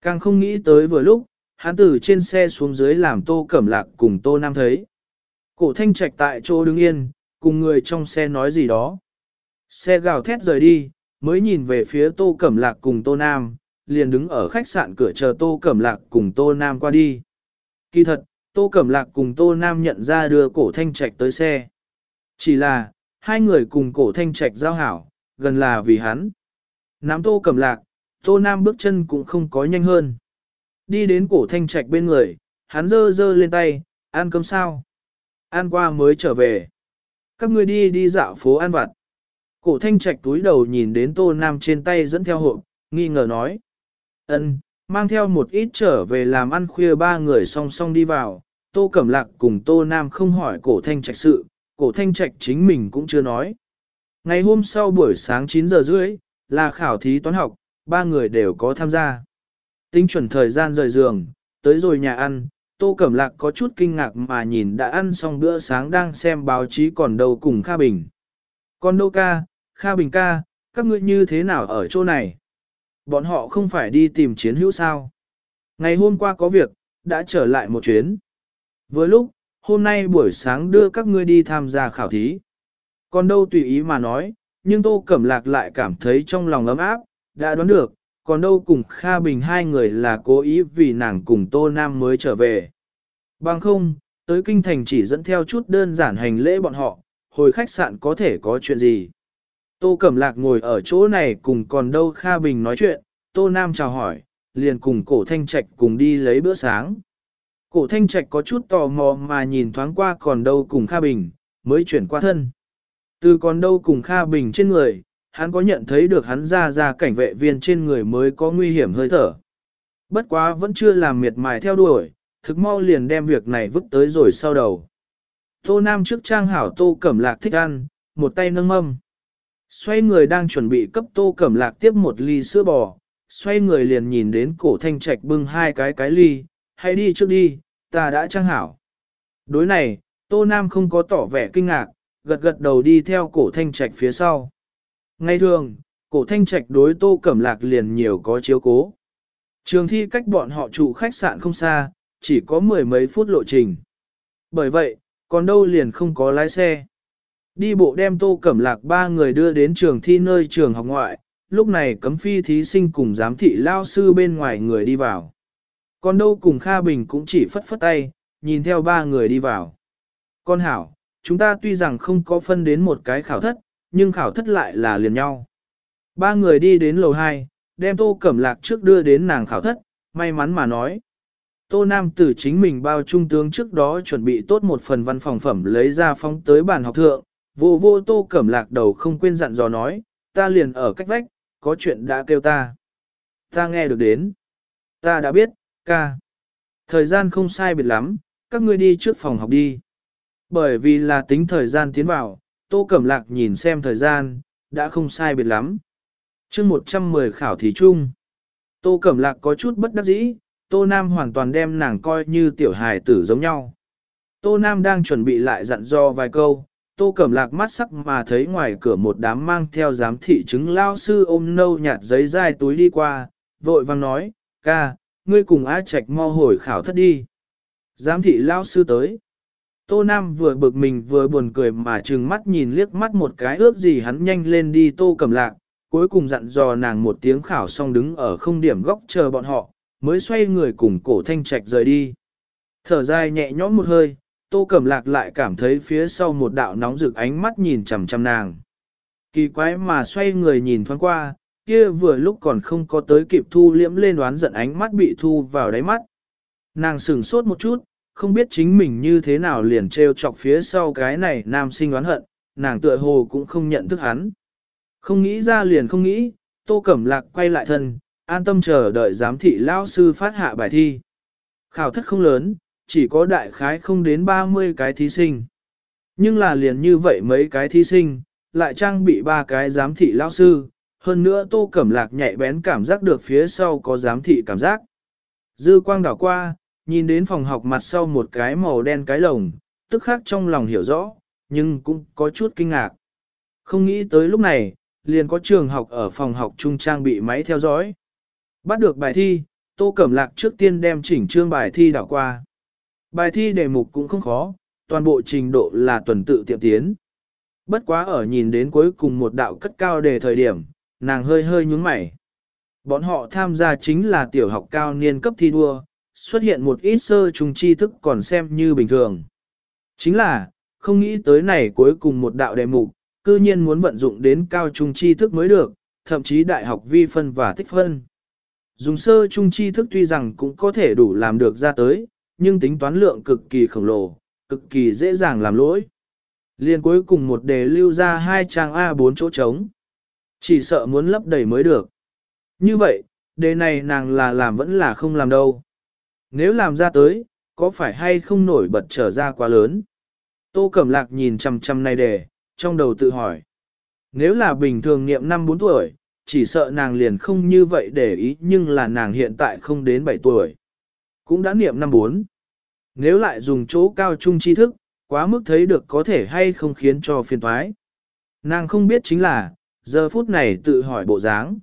Càng không nghĩ tới vừa lúc, hắn từ trên xe xuống dưới làm Tô Cẩm Lạc cùng Tô Nam thấy. Cổ thanh trạch tại chỗ đứng yên, cùng người trong xe nói gì đó. Xe gào thét rời đi, mới nhìn về phía Tô Cẩm Lạc cùng Tô Nam, liền đứng ở khách sạn cửa chờ Tô Cẩm Lạc cùng Tô Nam qua đi. Kỳ thật, Tô Cẩm Lạc cùng Tô Nam nhận ra đưa cổ thanh trạch tới xe. Chỉ là, hai người cùng cổ thanh trạch giao hảo, gần là vì hắn. Nắm Tô Cẩm Lạc, Tô Nam bước chân cũng không có nhanh hơn. Đi đến cổ thanh trạch bên người, hắn dơ dơ lên tay, ăn cơm sao? Ăn qua mới trở về. Các ngươi đi đi dạo phố ăn vặt. Cổ thanh trạch túi đầu nhìn đến tô nam trên tay dẫn theo hộp, nghi ngờ nói ân mang theo một ít trở về làm ăn khuya ba người song song đi vào. Tô Cẩm Lạc cùng Tô Nam không hỏi cổ thanh trạch sự, cổ thanh trạch chính mình cũng chưa nói. Ngày hôm sau buổi sáng 9 giờ rưỡi, là khảo thí toán học, ba người đều có tham gia. Tính chuẩn thời gian rời giường, tới rồi nhà ăn, Tô Cẩm Lạc có chút kinh ngạc mà nhìn đã ăn xong bữa sáng đang xem báo chí còn đâu cùng Kha Bình. Còn đâu ca, Kha Bình ca, các ngươi như thế nào ở chỗ này? Bọn họ không phải đi tìm chiến hữu sao? Ngày hôm qua có việc, đã trở lại một chuyến. Vừa lúc, hôm nay buổi sáng đưa các ngươi đi tham gia khảo thí. Còn đâu tùy ý mà nói, nhưng Tô Cẩm Lạc lại cảm thấy trong lòng ấm áp, đã đoán được, còn đâu cùng Kha Bình hai người là cố ý vì nàng cùng Tô Nam mới trở về. Bằng không, tới kinh thành chỉ dẫn theo chút đơn giản hành lễ bọn họ, hồi khách sạn có thể có chuyện gì. Tô Cẩm Lạc ngồi ở chỗ này cùng còn đâu Kha Bình nói chuyện, Tô Nam chào hỏi, liền cùng cổ thanh trạch cùng đi lấy bữa sáng. Cổ thanh trạch có chút tò mò mà nhìn thoáng qua còn đâu cùng Kha Bình, mới chuyển qua thân. Từ còn đâu cùng Kha Bình trên người, hắn có nhận thấy được hắn ra ra cảnh vệ viên trên người mới có nguy hiểm hơi thở. Bất quá vẫn chưa làm miệt mài theo đuổi, thực mau liền đem việc này vứt tới rồi sau đầu. Tô Nam trước trang hảo Tô Cẩm Lạc thích ăn, một tay nâng mâm. Xoay người đang chuẩn bị cấp Tô Cẩm Lạc tiếp một ly sữa bò, xoay người liền nhìn đến cổ thanh trạch bưng hai cái cái ly, hãy đi trước đi, ta đã trang hảo. Đối này, Tô Nam không có tỏ vẻ kinh ngạc, gật gật đầu đi theo cổ thanh trạch phía sau. Ngay thường, cổ thanh trạch đối tô cẩm lạc liền nhiều có chiếu cố. Trường thi cách bọn họ trụ khách sạn không xa, chỉ có mười mấy phút lộ trình. Bởi vậy, còn đâu liền không có lái xe. Đi bộ đem tô cẩm lạc ba người đưa đến trường thi nơi trường học ngoại, lúc này cấm phi thí sinh cùng giám thị lao sư bên ngoài người đi vào. Còn đâu cùng Kha Bình cũng chỉ phất phất tay, nhìn theo ba người đi vào. Con hảo, chúng ta tuy rằng không có phân đến một cái khảo thất, nhưng khảo thất lại là liền nhau. Ba người đi đến lầu 2, đem tô cẩm lạc trước đưa đến nàng khảo thất, may mắn mà nói. Tô Nam tử chính mình bao trung tướng trước đó chuẩn bị tốt một phần văn phòng phẩm lấy ra phóng tới bàn học thượng, vô vô tô cẩm lạc đầu không quên dặn dò nói, ta liền ở cách vách, có chuyện đã kêu ta. Ta nghe được đến. Ta đã biết, ca. Thời gian không sai biệt lắm, các ngươi đi trước phòng học đi. Bởi vì là tính thời gian tiến vào, Tô Cẩm Lạc nhìn xem thời gian, đã không sai biệt lắm. chương 110 khảo thí chung. Tô Cẩm Lạc có chút bất đắc dĩ, Tô Nam hoàn toàn đem nàng coi như tiểu hài tử giống nhau. Tô Nam đang chuẩn bị lại dặn dò vài câu, Tô Cẩm Lạc mắt sắc mà thấy ngoài cửa một đám mang theo giám thị chứng lao sư ôm nâu nhạt giấy dai túi đi qua, vội vang nói, ca, ngươi cùng a Trạch mau hồi khảo thất đi. Giám thị lao sư tới. Tô Nam vừa bực mình vừa buồn cười mà trừng mắt nhìn liếc mắt một cái ước gì hắn nhanh lên đi tô cầm lạc, cuối cùng dặn dò nàng một tiếng khảo xong đứng ở không điểm góc chờ bọn họ, mới xoay người cùng cổ thanh trạch rời đi. Thở dài nhẹ nhõm một hơi, tô Cẩm lạc lại cảm thấy phía sau một đạo nóng rực ánh mắt nhìn chằm chằm nàng. Kỳ quái mà xoay người nhìn thoáng qua, kia vừa lúc còn không có tới kịp thu liễm lên đoán giận ánh mắt bị thu vào đáy mắt. Nàng sửng sốt một chút, không biết chính mình như thế nào liền treo chọc phía sau cái này nam sinh oán hận, nàng tựa hồ cũng không nhận thức hắn. Không nghĩ ra liền không nghĩ, tô cẩm lạc quay lại thân, an tâm chờ đợi giám thị lao sư phát hạ bài thi. Khảo thất không lớn, chỉ có đại khái không đến 30 cái thí sinh. Nhưng là liền như vậy mấy cái thí sinh, lại trang bị ba cái giám thị lao sư, hơn nữa tô cẩm lạc nhạy bén cảm giác được phía sau có giám thị cảm giác. Dư quang đảo qua, nhìn đến phòng học mặt sau một cái màu đen cái lồng, tức khác trong lòng hiểu rõ, nhưng cũng có chút kinh ngạc. Không nghĩ tới lúc này, liền có trường học ở phòng học trung trang bị máy theo dõi. Bắt được bài thi, Tô Cẩm Lạc trước tiên đem chỉnh trương bài thi đảo qua. Bài thi đề mục cũng không khó, toàn bộ trình độ là tuần tự tiệm tiến. Bất quá ở nhìn đến cuối cùng một đạo cất cao đề thời điểm, nàng hơi hơi nhúng mày. Bọn họ tham gia chính là tiểu học cao niên cấp thi đua, xuất hiện một ít sơ trùng tri thức còn xem như bình thường. Chính là, không nghĩ tới này cuối cùng một đạo đề mục, cư nhiên muốn vận dụng đến cao trung tri thức mới được, thậm chí đại học vi phân và tích phân. Dùng sơ trung tri thức tuy rằng cũng có thể đủ làm được ra tới, nhưng tính toán lượng cực kỳ khổng lồ, cực kỳ dễ dàng làm lỗi. Liên cuối cùng một đề lưu ra hai trang A4 chỗ trống. Chỉ sợ muốn lấp đầy mới được. Như vậy, đề này nàng là làm vẫn là không làm đâu. Nếu làm ra tới, có phải hay không nổi bật trở ra quá lớn? Tô Cẩm Lạc nhìn chằm chằm này đề, trong đầu tự hỏi. Nếu là bình thường niệm năm 4 tuổi, chỉ sợ nàng liền không như vậy để ý nhưng là nàng hiện tại không đến 7 tuổi. Cũng đã niệm năm bốn Nếu lại dùng chỗ cao trung tri thức, quá mức thấy được có thể hay không khiến cho phiền thoái. Nàng không biết chính là, giờ phút này tự hỏi bộ dáng.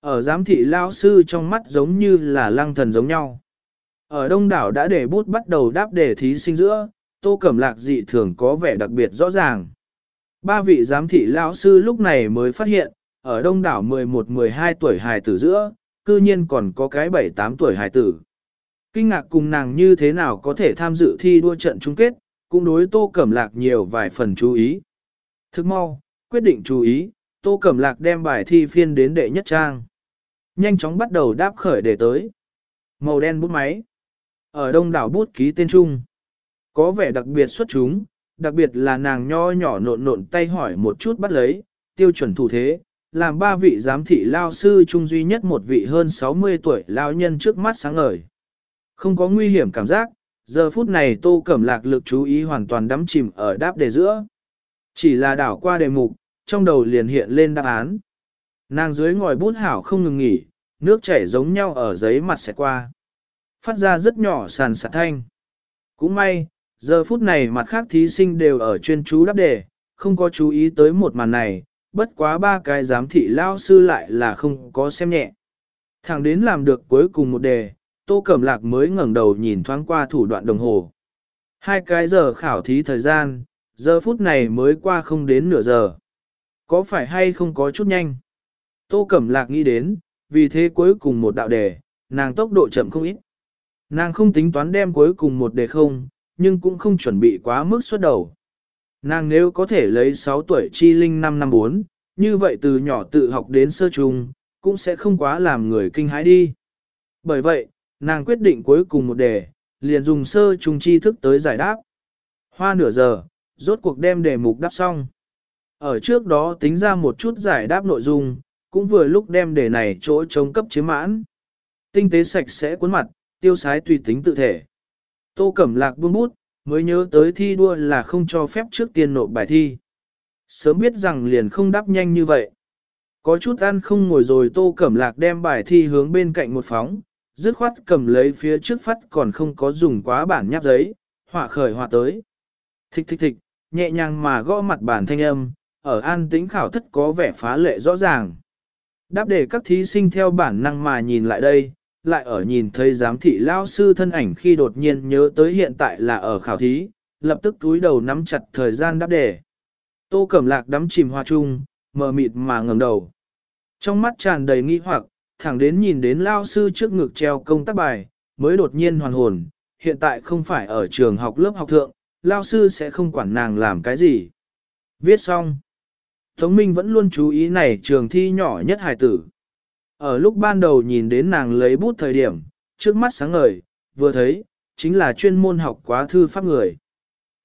Ở giám thị lao sư trong mắt giống như là lăng thần giống nhau. Ở đông đảo đã để bút bắt đầu đáp đề thí sinh giữa, tô cẩm lạc dị thường có vẻ đặc biệt rõ ràng. Ba vị giám thị lão sư lúc này mới phát hiện, ở đông đảo 11-12 tuổi hài tử giữa, cư nhiên còn có cái 7-8 tuổi hài tử. Kinh ngạc cùng nàng như thế nào có thể tham dự thi đua trận chung kết, cũng đối Tô Cẩm Lạc nhiều vài phần chú ý. Thức mau, quyết định chú ý, Tô Cẩm Lạc đem bài thi phiên đến đệ nhất trang. Nhanh chóng bắt đầu đáp khởi để tới. Màu đen bút máy. Ở đông đảo bút ký tên trung. Có vẻ đặc biệt xuất chúng, đặc biệt là nàng nho nhỏ nộn nộn tay hỏi một chút bắt lấy, tiêu chuẩn thủ thế, làm ba vị giám thị lao sư trung duy nhất một vị hơn 60 tuổi lao nhân trước mắt sáng ngời. Không có nguy hiểm cảm giác, giờ phút này tô cẩm lạc lực chú ý hoàn toàn đắm chìm ở đáp đề giữa. Chỉ là đảo qua đề mục, trong đầu liền hiện lên đáp án. Nàng dưới ngòi bút hảo không ngừng nghỉ, nước chảy giống nhau ở giấy mặt sẽ qua. Phát ra rất nhỏ sàn sạt thanh. Cũng may, giờ phút này mặt khác thí sinh đều ở chuyên chú đáp đề, không có chú ý tới một màn này, bất quá ba cái giám thị lao sư lại là không có xem nhẹ. Thẳng đến làm được cuối cùng một đề, Tô Cẩm Lạc mới ngẩng đầu nhìn thoáng qua thủ đoạn đồng hồ. Hai cái giờ khảo thí thời gian, giờ phút này mới qua không đến nửa giờ. Có phải hay không có chút nhanh? Tô Cẩm Lạc nghĩ đến, vì thế cuối cùng một đạo đề, nàng tốc độ chậm không ít. Nàng không tính toán đem cuối cùng một đề không, nhưng cũng không chuẩn bị quá mức xuất đầu. Nàng nếu có thể lấy 6 tuổi chi linh năm năm 4, như vậy từ nhỏ tự học đến sơ trung, cũng sẽ không quá làm người kinh hãi đi. Bởi vậy, nàng quyết định cuối cùng một đề, liền dùng sơ trùng tri thức tới giải đáp. Hoa nửa giờ, rốt cuộc đem đề mục đáp xong. Ở trước đó tính ra một chút giải đáp nội dung, cũng vừa lúc đem đề này chỗ chống cấp chiếm mãn. Tinh tế sạch sẽ cuốn mặt, tiêu sái tùy tính tự thể. Tô Cẩm Lạc buông bút, mới nhớ tới thi đua là không cho phép trước tiên nộp bài thi. Sớm biết rằng liền không đáp nhanh như vậy. Có chút ăn không ngồi rồi Tô Cẩm Lạc đem bài thi hướng bên cạnh một phóng, dứt khoát cầm lấy phía trước phát còn không có dùng quá bản nháp giấy, họa khởi họa tới. Thích thích thích, nhẹ nhàng mà gõ mặt bản thanh âm, ở an tĩnh khảo thất có vẻ phá lệ rõ ràng. Đáp để các thí sinh theo bản năng mà nhìn lại đây, lại ở nhìn thấy giám thị lao sư thân ảnh khi đột nhiên nhớ tới hiện tại là ở khảo thí, lập tức túi đầu nắm chặt thời gian đáp đề. Tô Cẩm Lạc đắm chìm hoa chung, mờ mịt mà ngẩng đầu. Trong mắt tràn đầy nghi hoặc, thẳng đến nhìn đến lao sư trước ngực treo công tác bài, mới đột nhiên hoàn hồn, hiện tại không phải ở trường học lớp học thượng, lao sư sẽ không quản nàng làm cái gì. Viết xong. Tống Minh vẫn luôn chú ý này trường thi nhỏ nhất hài tử. Ở lúc ban đầu nhìn đến nàng lấy bút thời điểm, trước mắt sáng ngời, vừa thấy, chính là chuyên môn học quá thư pháp người.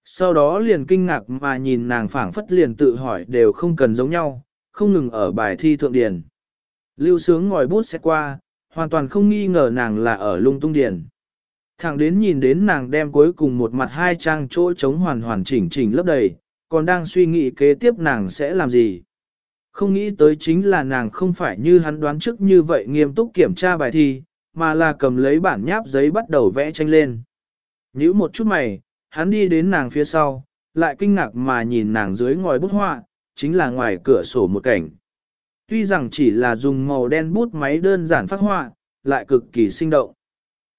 Sau đó liền kinh ngạc mà nhìn nàng phảng phất liền tự hỏi đều không cần giống nhau, không ngừng ở bài thi thượng điển. Lưu sướng ngòi bút sẽ qua, hoàn toàn không nghi ngờ nàng là ở lung tung điển. Thẳng đến nhìn đến nàng đem cuối cùng một mặt hai trang chỗ trống hoàn hoàn chỉnh chỉnh lấp đầy, còn đang suy nghĩ kế tiếp nàng sẽ làm gì. Không nghĩ tới chính là nàng không phải như hắn đoán trước như vậy nghiêm túc kiểm tra bài thi, mà là cầm lấy bản nháp giấy bắt đầu vẽ tranh lên. Nhữ một chút mày, hắn đi đến nàng phía sau, lại kinh ngạc mà nhìn nàng dưới ngòi bút họa, chính là ngoài cửa sổ một cảnh. Tuy rằng chỉ là dùng màu đen bút máy đơn giản phát họa, lại cực kỳ sinh động.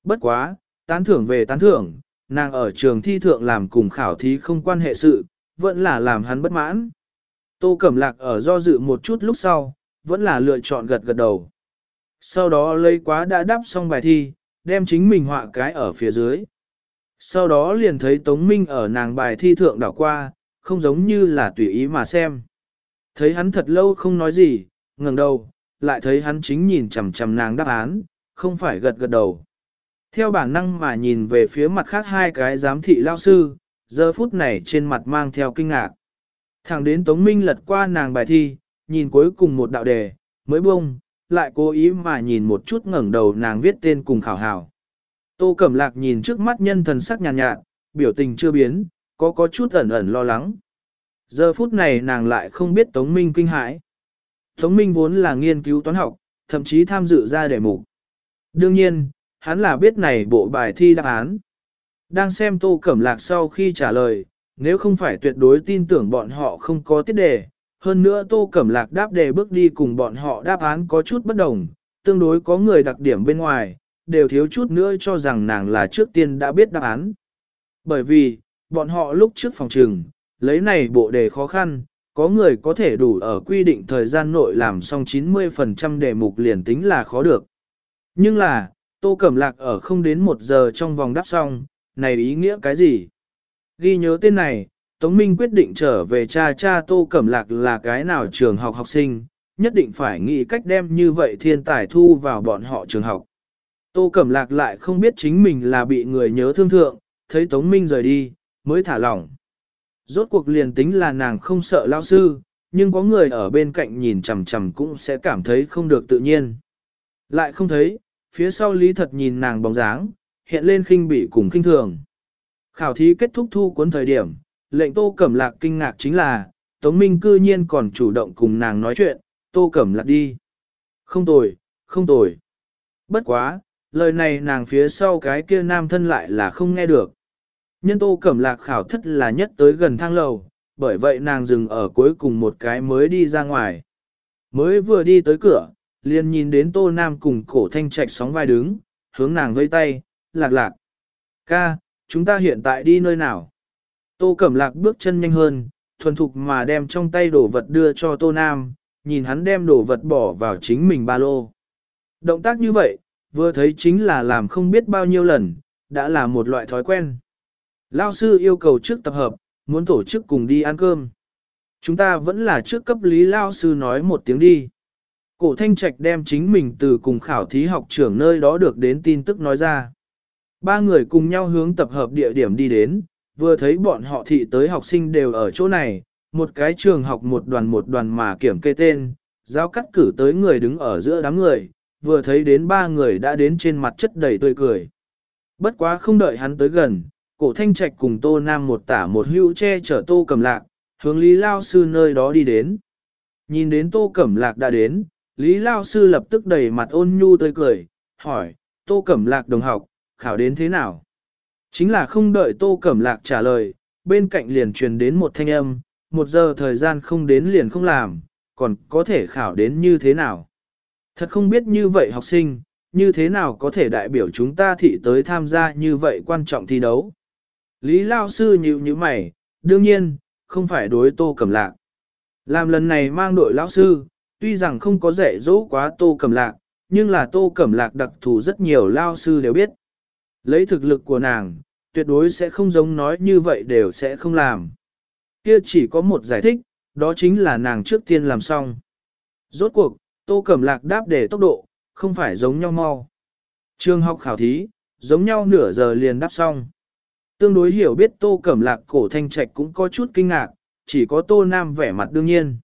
Bất quá, tán thưởng về tán thưởng, nàng ở trường thi thượng làm cùng khảo thí không quan hệ sự, vẫn là làm hắn bất mãn. Tô Cẩm Lạc ở do dự một chút lúc sau, vẫn là lựa chọn gật gật đầu. Sau đó lấy quá đã đáp xong bài thi, đem chính mình họa cái ở phía dưới. Sau đó liền thấy Tống Minh ở nàng bài thi thượng đảo qua, không giống như là tùy ý mà xem. Thấy hắn thật lâu không nói gì, ngẩng đầu, lại thấy hắn chính nhìn chằm chằm nàng đáp án, không phải gật gật đầu. Theo bản năng mà nhìn về phía mặt khác hai cái giám thị lao sư, giờ phút này trên mặt mang theo kinh ngạc. Thẳng đến Tống Minh lật qua nàng bài thi, nhìn cuối cùng một đạo đề, mới bông, lại cố ý mà nhìn một chút ngẩng đầu nàng viết tên cùng khảo hào. Tô Cẩm Lạc nhìn trước mắt nhân thần sắc nhàn nhạt, nhạt, biểu tình chưa biến, có có chút ẩn ẩn lo lắng. Giờ phút này nàng lại không biết Tống Minh kinh hãi. Tống Minh vốn là nghiên cứu toán học, thậm chí tham dự ra đề mục. Đương nhiên, hắn là biết này bộ bài thi đáp án. Đang xem Tô Cẩm Lạc sau khi trả lời, nếu không phải tuyệt đối tin tưởng bọn họ không có tiết đề, hơn nữa Tô Cẩm Lạc đáp đề bước đi cùng bọn họ đáp án có chút bất đồng, tương đối có người đặc điểm bên ngoài, đều thiếu chút nữa cho rằng nàng là trước tiên đã biết đáp án. Bởi vì, bọn họ lúc trước phòng trường, lấy này bộ đề khó khăn, có người có thể đủ ở quy định thời gian nội làm xong 90% đề mục liền tính là khó được. Nhưng là, Tô Cẩm Lạc ở không đến một giờ trong vòng đáp xong, này ý nghĩa cái gì? Ghi nhớ tên này, Tống Minh quyết định trở về cha cha Tô Cẩm Lạc là cái nào trường học học sinh, nhất định phải nghĩ cách đem như vậy thiên tài thu vào bọn họ trường học. Tô Cẩm Lạc lại không biết chính mình là bị người nhớ thương thượng, thấy Tống Minh rời đi, mới thả lỏng. Rốt cuộc liền tính là nàng không sợ lao sư, nhưng có người ở bên cạnh nhìn chằm chằm cũng sẽ cảm thấy không được tự nhiên. Lại không thấy, phía sau Lý Thật nhìn nàng bóng dáng, hiện lên khinh bị cùng khinh thường. Khảo thí kết thúc thu cuốn thời điểm, lệnh Tô Cẩm Lạc kinh ngạc chính là, Tống Minh cư nhiên còn chủ động cùng nàng nói chuyện, Tô Cẩm Lạc đi. Không tồi, không tồi. Bất quá, lời này nàng phía sau cái kia nam thân lại là không nghe được. Nhân Tô Cẩm Lạc khảo thất là nhất tới gần thang lầu, bởi vậy nàng dừng ở cuối cùng một cái mới đi ra ngoài. Mới vừa đi tới cửa, liền nhìn đến Tô Nam cùng cổ thanh trạch sóng vai đứng, hướng nàng vây tay, lạc lạc. Ca, chúng ta hiện tại đi nơi nào? Tô Cẩm Lạc bước chân nhanh hơn, thuần thục mà đem trong tay đồ vật đưa cho Tô Nam, nhìn hắn đem đồ vật bỏ vào chính mình ba lô. Động tác như vậy, vừa thấy chính là làm không biết bao nhiêu lần, đã là một loại thói quen. Lao sư yêu cầu trước tập hợp, muốn tổ chức cùng đi ăn cơm. Chúng ta vẫn là trước cấp lý Lao sư nói một tiếng đi. Cổ thanh trạch đem chính mình từ cùng khảo thí học trưởng nơi đó được đến tin tức nói ra. Ba người cùng nhau hướng tập hợp địa điểm đi đến, vừa thấy bọn họ thị tới học sinh đều ở chỗ này, một cái trường học một đoàn một đoàn mà kiểm kê tên, giáo cắt cử tới người đứng ở giữa đám người, vừa thấy đến ba người đã đến trên mặt chất đầy tươi cười. Bất quá không đợi hắn tới gần, cổ thanh trạch cùng tô nam một tả một hữu che chở tô cầm lạc, hướng Lý Lao Sư nơi đó đi đến. Nhìn đến tô cẩm lạc đã đến, Lý Lao Sư lập tức đầy mặt ôn nhu tươi cười, hỏi, tô cẩm lạc đồng học, khảo đến thế nào? Chính là không đợi tô cẩm lạc trả lời, bên cạnh liền truyền đến một thanh âm, một giờ thời gian không đến liền không làm, còn có thể khảo đến như thế nào? Thật không biết như vậy học sinh, như thế nào có thể đại biểu chúng ta thị tới tham gia như vậy quan trọng thi đấu. Lý Lao Sư nhịu như mày, đương nhiên, không phải đối tô cầm lạc. Làm lần này mang đội lão sư, tuy rằng không có dạy dỗ quá tô cầm lạc, nhưng là tô cẩm lạc đặc thù rất nhiều lao sư đều biết. Lấy thực lực của nàng, tuyệt đối sẽ không giống nói như vậy đều sẽ không làm. Kia chỉ có một giải thích, đó chính là nàng trước tiên làm xong. Rốt cuộc, Tô Cẩm Lạc đáp để tốc độ, không phải giống nhau mau. Trường học khảo thí, giống nhau nửa giờ liền đáp xong. Tương đối hiểu biết Tô Cẩm Lạc cổ thanh trạch cũng có chút kinh ngạc, chỉ có Tô Nam vẻ mặt đương nhiên.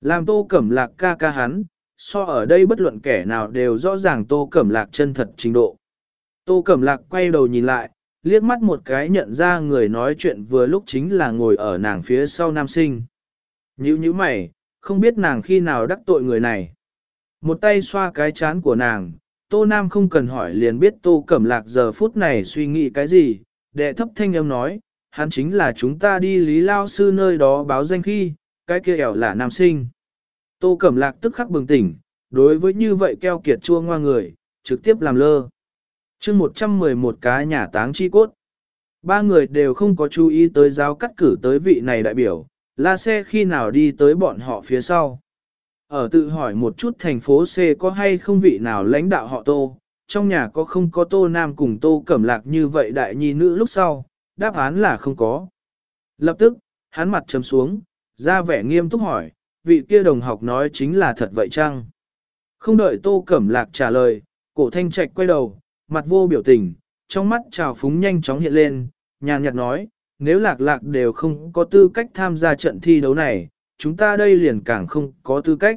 Làm Tô Cẩm Lạc ca ca hắn, so ở đây bất luận kẻ nào đều rõ ràng Tô Cẩm Lạc chân thật trình độ. Tô Cẩm Lạc quay đầu nhìn lại, liếc mắt một cái nhận ra người nói chuyện vừa lúc chính là ngồi ở nàng phía sau nam sinh. Nhữ như mày, không biết nàng khi nào đắc tội người này. Một tay xoa cái chán của nàng, Tô Nam không cần hỏi liền biết Tô Cẩm Lạc giờ phút này suy nghĩ cái gì, đệ thấp thanh âm nói, hắn chính là chúng ta đi Lý Lao Sư nơi đó báo danh khi, cái kia ẻo là nam sinh. Tô Cẩm Lạc tức khắc bừng tỉnh, đối với như vậy keo kiệt chua ngoa người, trực tiếp làm lơ. chương 111 cá nhà táng chi cốt. Ba người đều không có chú ý tới giáo cắt cử tới vị này đại biểu, la xe khi nào đi tới bọn họ phía sau. Ở tự hỏi một chút thành phố C có hay không vị nào lãnh đạo họ Tô, trong nhà có không có Tô Nam cùng Tô Cẩm Lạc như vậy đại nhi nữ lúc sau, đáp án là không có. Lập tức, hắn mặt chấm xuống, ra vẻ nghiêm túc hỏi, vị kia đồng học nói chính là thật vậy chăng? Không đợi Tô Cẩm Lạc trả lời, cổ thanh trạch quay đầu, mặt vô biểu tình, trong mắt trào phúng nhanh chóng hiện lên, nhàn nhạt nói, nếu lạc lạc đều không có tư cách tham gia trận thi đấu này, chúng ta đây liền càng không có tư cách.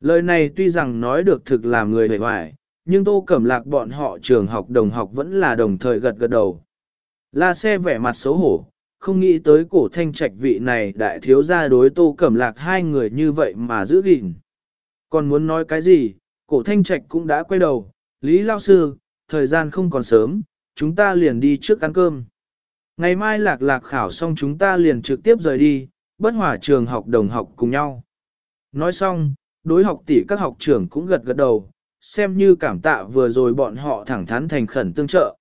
Lời này tuy rằng nói được thực làm người hề hoài, nhưng tô cẩm lạc bọn họ trường học đồng học vẫn là đồng thời gật gật đầu. La xe vẻ mặt xấu hổ, không nghĩ tới cổ thanh trạch vị này đại thiếu gia đối tô cẩm lạc hai người như vậy mà giữ gìn. Còn muốn nói cái gì, cổ thanh trạch cũng đã quay đầu, Lý Lao Sư, thời gian không còn sớm, chúng ta liền đi trước ăn cơm. Ngày mai lạc lạc khảo xong chúng ta liền trực tiếp rời đi, bất hòa trường học đồng học cùng nhau. Nói xong, đối học tỷ các học trưởng cũng gật gật đầu, xem như cảm tạ vừa rồi bọn họ thẳng thắn thành khẩn tương trợ.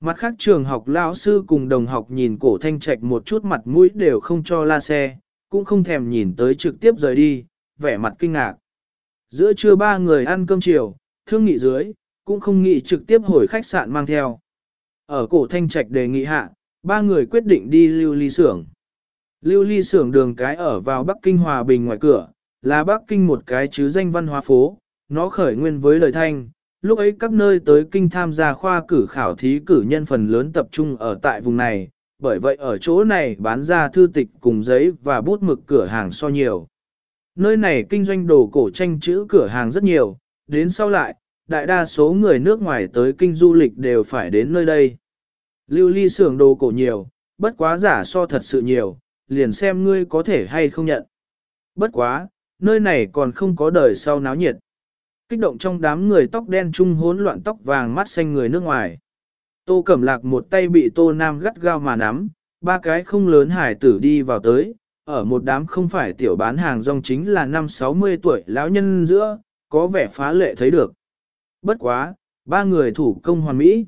Mặt khác trường học lão sư cùng đồng học nhìn cổ thanh trạch một chút mặt mũi đều không cho la xe, cũng không thèm nhìn tới trực tiếp rời đi, vẻ mặt kinh ngạc. Giữa trưa ba người ăn cơm chiều, thương nghị dưới, cũng không nghĩ trực tiếp hồi khách sạn mang theo. Ở cổ thanh trạch đề nghị hạ, ba người quyết định đi lưu ly xưởng. Lưu ly xưởng đường cái ở vào Bắc Kinh Hòa Bình ngoài cửa, là Bắc Kinh một cái chứ danh văn hóa phố, nó khởi nguyên với lời thanh. Lúc ấy các nơi tới kinh tham gia khoa cử khảo thí cử nhân phần lớn tập trung ở tại vùng này, bởi vậy ở chỗ này bán ra thư tịch cùng giấy và bút mực cửa hàng so nhiều. Nơi này kinh doanh đồ cổ tranh chữ cửa hàng rất nhiều, đến sau lại, đại đa số người nước ngoài tới kinh du lịch đều phải đến nơi đây. Lưu ly xưởng đồ cổ nhiều, bất quá giả so thật sự nhiều, liền xem ngươi có thể hay không nhận. Bất quá, nơi này còn không có đời sau náo nhiệt. Kích động trong đám người tóc đen trung hỗn loạn tóc vàng mắt xanh người nước ngoài. Tô Cẩm Lạc một tay bị Tô Nam gắt gao mà nắm, ba cái không lớn hải tử đi vào tới, ở một đám không phải tiểu bán hàng rong chính là năm 60 tuổi lão nhân giữa, có vẻ phá lệ thấy được. Bất quá, ba người thủ công hoàn mỹ.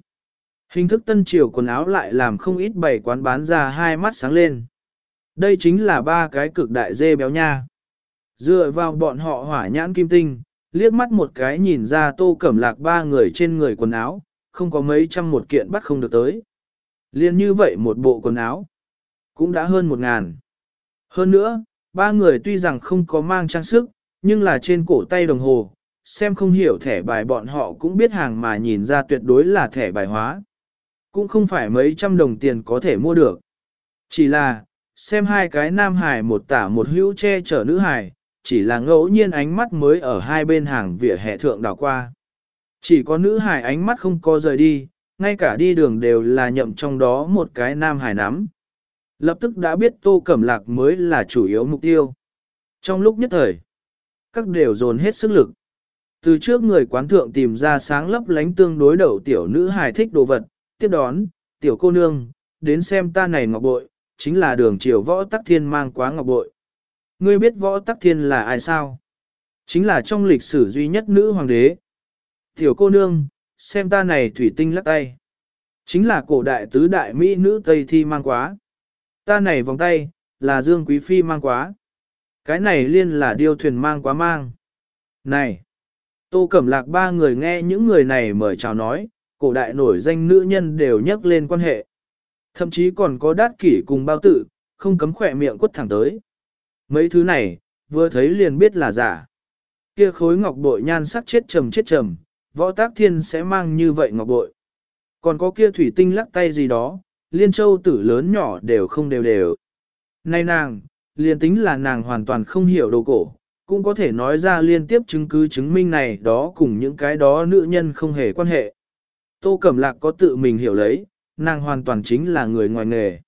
Hình thức tân triều quần áo lại làm không ít bảy quán bán ra hai mắt sáng lên. Đây chính là ba cái cực đại dê béo nha. Dựa vào bọn họ hỏa nhãn kim tinh, liếc mắt một cái nhìn ra tô cẩm lạc ba người trên người quần áo, không có mấy trăm một kiện bắt không được tới. Liên như vậy một bộ quần áo, cũng đã hơn một ngàn. Hơn nữa, ba người tuy rằng không có mang trang sức, nhưng là trên cổ tay đồng hồ, xem không hiểu thẻ bài bọn họ cũng biết hàng mà nhìn ra tuyệt đối là thẻ bài hóa. Cũng không phải mấy trăm đồng tiền có thể mua được. Chỉ là, xem hai cái nam hải một tả một hữu che chở nữ hải, chỉ là ngẫu nhiên ánh mắt mới ở hai bên hàng vỉa hè thượng đảo qua. Chỉ có nữ hải ánh mắt không có rời đi, ngay cả đi đường đều là nhậm trong đó một cái nam hải nắm. Lập tức đã biết tô cẩm lạc mới là chủ yếu mục tiêu. Trong lúc nhất thời, các đều dồn hết sức lực. Từ trước người quán thượng tìm ra sáng lấp lánh tương đối đầu tiểu nữ hài thích đồ vật, tiếp đón, tiểu cô nương, đến xem ta này ngọc bội, chính là đường triều võ tắc thiên mang quá ngọc bội. Ngươi biết võ tắc thiên là ai sao? Chính là trong lịch sử duy nhất nữ hoàng đế. Tiểu cô nương, xem ta này thủy tinh lắc tay. Chính là cổ đại tứ đại mỹ nữ Tây Thi mang quá. Ta này vòng tay, là Dương Quý Phi mang quá. Cái này liên là điêu thuyền mang quá mang. Này! Tô Cẩm Lạc ba người nghe những người này mời chào nói, cổ đại nổi danh nữ nhân đều nhắc lên quan hệ. Thậm chí còn có đát kỷ cùng bao tử, không cấm khỏe miệng quất thẳng tới. Mấy thứ này, vừa thấy liền biết là giả. Kia khối ngọc bội nhan sắc chết trầm chết trầm, võ tác thiên sẽ mang như vậy ngọc bội. Còn có kia thủy tinh lắc tay gì đó, liên châu tử lớn nhỏ đều không đều đều. Này nàng, liền tính là nàng hoàn toàn không hiểu đồ cổ, cũng có thể nói ra liên tiếp chứng cứ chứng minh này đó cùng những cái đó nữ nhân không hề quan hệ. Tô Cẩm Lạc có tự mình hiểu lấy, nàng hoàn toàn chính là người ngoài nghề.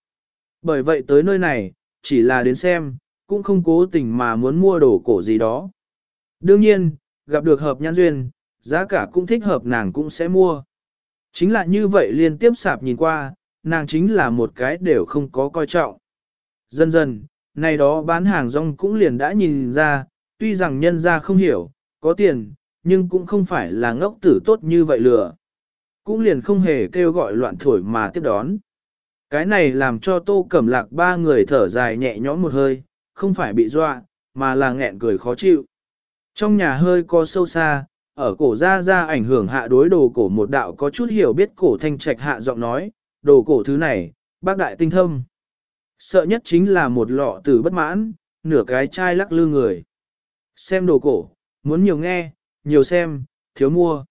Bởi vậy tới nơi này, chỉ là đến xem, cũng không cố tình mà muốn mua đồ cổ gì đó. Đương nhiên, gặp được hợp nhãn duyên, giá cả cũng thích hợp nàng cũng sẽ mua. Chính là như vậy liên tiếp sạp nhìn qua, nàng chính là một cái đều không có coi trọng. Dần dần, này đó bán hàng rong cũng liền đã nhìn ra, tuy rằng nhân ra không hiểu, có tiền, nhưng cũng không phải là ngốc tử tốt như vậy lừa. Cũng liền không hề kêu gọi loạn thổi mà tiếp đón. Cái này làm cho tô cẩm lạc ba người thở dài nhẹ nhõm một hơi, không phải bị dọa, mà là nghẹn cười khó chịu. Trong nhà hơi co sâu xa, ở cổ ra ra ảnh hưởng hạ đối đồ cổ một đạo có chút hiểu biết cổ thanh trạch hạ giọng nói, đồ cổ thứ này, bác đại tinh thâm. Sợ nhất chính là một lọ tử bất mãn, nửa cái chai lắc lư người. Xem đồ cổ, muốn nhiều nghe, nhiều xem, thiếu mua.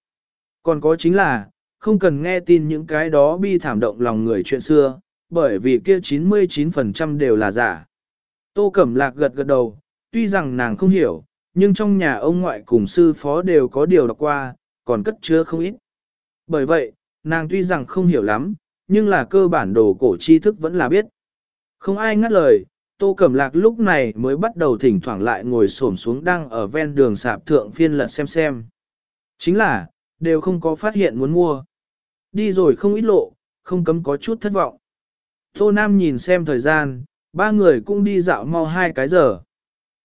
Còn có chính là, không cần nghe tin những cái đó bi thảm động lòng người chuyện xưa, bởi vì kia 99% đều là giả. Tô Cẩm Lạc gật gật đầu, tuy rằng nàng không hiểu, nhưng trong nhà ông ngoại cùng sư phó đều có điều đọc qua, còn cất chứa không ít. Bởi vậy, nàng tuy rằng không hiểu lắm, nhưng là cơ bản đồ cổ tri thức vẫn là biết. Không ai ngắt lời, Tô Cẩm Lạc lúc này mới bắt đầu thỉnh thoảng lại ngồi xổm xuống đang ở ven đường sạp thượng phiên lật xem xem. Chính là, đều không có phát hiện muốn mua. Đi rồi không ít lộ, không cấm có chút thất vọng. Tô Nam nhìn xem thời gian, ba người cũng đi dạo mau hai cái giờ.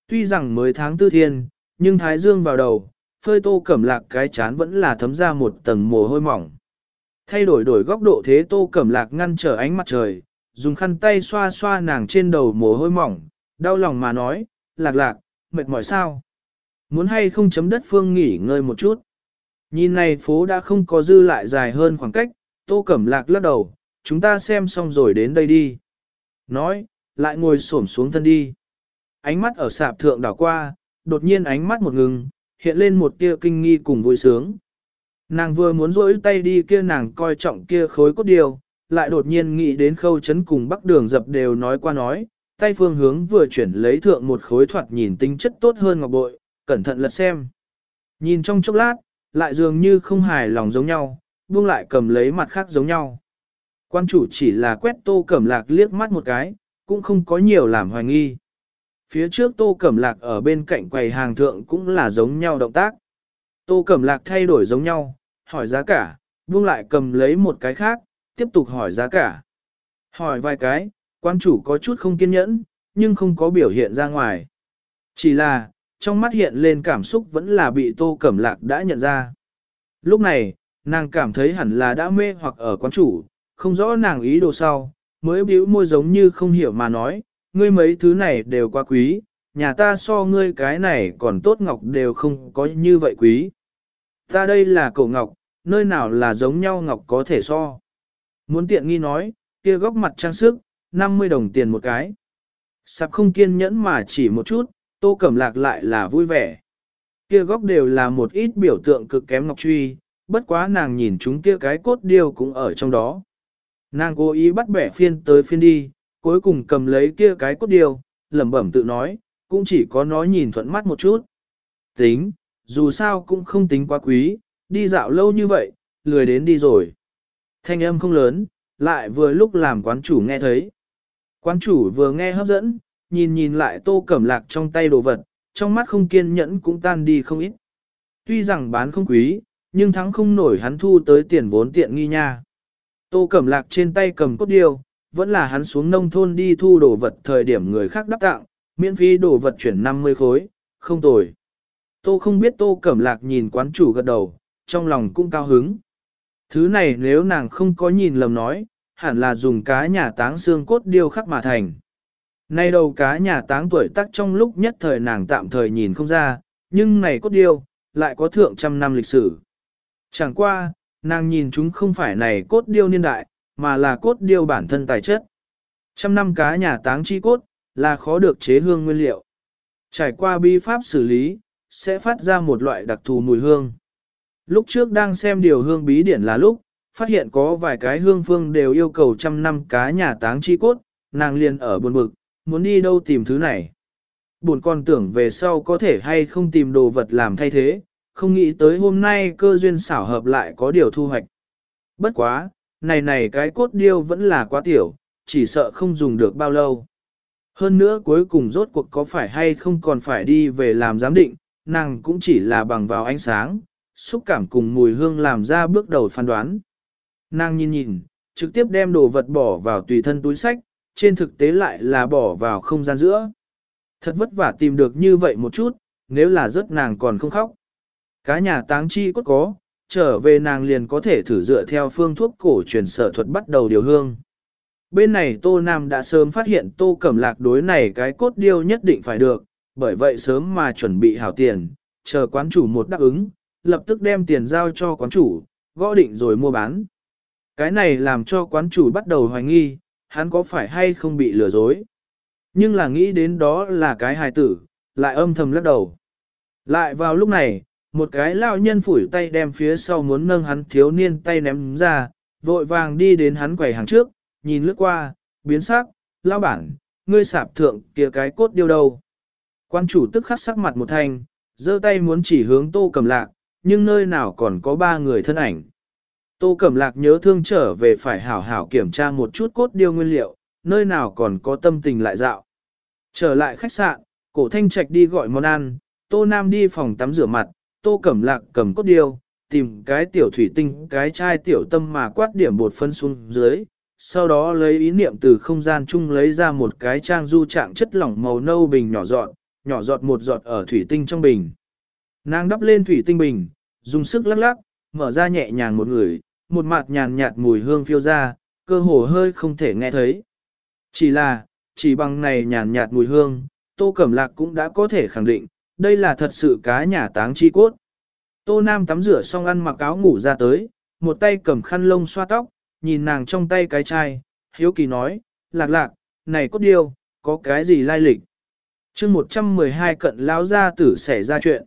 Tuy rằng mới tháng tư thiên, nhưng thái dương vào đầu, phơi tô cẩm lạc cái chán vẫn là thấm ra một tầng mồ hôi mỏng. Thay đổi đổi góc độ thế tô cẩm lạc ngăn trở ánh mặt trời, dùng khăn tay xoa xoa nàng trên đầu mồ hôi mỏng, đau lòng mà nói, lạc lạc, mệt mỏi sao? Muốn hay không chấm đất phương nghỉ ngơi một chút? Nhìn này phố đã không có dư lại dài hơn khoảng cách, tô cẩm lạc lắc đầu, chúng ta xem xong rồi đến đây đi. Nói, lại ngồi xổm xuống thân đi. Ánh mắt ở sạp thượng đảo qua, đột nhiên ánh mắt một ngừng, hiện lên một tia kinh nghi cùng vui sướng. Nàng vừa muốn rỗi tay đi kia nàng coi trọng kia khối cốt điều, lại đột nhiên nghĩ đến khâu chấn cùng bắc đường dập đều nói qua nói, tay phương hướng vừa chuyển lấy thượng một khối thoạt nhìn tính chất tốt hơn ngọc bội, cẩn thận lật xem. Nhìn trong chốc lát, lại dường như không hài lòng giống nhau, buông lại cầm lấy mặt khác giống nhau. Quan chủ chỉ là quét tô cẩm lạc liếc mắt một cái, cũng không có nhiều làm hoài nghi. Phía trước tô cẩm lạc ở bên cạnh quầy hàng thượng cũng là giống nhau động tác. Tô cẩm lạc thay đổi giống nhau, hỏi giá cả, buông lại cầm lấy một cái khác, tiếp tục hỏi giá cả. Hỏi vài cái, quan chủ có chút không kiên nhẫn, nhưng không có biểu hiện ra ngoài. Chỉ là, trong mắt hiện lên cảm xúc vẫn là bị tô cẩm lạc đã nhận ra. Lúc này, nàng cảm thấy hẳn là đã mê hoặc ở quán chủ, không rõ nàng ý đồ sau, mới bĩu môi giống như không hiểu mà nói, ngươi mấy thứ này đều quá quý, nhà ta so ngươi cái này còn tốt ngọc đều không có như vậy quý. Ta đây là cổ ngọc, nơi nào là giống nhau ngọc có thể so. Muốn tiện nghi nói, kia góc mặt trang sức, 50 đồng tiền một cái. Sạp không kiên nhẫn mà chỉ một chút, tô cẩm lạc lại là vui vẻ. Kia góc đều là một ít biểu tượng cực kém ngọc truy, bất quá nàng nhìn chúng kia cái cốt điêu cũng ở trong đó. Nàng cố ý bắt bẻ phiên tới phiên đi, cuối cùng cầm lấy kia cái cốt điều lẩm bẩm tự nói, cũng chỉ có nó nhìn thuận mắt một chút. Tính, dù sao cũng không tính quá quý, đi dạo lâu như vậy, lười đến đi rồi. Thanh âm không lớn, lại vừa lúc làm quán chủ nghe thấy. Quán chủ vừa nghe hấp dẫn, nhìn nhìn lại tô cẩm lạc trong tay đồ vật, trong mắt không kiên nhẫn cũng tan đi không ít. Tuy rằng bán không quý, nhưng thắng không nổi hắn thu tới tiền vốn tiện nghi nha. Tô Cẩm Lạc trên tay cầm cốt điêu, vẫn là hắn xuống nông thôn đi thu đồ vật thời điểm người khác đắp tặng, miễn phí đồ vật chuyển 50 khối, không tồi. Tô không biết Tô Cẩm Lạc nhìn quán chủ gật đầu, trong lòng cũng cao hứng. Thứ này nếu nàng không có nhìn lầm nói, hẳn là dùng cá nhà táng xương cốt điêu khắc mà thành. Nay đầu cá nhà táng tuổi tác trong lúc nhất thời nàng tạm thời nhìn không ra, nhưng này cốt điêu, lại có thượng trăm năm lịch sử. Chẳng qua, nàng nhìn chúng không phải này cốt điêu niên đại, mà là cốt điêu bản thân tài chất. Trăm năm cá nhà táng chi cốt, là khó được chế hương nguyên liệu. Trải qua bi pháp xử lý, sẽ phát ra một loại đặc thù mùi hương. Lúc trước đang xem điều hương bí điển là lúc, phát hiện có vài cái hương phương đều yêu cầu trăm năm cá nhà táng chi cốt, nàng liền ở buồn bực, muốn đi đâu tìm thứ này. Buồn con tưởng về sau có thể hay không tìm đồ vật làm thay thế, không nghĩ tới hôm nay cơ duyên xảo hợp lại có điều thu hoạch. Bất quá, này này cái cốt điêu vẫn là quá tiểu, chỉ sợ không dùng được bao lâu. Hơn nữa cuối cùng rốt cuộc có phải hay không còn phải đi về làm giám định, nàng cũng chỉ là bằng vào ánh sáng, xúc cảm cùng mùi hương làm ra bước đầu phán đoán. Nàng nhìn nhìn, trực tiếp đem đồ vật bỏ vào tùy thân túi sách, trên thực tế lại là bỏ vào không gian giữa. Thật vất vả tìm được như vậy một chút, nếu là rớt nàng còn không khóc. Cá nhà táng chi cốt có, trở về nàng liền có thể thử dựa theo phương thuốc cổ truyền sở thuật bắt đầu điều hương. Bên này Tô Nam đã sớm phát hiện Tô Cẩm Lạc đối này cái cốt điêu nhất định phải được, bởi vậy sớm mà chuẩn bị hảo tiền, chờ quán chủ một đáp ứng, lập tức đem tiền giao cho quán chủ, gõ định rồi mua bán. Cái này làm cho quán chủ bắt đầu hoài nghi, hắn có phải hay không bị lừa dối. Nhưng là nghĩ đến đó là cái hài tử, lại âm thầm lắc đầu. Lại vào lúc này, một cái lao nhân phủi tay đem phía sau muốn nâng hắn thiếu niên tay ném ra, vội vàng đi đến hắn quầy hàng trước, nhìn lướt qua, biến sắc, lao bản, ngươi sạp thượng kia cái cốt điêu đâu. Quan chủ tức khắc sắc mặt một thanh, giơ tay muốn chỉ hướng tô cầm lạc, nhưng nơi nào còn có ba người thân ảnh. Tô Cẩm Lạc nhớ thương trở về phải hảo hảo kiểm tra một chút cốt điêu nguyên liệu, nơi nào còn có tâm tình lại dạo. Trở lại khách sạn, cổ thanh trạch đi gọi món ăn, Tô Nam đi phòng tắm rửa mặt, Tô Cẩm Lạc cầm cốt điêu, tìm cái tiểu thủy tinh, cái chai tiểu tâm mà quát điểm bột phân xuống dưới, sau đó lấy ý niệm từ không gian chung lấy ra một cái trang du trạng chất lỏng màu nâu bình nhỏ giọt, nhỏ giọt một giọt ở thủy tinh trong bình. Nàng đắp lên thủy tinh bình, dùng sức lắc lắc, mở ra nhẹ nhàng một người, một mặt nhàn nhạt mùi hương phiêu ra, cơ hồ hơi không thể nghe thấy. Chỉ là, chỉ bằng này nhàn nhạt mùi hương, Tô Cẩm Lạc cũng đã có thể khẳng định, đây là thật sự cá nhà táng chi cốt. Tô Nam tắm rửa xong ăn mặc áo ngủ ra tới, một tay cầm khăn lông xoa tóc, nhìn nàng trong tay cái chai, hiếu kỳ nói, lạc lạc, này cốt điêu, có cái gì lai lịch? chương 112 cận lão gia tử xảy ra chuyện.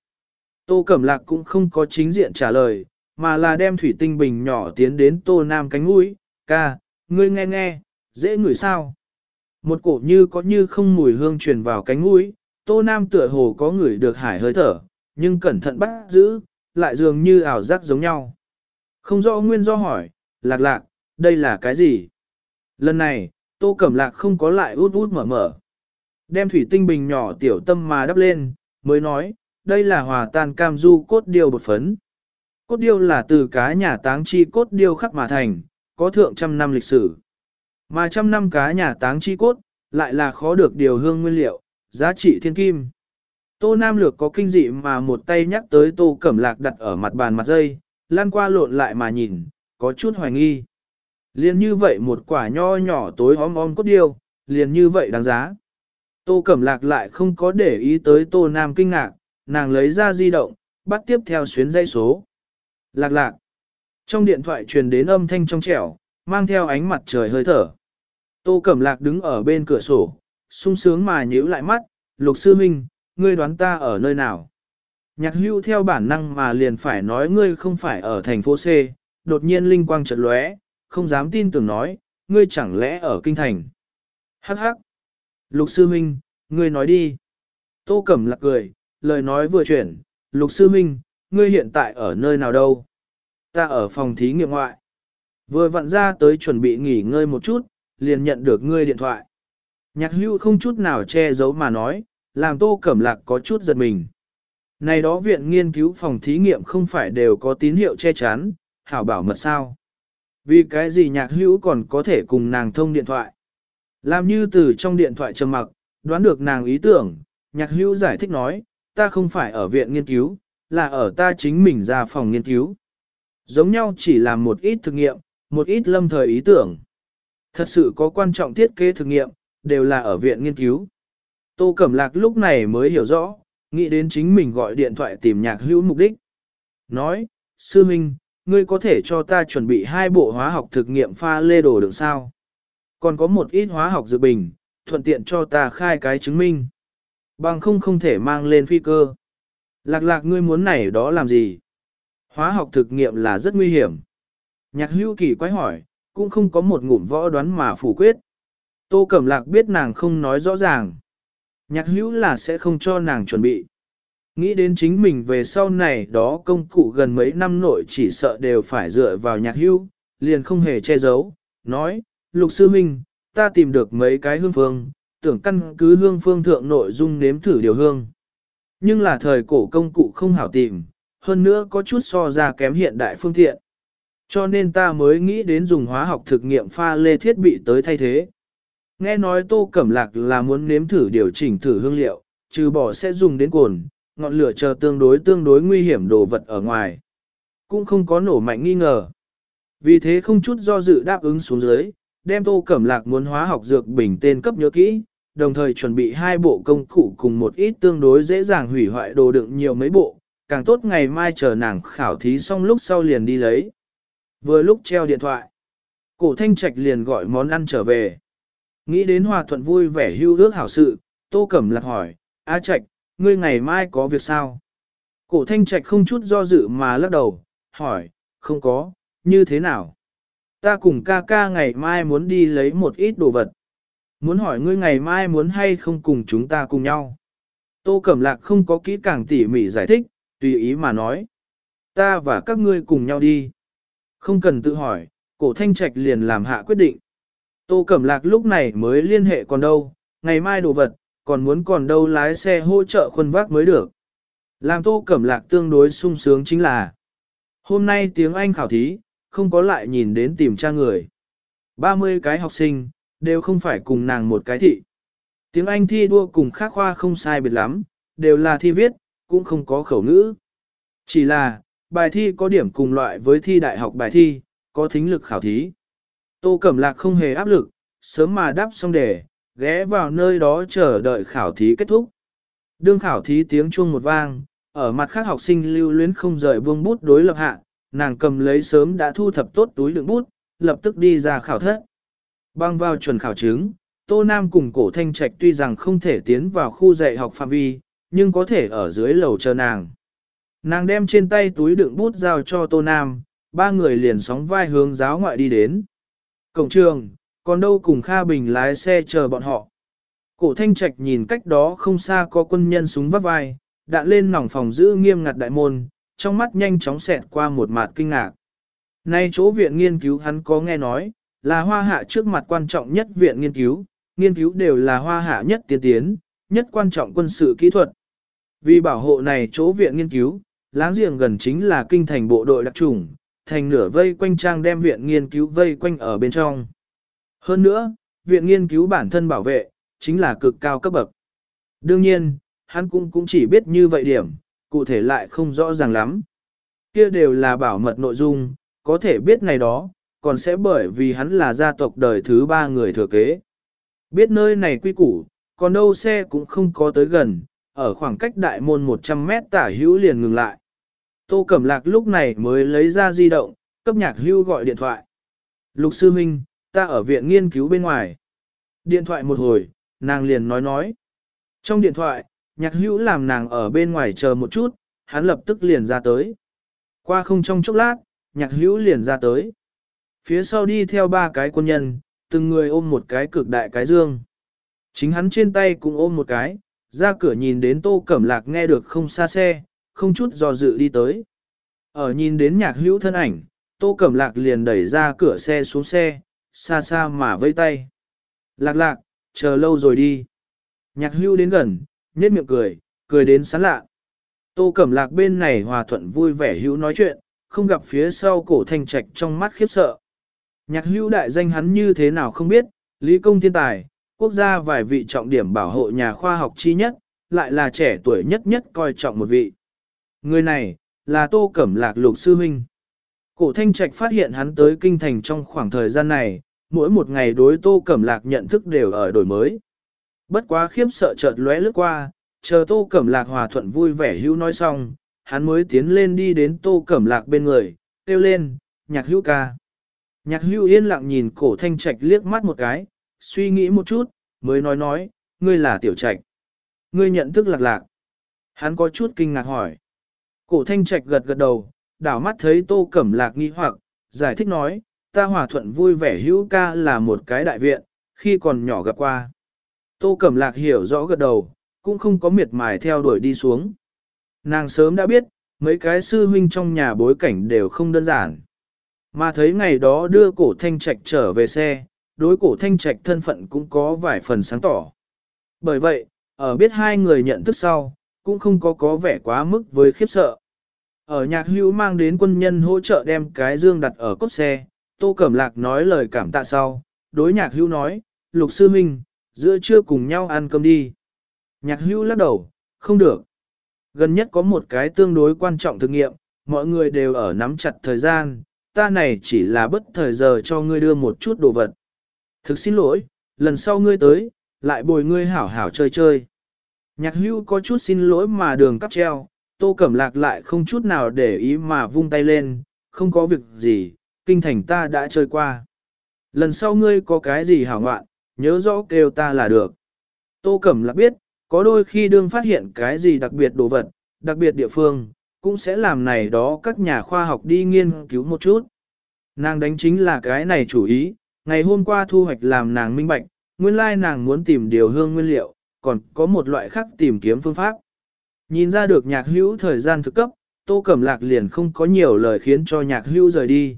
Tô Cẩm Lạc cũng không có chính diện trả lời, mà là đem thủy tinh bình nhỏ tiến đến Tô Nam cánh mũi, ca, ngươi nghe nghe, dễ ngửi sao? Một cổ như có như không mùi hương truyền vào cánh mũi, Tô Nam tựa hồ có người được hải hơi thở, nhưng cẩn thận bắt giữ, lại dường như ảo giác giống nhau. Không rõ nguyên do hỏi, lạc lạc, đây là cái gì? Lần này, Tô Cẩm Lạc không có lại út út mở mở. Đem thủy tinh bình nhỏ tiểu tâm mà đắp lên, mới nói, đây là hòa tan cam du cốt điêu bột phấn. Cốt điêu là từ cá nhà táng chi cốt điêu khắc mà thành, có thượng trăm năm lịch sử. Mà trăm năm cá nhà táng chi cốt, lại là khó được điều hương nguyên liệu, giá trị thiên kim. Tô Nam Lược có kinh dị mà một tay nhắc tới tô cẩm lạc đặt ở mặt bàn mặt dây, lan qua lộn lại mà nhìn, có chút hoài nghi. Liền như vậy một quả nho nhỏ tối om om cốt điêu, liền như vậy đáng giá. Tô cẩm lạc lại không có để ý tới tô Nam kinh ngạc, nàng lấy ra di động, bắt tiếp theo xuyến dây số. Lạc lạc. Trong điện thoại truyền đến âm thanh trong trẻo, mang theo ánh mặt trời hơi thở. Tô Cẩm Lạc đứng ở bên cửa sổ, sung sướng mà nhíu lại mắt, lục sư minh, ngươi đoán ta ở nơi nào. Nhạc hưu theo bản năng mà liền phải nói ngươi không phải ở thành phố C, đột nhiên linh quang chợt lóe, không dám tin tưởng nói, ngươi chẳng lẽ ở kinh thành. Hắc hắc. Lục sư minh, ngươi nói đi. Tô Cẩm Lạc cười, lời nói vừa chuyển, lục sư minh, ngươi hiện tại ở nơi nào đâu? Ta ở phòng thí nghiệm ngoại. Vừa vặn ra tới chuẩn bị nghỉ ngơi một chút, liền nhận được ngươi điện thoại. Nhạc hưu không chút nào che giấu mà nói, làm tô cẩm lạc có chút giật mình. Này đó viện nghiên cứu phòng thí nghiệm không phải đều có tín hiệu che chắn, hảo bảo mật sao. Vì cái gì nhạc hữu còn có thể cùng nàng thông điện thoại. Làm như từ trong điện thoại trầm mặc, đoán được nàng ý tưởng, nhạc hữu giải thích nói, ta không phải ở viện nghiên cứu, là ở ta chính mình ra phòng nghiên cứu. Giống nhau chỉ làm một ít thực nghiệm, một ít lâm thời ý tưởng. Thật sự có quan trọng thiết kế thực nghiệm, đều là ở viện nghiên cứu. Tô Cẩm Lạc lúc này mới hiểu rõ, nghĩ đến chính mình gọi điện thoại tìm nhạc hữu mục đích. Nói, sư minh, ngươi có thể cho ta chuẩn bị hai bộ hóa học thực nghiệm pha lê đồ được sao? Còn có một ít hóa học dự bình, thuận tiện cho ta khai cái chứng minh. Bằng không không thể mang lên phi cơ. Lạc lạc ngươi muốn này đó làm gì? Hóa học thực nghiệm là rất nguy hiểm. Nhạc hữu kỳ quái hỏi, cũng không có một ngụm võ đoán mà phủ quyết. Tô Cẩm Lạc biết nàng không nói rõ ràng. Nhạc hữu là sẽ không cho nàng chuẩn bị. Nghĩ đến chính mình về sau này đó công cụ gần mấy năm nội chỉ sợ đều phải dựa vào nhạc hữu, liền không hề che giấu, nói, lục sư minh, ta tìm được mấy cái hương phương, tưởng căn cứ hương phương thượng nội dung nếm thử điều hương. Nhưng là thời cổ công cụ không hảo tìm, hơn nữa có chút so ra kém hiện đại phương tiện. Cho nên ta mới nghĩ đến dùng hóa học thực nghiệm pha lê thiết bị tới thay thế. Nghe nói tô cẩm lạc là muốn nếm thử điều chỉnh thử hương liệu, trừ bỏ sẽ dùng đến cồn, ngọn lửa chờ tương đối tương đối nguy hiểm đồ vật ở ngoài. Cũng không có nổ mạnh nghi ngờ. Vì thế không chút do dự đáp ứng xuống dưới, đem tô cẩm lạc muốn hóa học dược bình tên cấp nhớ kỹ, đồng thời chuẩn bị hai bộ công cụ cùng một ít tương đối dễ dàng hủy hoại đồ đựng nhiều mấy bộ, càng tốt ngày mai chờ nàng khảo thí xong lúc sau liền đi lấy. Vừa lúc treo điện thoại, cổ thanh trạch liền gọi món ăn trở về. Nghĩ đến hòa thuận vui vẻ hưu ước hảo sự, tô cẩm lạc hỏi, A trạch, ngươi ngày mai có việc sao? Cổ thanh trạch không chút do dự mà lắc đầu, hỏi, không có, như thế nào? Ta cùng ca ca ngày mai muốn đi lấy một ít đồ vật. Muốn hỏi ngươi ngày mai muốn hay không cùng chúng ta cùng nhau. Tô Cẩm Lạc không có kỹ càng tỉ mỉ giải thích, tùy ý mà nói. Ta và các ngươi cùng nhau đi. Không cần tự hỏi, cổ thanh trạch liền làm hạ quyết định. Tô Cẩm Lạc lúc này mới liên hệ còn đâu, ngày mai đồ vật, còn muốn còn đâu lái xe hỗ trợ khuân vác mới được. Làm Tô Cẩm Lạc tương đối sung sướng chính là Hôm nay tiếng Anh khảo thí, không có lại nhìn đến tìm tra người. 30 cái học sinh, đều không phải cùng nàng một cái thị. Tiếng Anh thi đua cùng khác khoa không sai biệt lắm, đều là thi viết, cũng không có khẩu ngữ. Chỉ là, bài thi có điểm cùng loại với thi đại học bài thi, có thính lực khảo thí. Tô Cẩm Lạc không hề áp lực, sớm mà đáp xong đề, ghé vào nơi đó chờ đợi khảo thí kết thúc. Đương khảo thí tiếng chuông một vang, ở mặt khác học sinh lưu luyến không rời buông bút đối lập hạ, nàng cầm lấy sớm đã thu thập tốt túi đựng bút, lập tức đi ra khảo thất. Băng vào chuẩn khảo chứng, Tô Nam cùng cổ thanh trạch tuy rằng không thể tiến vào khu dạy học phạm vi, nhưng có thể ở dưới lầu chờ nàng. Nàng đem trên tay túi đựng bút giao cho Tô Nam, ba người liền sóng vai hướng giáo ngoại đi đến. Cổng trường, còn đâu cùng Kha Bình lái xe chờ bọn họ. Cổ thanh trạch nhìn cách đó không xa có quân nhân súng vắt vai, đạn lên nòng phòng giữ nghiêm ngặt đại môn, trong mắt nhanh chóng xẹt qua một mạt kinh ngạc. Nay chỗ viện nghiên cứu hắn có nghe nói, là hoa hạ trước mặt quan trọng nhất viện nghiên cứu, nghiên cứu đều là hoa hạ nhất tiên tiến, nhất quan trọng quân sự kỹ thuật. Vì bảo hộ này chỗ viện nghiên cứu, láng giềng gần chính là kinh thành bộ đội đặc trùng, thành nửa vây quanh trang đem viện nghiên cứu vây quanh ở bên trong. Hơn nữa, viện nghiên cứu bản thân bảo vệ, chính là cực cao cấp bậc. Đương nhiên, hắn cũng cũng chỉ biết như vậy điểm, cụ thể lại không rõ ràng lắm. Kia đều là bảo mật nội dung, có thể biết này đó, còn sẽ bởi vì hắn là gia tộc đời thứ ba người thừa kế. Biết nơi này quy củ, còn đâu xe cũng không có tới gần, ở khoảng cách đại môn 100 mét tả hữu liền ngừng lại. Tô Cẩm Lạc lúc này mới lấy ra di động, cấp nhạc hưu gọi điện thoại. Lục sư minh, ta ở viện nghiên cứu bên ngoài. Điện thoại một hồi, nàng liền nói nói. Trong điện thoại, nhạc hữu làm nàng ở bên ngoài chờ một chút, hắn lập tức liền ra tới. Qua không trong chốc lát, nhạc hữu liền ra tới. Phía sau đi theo ba cái quân nhân, từng người ôm một cái cực đại cái dương. Chính hắn trên tay cũng ôm một cái, ra cửa nhìn đến tô cẩm lạc nghe được không xa xe, không chút do dự đi tới. Ở nhìn đến nhạc hữu thân ảnh, tô cẩm lạc liền đẩy ra cửa xe xuống xe, xa xa mà vây tay. Lạc lạc, chờ lâu rồi đi. Nhạc hữu đến gần, nhếch miệng cười, cười đến sán lạ. Tô Cẩm Lạc bên này hòa thuận vui vẻ hữu nói chuyện, không gặp phía sau cổ thanh trạch trong mắt khiếp sợ. Nhạc hữu đại danh hắn như thế nào không biết, lý công thiên tài, quốc gia vài vị trọng điểm bảo hộ nhà khoa học chi nhất, lại là trẻ tuổi nhất nhất coi trọng một vị. Người này, là Tô Cẩm Lạc lục sư huynh. Cổ thanh trạch phát hiện hắn tới kinh thành trong khoảng thời gian này, mỗi một ngày đối Tô Cẩm Lạc nhận thức đều ở đổi mới. Bất quá khiếp sợ chợt lóe lướt qua, chờ Tô Cẩm Lạc hòa thuận vui vẻ hữu nói xong, hắn mới tiến lên đi đến Tô Cẩm Lạc bên người, kêu lên, nhạc hữu ca. Nhạc hữu yên lặng nhìn cổ thanh trạch liếc mắt một cái, suy nghĩ một chút, mới nói nói, ngươi là tiểu trạch. Ngươi nhận thức lạc lạc. Hắn có chút kinh ngạc hỏi. Cổ thanh trạch gật gật đầu, đảo mắt thấy Tô Cẩm Lạc nghi hoặc, giải thích nói, ta hòa thuận vui vẻ hữu ca là một cái đại viện, khi còn nhỏ gặp qua. Tô Cẩm Lạc hiểu rõ gật đầu, cũng không có miệt mài theo đuổi đi xuống. Nàng sớm đã biết, mấy cái sư huynh trong nhà bối cảnh đều không đơn giản. Mà thấy ngày đó đưa cổ thanh trạch trở về xe, đối cổ thanh trạch thân phận cũng có vài phần sáng tỏ. Bởi vậy, ở biết hai người nhận thức sau, cũng không có có vẻ quá mức với khiếp sợ. Ở nhạc hữu mang đến quân nhân hỗ trợ đem cái dương đặt ở cốt xe, Tô Cẩm Lạc nói lời cảm tạ sau, đối nhạc hữu nói, lục sư minh, giữa trưa cùng nhau ăn cơm đi. Nhạc hữu lắc đầu, không được. Gần nhất có một cái tương đối quan trọng thực nghiệm, mọi người đều ở nắm chặt thời gian, ta này chỉ là bất thời giờ cho ngươi đưa một chút đồ vật. Thực xin lỗi, lần sau ngươi tới, lại bồi ngươi hảo hảo chơi chơi. Nhạc hưu có chút xin lỗi mà đường cắp treo, tô cẩm lạc lại không chút nào để ý mà vung tay lên, không có việc gì, kinh thành ta đã chơi qua. Lần sau ngươi có cái gì hảo ngoạn, nhớ rõ kêu ta là được. Tô Cẩm Lạc biết, có đôi khi đương phát hiện cái gì đặc biệt đồ vật, đặc biệt địa phương, cũng sẽ làm này đó các nhà khoa học đi nghiên cứu một chút. Nàng đánh chính là cái này chủ ý, ngày hôm qua thu hoạch làm nàng minh bạch, nguyên lai nàng muốn tìm điều hương nguyên liệu, còn có một loại khác tìm kiếm phương pháp. Nhìn ra được nhạc hữu thời gian thực cấp, tô cẩm lạc liền không có nhiều lời khiến cho nhạc hữu rời đi.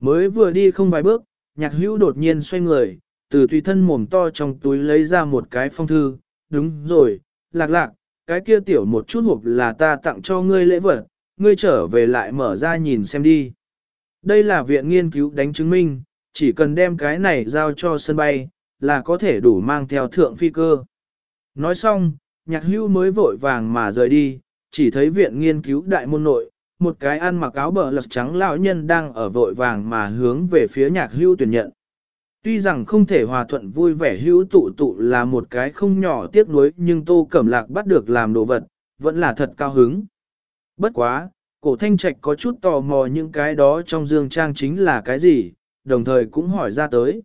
Mới vừa đi không vài bước, nhạc hữu đột nhiên xoay người, từ tùy thân mồm to trong túi lấy ra một cái phong thư, đúng rồi, lạc lạc, cái kia tiểu một chút hộp là ta tặng cho ngươi lễ vật, ngươi trở về lại mở ra nhìn xem đi. Đây là viện nghiên cứu đánh chứng minh, chỉ cần đem cái này giao cho sân bay, là có thể đủ mang theo thượng phi cơ. Nói xong, nhạc hưu mới vội vàng mà rời đi, chỉ thấy viện nghiên cứu đại môn nội, một cái ăn mặc áo bờ lật trắng lão nhân đang ở vội vàng mà hướng về phía nhạc hưu tuyển nhận. Tuy rằng không thể hòa thuận vui vẻ hữu tụ tụ là một cái không nhỏ tiếc nuối nhưng tô cẩm lạc bắt được làm đồ vật, vẫn là thật cao hứng. Bất quá, cổ thanh trạch có chút tò mò những cái đó trong dương trang chính là cái gì, đồng thời cũng hỏi ra tới.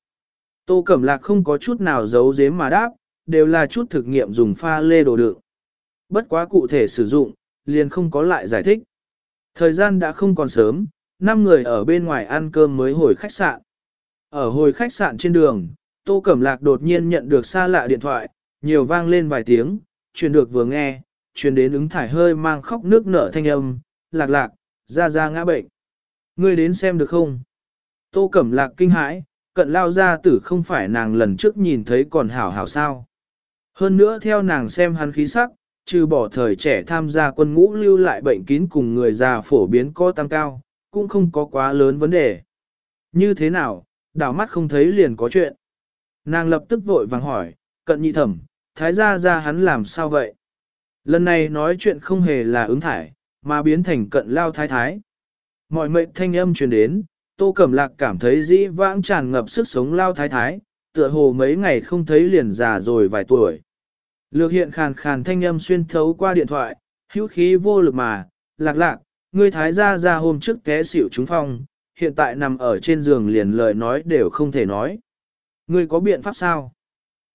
Tô cẩm lạc không có chút nào giấu giếm mà đáp, đều là chút thực nghiệm dùng pha lê đồ đựng. Bất quá cụ thể sử dụng, liền không có lại giải thích. Thời gian đã không còn sớm, năm người ở bên ngoài ăn cơm mới hồi khách sạn. Ở hồi khách sạn trên đường, Tô Cẩm Lạc đột nhiên nhận được xa lạ điện thoại, nhiều vang lên vài tiếng, truyền được vừa nghe, truyền đến ứng thải hơi mang khóc nước nở thanh âm, lạc lạc, ra ra ngã bệnh. Ngươi đến xem được không? Tô Cẩm Lạc kinh hãi, cận lao ra tử không phải nàng lần trước nhìn thấy còn hảo hảo sao. Hơn nữa theo nàng xem hắn khí sắc, trừ bỏ thời trẻ tham gia quân ngũ lưu lại bệnh kín cùng người già phổ biến có tăng cao, cũng không có quá lớn vấn đề. Như thế nào, đảo mắt không thấy liền có chuyện. Nàng lập tức vội vàng hỏi, cận nhị thẩm, thái gia ra hắn làm sao vậy? Lần này nói chuyện không hề là ứng thải, mà biến thành cận lao thái thái. Mọi mệnh thanh âm truyền đến, tô cẩm lạc cảm thấy dĩ vãng tràn ngập sức sống lao thái thái, tựa hồ mấy ngày không thấy liền già rồi vài tuổi. Lược hiện khàn khàn thanh âm xuyên thấu qua điện thoại, hữu khí vô lực mà, lạc lạc, ngươi thái gia ra hôm trước té xỉu trúng phong, hiện tại nằm ở trên giường liền lời nói đều không thể nói. Ngươi có biện pháp sao?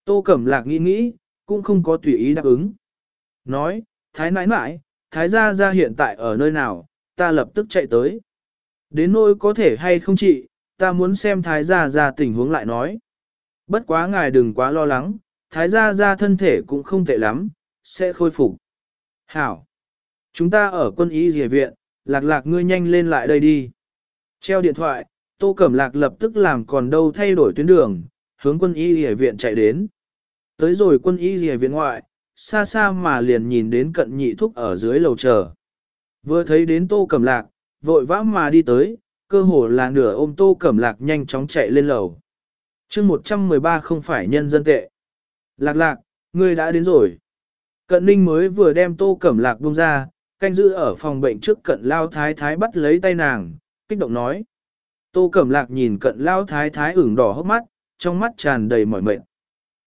Tô Cẩm Lạc nghĩ nghĩ, cũng không có tùy ý đáp ứng. Nói, thái nãi nãi, thái gia gia hiện tại ở nơi nào, ta lập tức chạy tới. Đến nỗi có thể hay không chị, ta muốn xem thái gia gia tình huống lại nói. Bất quá ngài đừng quá lo lắng, thái gia gia thân thể cũng không tệ lắm, sẽ khôi phục. Hảo! Chúng ta ở quân y dìa viện, lạc lạc ngươi nhanh lên lại đây đi. Treo điện thoại, Tô Cẩm Lạc lập tức làm còn đâu thay đổi tuyến đường, hướng quân y dìa viện chạy đến. Tới rồi quân y dìa viện ngoại, xa xa mà liền nhìn đến cận nhị thúc ở dưới lầu chờ. Vừa thấy đến Tô Cẩm Lạc, vội vã mà đi tới, cơ hồ là nửa ôm Tô Cẩm Lạc nhanh chóng chạy lên lầu. chương 113 không phải nhân dân tệ. Lạc lạc, ngươi đã đến rồi. Cận ninh mới vừa đem tô cẩm lạc buông ra, canh giữ ở phòng bệnh trước cận lao thái thái bắt lấy tay nàng, kích động nói. Tô cẩm lạc nhìn cận lao thái thái ửng đỏ hốc mắt, trong mắt tràn đầy mỏi mệt.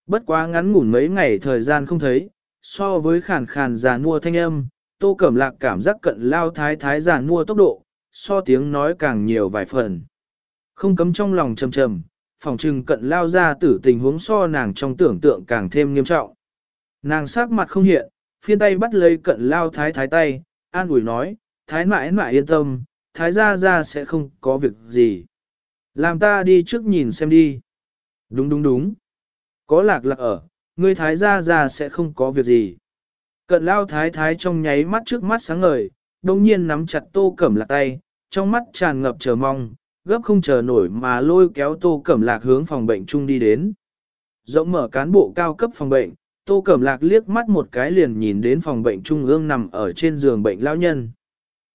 Bất quá ngắn ngủn mấy ngày thời gian không thấy, so với khàn khàn già nua thanh âm, tô cẩm lạc cảm giác cận lao thái thái già nua tốc độ, so tiếng nói càng nhiều vài phần. Không cấm trong lòng trầm trầm, phòng trừng cận lao ra tử tình huống so nàng trong tưởng tượng càng thêm nghiêm trọng. Nàng sắc mặt không hiện, phiên tay bắt lấy cận lao thái thái tay, an ủi nói, thái mãi mãi yên tâm, thái gia ra sẽ không có việc gì. Làm ta đi trước nhìn xem đi. Đúng đúng đúng. Có lạc lạc ở, ngươi thái gia ra sẽ không có việc gì. Cận lao thái thái trong nháy mắt trước mắt sáng ngời, đồng nhiên nắm chặt tô cẩm lạc tay, trong mắt tràn ngập chờ mong, gấp không chờ nổi mà lôi kéo Tô Cẩm Lạc hướng phòng bệnh chung đi đến. Rộng mở cán bộ cao cấp phòng bệnh, Tô Cẩm Lạc liếc mắt một cái liền nhìn đến phòng bệnh trung ương nằm ở trên giường bệnh lão nhân.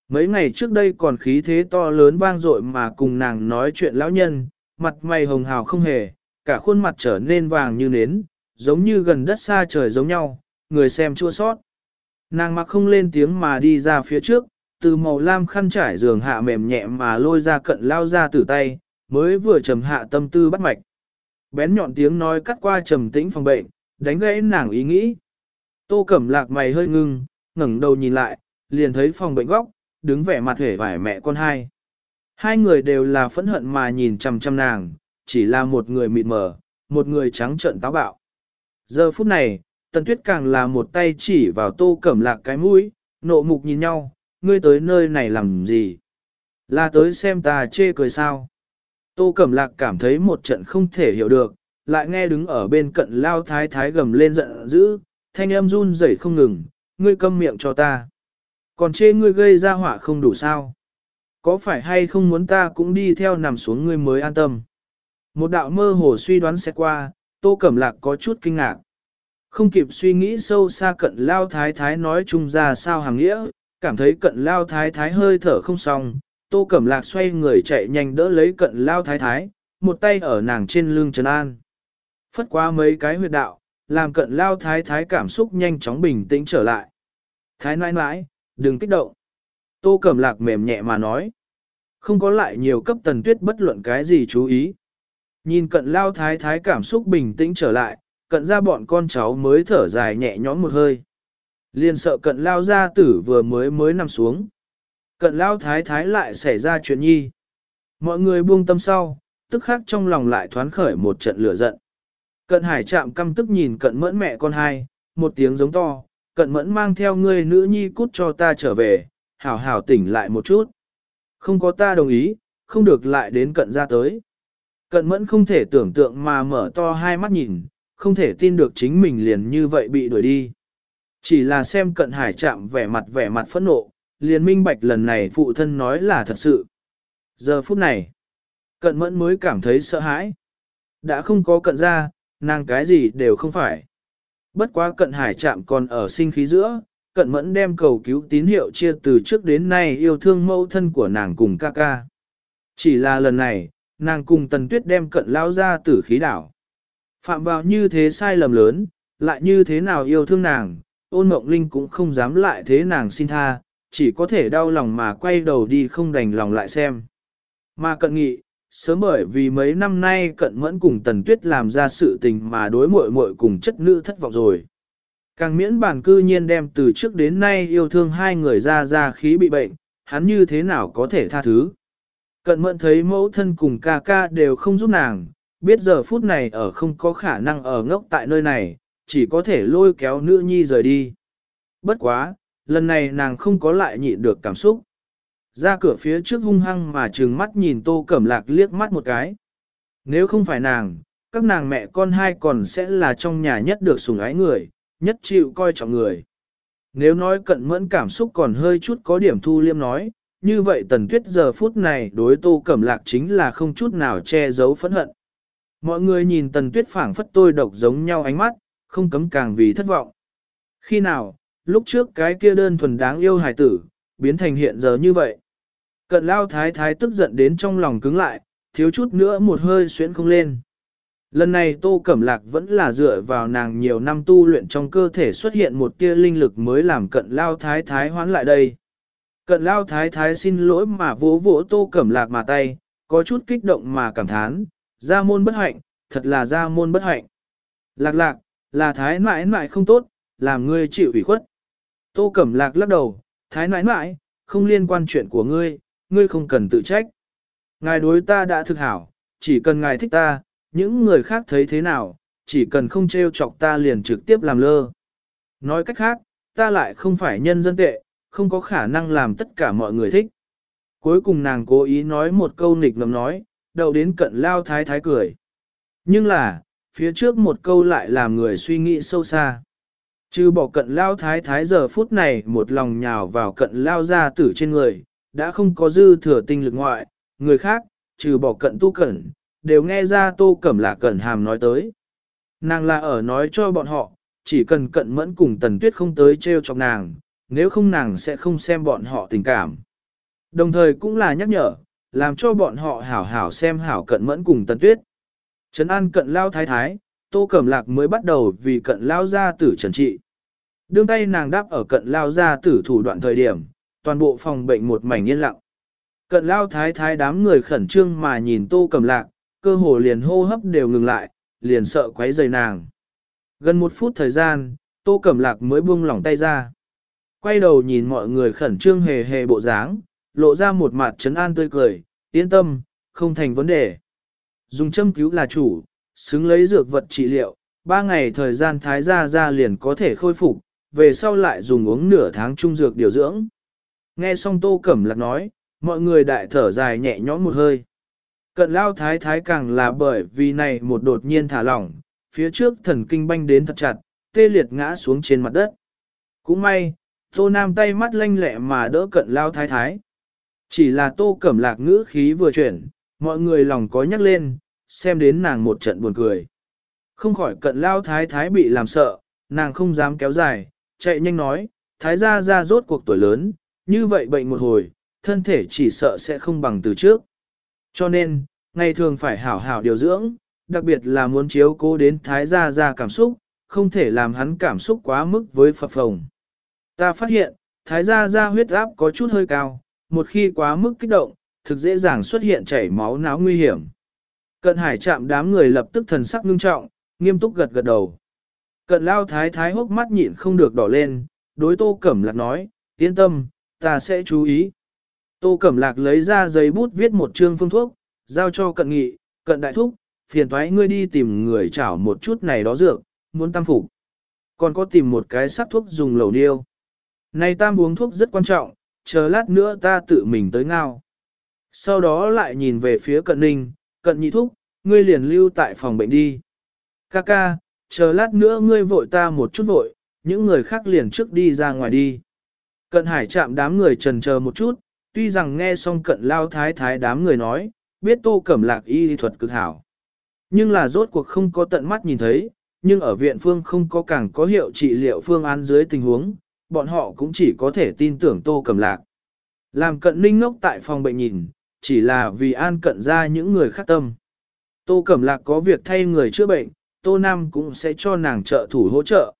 Mấy ngày trước đây còn khí thế to lớn vang dội mà cùng nàng nói chuyện lão nhân, mặt mày hồng hào không hề, cả khuôn mặt trở nên vàng như nến, giống như gần đất xa trời giống nhau, người xem chua sót. Nàng mặc không lên tiếng mà đi ra phía trước, từ màu lam khăn trải giường hạ mềm nhẹ mà lôi ra cận lao ra từ tay, mới vừa trầm hạ tâm tư bắt mạch. Bén nhọn tiếng nói cắt qua trầm tĩnh phòng bệnh, đánh gãy nàng ý nghĩ. Tô Cẩm Lạc mày hơi ngưng, ngẩng đầu nhìn lại, liền thấy phòng bệnh góc, đứng vẻ mặt hể vải mẹ con hai. Hai người đều là phẫn hận mà nhìn chằm chằm nàng, chỉ là một người mịt mờ, một người trắng trợn táo bạo. Giờ phút này, Tần Tuyết càng là một tay chỉ vào Tô Cẩm Lạc cái mũi, nộ mục nhìn nhau, ngươi tới nơi này làm gì? Là tới xem ta chê cười sao? Tô Cẩm Lạc cảm thấy một trận không thể hiểu được, lại nghe đứng ở bên cận lao thái thái gầm lên giận dữ, thanh âm run rẩy không ngừng, ngươi câm miệng cho ta. Còn chê ngươi gây ra họa không đủ sao? Có phải hay không muốn ta cũng đi theo nằm xuống ngươi mới an tâm? Một đạo mơ hồ suy đoán sẽ qua, Tô Cẩm Lạc có chút kinh ngạc. Không kịp suy nghĩ sâu xa cận lao thái thái nói chung ra sao hàng nghĩa, cảm thấy cận lao thái thái hơi thở không xong, Tô Cẩm Lạc xoay người chạy nhanh đỡ lấy cận lao thái thái, một tay ở nàng trên lưng trần an. Phất qua mấy cái huyệt đạo, làm cận lao thái thái cảm xúc nhanh chóng bình tĩnh trở lại. Thái nãi nãi, đừng kích động. Tô Cẩm Lạc mềm nhẹ mà nói. Không có lại nhiều cấp tần tuyết bất luận cái gì chú ý. Nhìn cận lao thái thái cảm xúc bình tĩnh trở lại, cận ra bọn con cháu mới thở dài nhẹ nhõm một hơi. Liền sợ cận lao gia tử vừa mới mới nằm xuống. Cận lao thái thái lại xảy ra chuyện nhi. Mọi người buông tâm sau, tức khắc trong lòng lại thoán khởi một trận lửa giận. Cận hải chạm căm tức nhìn cận mẫn mẹ con hai, một tiếng giống to, cận mẫn mang theo ngươi nữ nhi cút cho ta trở về, hảo hảo tỉnh lại một chút. Không có ta đồng ý, không được lại đến cận ra tới. Cận mẫn không thể tưởng tượng mà mở to hai mắt nhìn, không thể tin được chính mình liền như vậy bị đuổi đi. Chỉ là xem cận hải chạm vẻ mặt vẻ mặt phẫn nộ, liền minh bạch lần này phụ thân nói là thật sự. Giờ phút này, cận mẫn mới cảm thấy sợ hãi. Đã không có cận ra, nàng cái gì đều không phải. Bất quá cận hải chạm còn ở sinh khí giữa, cận mẫn đem cầu cứu tín hiệu chia từ trước đến nay yêu thương mẫu thân của nàng cùng ca ca. Chỉ là lần này, nàng cùng tần tuyết đem cận lao ra tử khí đảo. Phạm vào như thế sai lầm lớn, lại như thế nào yêu thương nàng, ôn mộng linh cũng không dám lại thế nàng xin tha, chỉ có thể đau lòng mà quay đầu đi không đành lòng lại xem. Mà cận nghị, sớm bởi vì mấy năm nay cận mẫn cùng tần tuyết làm ra sự tình mà đối muội muội cùng chất nữ thất vọng rồi. Càng miễn bản cư nhiên đem từ trước đến nay yêu thương hai người ra ra khí bị bệnh, hắn như thế nào có thể tha thứ. Cận mẫn thấy mẫu thân cùng ca ca đều không giúp nàng, biết giờ phút này ở không có khả năng ở ngốc tại nơi này, chỉ có thể lôi kéo nữ nhi rời đi. Bất quá, lần này nàng không có lại nhịn được cảm xúc. Ra cửa phía trước hung hăng mà trừng mắt nhìn tô cẩm lạc liếc mắt một cái. Nếu không phải nàng, các nàng mẹ con hai còn sẽ là trong nhà nhất được sủng ái người, nhất chịu coi trọng người. Nếu nói cận mẫn cảm xúc còn hơi chút có điểm thu liêm nói, như vậy tần tuyết giờ phút này đối tô cẩm lạc chính là không chút nào che giấu phẫn hận. Mọi người nhìn tần tuyết phảng phất tôi độc giống nhau ánh mắt, không cấm càng vì thất vọng. Khi nào, lúc trước cái kia đơn thuần đáng yêu hài tử, biến thành hiện giờ như vậy. Cận lao thái thái tức giận đến trong lòng cứng lại, thiếu chút nữa một hơi xuyễn không lên. Lần này Tô Cẩm Lạc vẫn là dựa vào nàng nhiều năm tu luyện trong cơ thể xuất hiện một tia linh lực mới làm cận lao thái thái hoán lại đây. Cận lao thái thái xin lỗi mà vỗ vỗ Tô Cẩm Lạc mà tay, có chút kích động mà cảm thán, ra môn bất hạnh, thật là ra môn bất hạnh. Lạc lạc, là thái nãi nãi không tốt, làm ngươi chịu ủy khuất. Tô Cẩm Lạc lắc đầu, thái nãi nãi, không liên quan chuyện của ngươi, ngươi không cần tự trách. Ngài đối ta đã thực hảo, chỉ cần ngài thích ta, những người khác thấy thế nào, chỉ cần không trêu chọc ta liền trực tiếp làm lơ. Nói cách khác, ta lại không phải nhân dân tệ, không có khả năng làm tất cả mọi người thích. Cuối cùng nàng cố ý nói một câu nịch ngầm nói, đầu đến cận lao thái thái cười. Nhưng là, phía trước một câu lại làm người suy nghĩ sâu xa. Trừ bỏ cận lao thái thái giờ phút này một lòng nhào vào cận lao ra tử trên người, đã không có dư thừa tinh lực ngoại, người khác, trừ bỏ cận tu cẩn, đều nghe ra tô cẩm là cẩn hàm nói tới. Nàng là ở nói cho bọn họ, chỉ cần cận mẫn cùng tần tuyết không tới treo chọc nàng, nếu không nàng sẽ không xem bọn họ tình cảm. Đồng thời cũng là nhắc nhở, làm cho bọn họ hảo hảo xem hảo cận mẫn cùng tần tuyết. Trấn an cận lao thái thái, tô cẩm lạc mới bắt đầu vì cận lao gia tử trần trị. Đương tay nàng đáp ở cận lao gia tử thủ đoạn thời điểm, toàn bộ phòng bệnh một mảnh yên lặng. Cận lao thái thái đám người khẩn trương mà nhìn tô cẩm lạc, cơ hồ liền hô hấp đều ngừng lại, liền sợ quấy rầy nàng. Gần một phút thời gian, tô cẩm lạc mới buông lỏng tay ra. Quay đầu nhìn mọi người khẩn trương hề hề bộ dáng, lộ ra một mặt trấn an tươi cười, yên tâm, không thành vấn đề. Dùng châm cứu là chủ, xứng lấy dược vật trị liệu, ba ngày thời gian thái gia ra liền có thể khôi phục, về sau lại dùng uống nửa tháng trung dược điều dưỡng. Nghe xong tô cẩm lạc nói, mọi người đại thở dài nhẹ nhõm một hơi. Cận lao thái thái càng là bởi vì này một đột nhiên thả lỏng, phía trước thần kinh banh đến thật chặt, tê liệt ngã xuống trên mặt đất. Cũng may, tô nam tay mắt lanh lẹ mà đỡ cận lao thái thái. Chỉ là tô cẩm lạc ngữ khí vừa chuyển, mọi người lòng có nhắc lên, xem đến nàng một trận buồn cười. Không khỏi cận lao thái thái bị làm sợ, nàng không dám kéo dài, chạy nhanh nói, thái gia ra rốt cuộc tuổi lớn, như vậy bệnh một hồi, thân thể chỉ sợ sẽ không bằng từ trước. Cho nên, ngày thường phải hảo hảo điều dưỡng, đặc biệt là muốn chiếu cố đến thái gia ra cảm xúc, không thể làm hắn cảm xúc quá mức với phập phồng. Ta phát hiện, thái gia ra huyết áp có chút hơi cao, một khi quá mức kích động, thực dễ dàng xuất hiện chảy máu não nguy hiểm. Cận hải chạm đám người lập tức thần sắc ngưng trọng, nghiêm túc gật gật đầu. Cận lao thái thái hốc mắt nhịn không được đỏ lên, đối tô cẩm lạc nói, yên tâm, ta sẽ chú ý. Tô cẩm lạc lấy ra giấy bút viết một chương phương thuốc, giao cho cận nghị, cận đại thúc, phiền thoái ngươi đi tìm người chảo một chút này đó dược, muốn tam phục. Còn có tìm một cái sắc thuốc dùng lẩu niêu. Này tam uống thuốc rất quan trọng, chờ lát nữa ta tự mình tới ngao. Sau đó lại nhìn về phía cận ninh, cận nhị thúc, ngươi liền lưu tại phòng bệnh đi. Ca ca, chờ lát nữa ngươi vội ta một chút vội, những người khác liền trước đi ra ngoài đi. Cận hải chạm đám người trần chờ một chút, tuy rằng nghe xong cận lao thái thái đám người nói, biết tô cẩm lạc y thuật cực hảo. Nhưng là rốt cuộc không có tận mắt nhìn thấy, nhưng ở viện phương không có càng có hiệu trị liệu phương án dưới tình huống, bọn họ cũng chỉ có thể tin tưởng tô cẩm lạc. Làm cận ninh ngốc tại phòng bệnh nhìn, chỉ là vì an cận ra những người khác tâm. Tô cẩm lạc có việc thay người chữa bệnh, tô nam cũng sẽ cho nàng trợ thủ hỗ trợ.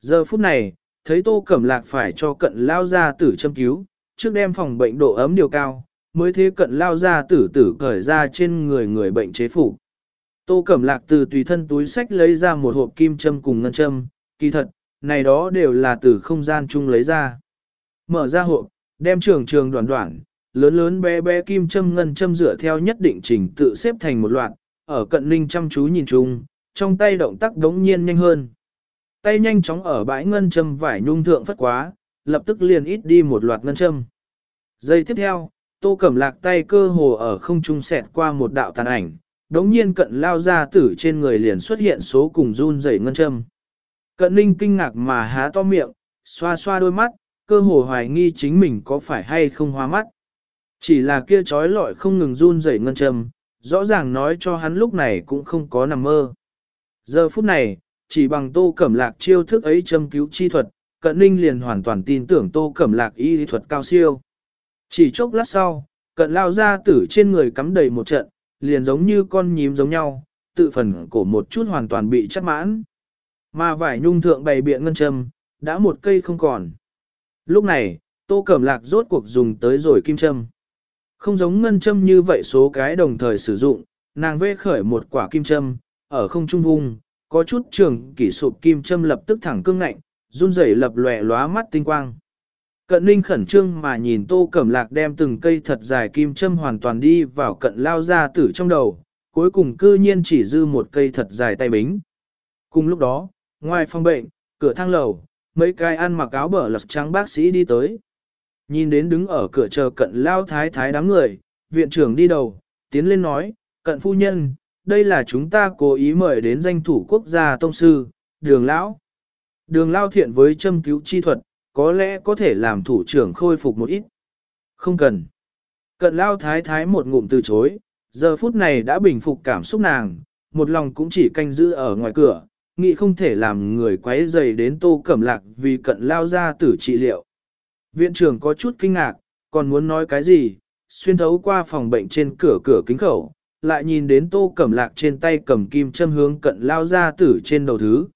Giờ phút này, thấy tô cẩm lạc phải cho cận lao ra tử châm cứu, trước đem phòng bệnh độ ấm điều cao, mới thế cận lao ra tử tử cởi ra trên người người bệnh chế phủ. Tô Cẩm Lạc từ tùy thân túi sách lấy ra một hộp kim châm cùng ngân châm, kỳ thật, này đó đều là từ không gian chung lấy ra. Mở ra hộp, đem trường trường đoạn đoạn, lớn lớn bé bé kim châm ngân châm dựa theo nhất định trình tự xếp thành một loạt, ở cận ninh chăm chú nhìn chung, trong tay động tác đống nhiên nhanh hơn. Tay nhanh chóng ở bãi ngân châm vải nhung thượng phất quá, lập tức liền ít đi một loạt ngân châm. Giây tiếp theo, tô cẩm lạc tay cơ hồ ở không trung xẹt qua một đạo tàn ảnh, đống nhiên cận lao ra tử trên người liền xuất hiện số cùng run rẩy ngân châm. Cận ninh kinh ngạc mà há to miệng, xoa xoa đôi mắt, cơ hồ hoài nghi chính mình có phải hay không hoa mắt. Chỉ là kia trói lọi không ngừng run rẩy ngân châm, rõ ràng nói cho hắn lúc này cũng không có nằm mơ. Giờ phút này, chỉ bằng tô cẩm lạc chiêu thức ấy châm cứu chi thuật, cận ninh liền hoàn toàn tin tưởng tô cẩm lạc y thuật cao siêu. Chỉ chốc lát sau, cận lao ra tử trên người cắm đầy một trận, liền giống như con nhím giống nhau, tự phần cổ một chút hoàn toàn bị chắc mãn. Mà vải nhung thượng bày biện ngân châm, đã một cây không còn. Lúc này, tô cẩm lạc rốt cuộc dùng tới rồi kim châm. Không giống ngân châm như vậy số cái đồng thời sử dụng, nàng vê khởi một quả kim châm, ở không trung vùng, có chút trường kỷ sụp kim châm lập tức thẳng cương ngạnh, run rẩy lập lòe lóa mắt tinh quang. Cận ninh khẩn trương mà nhìn tô cẩm lạc đem từng cây thật dài kim châm hoàn toàn đi vào cận lao ra tử trong đầu, cuối cùng cư nhiên chỉ dư một cây thật dài tay bính. Cùng lúc đó, ngoài phòng bệnh, cửa thang lầu, mấy cái ăn mặc áo bờ lật trắng bác sĩ đi tới. Nhìn đến đứng ở cửa chờ cận lao thái thái đám người, viện trưởng đi đầu, tiến lên nói, cận phu nhân, đây là chúng ta cố ý mời đến danh thủ quốc gia tông sư, đường lão. Đường lao thiện với châm cứu chi thuật, có lẽ có thể làm thủ trưởng khôi phục một ít. Không cần. Cận lao thái thái một ngụm từ chối, giờ phút này đã bình phục cảm xúc nàng, một lòng cũng chỉ canh giữ ở ngoài cửa, nghĩ không thể làm người quấy dày đến tô cẩm lạc vì cận lao ra tử trị liệu. Viện trưởng có chút kinh ngạc, còn muốn nói cái gì, xuyên thấu qua phòng bệnh trên cửa cửa kính khẩu, lại nhìn đến tô cẩm lạc trên tay cầm kim châm hướng cận lao ra tử trên đầu thứ.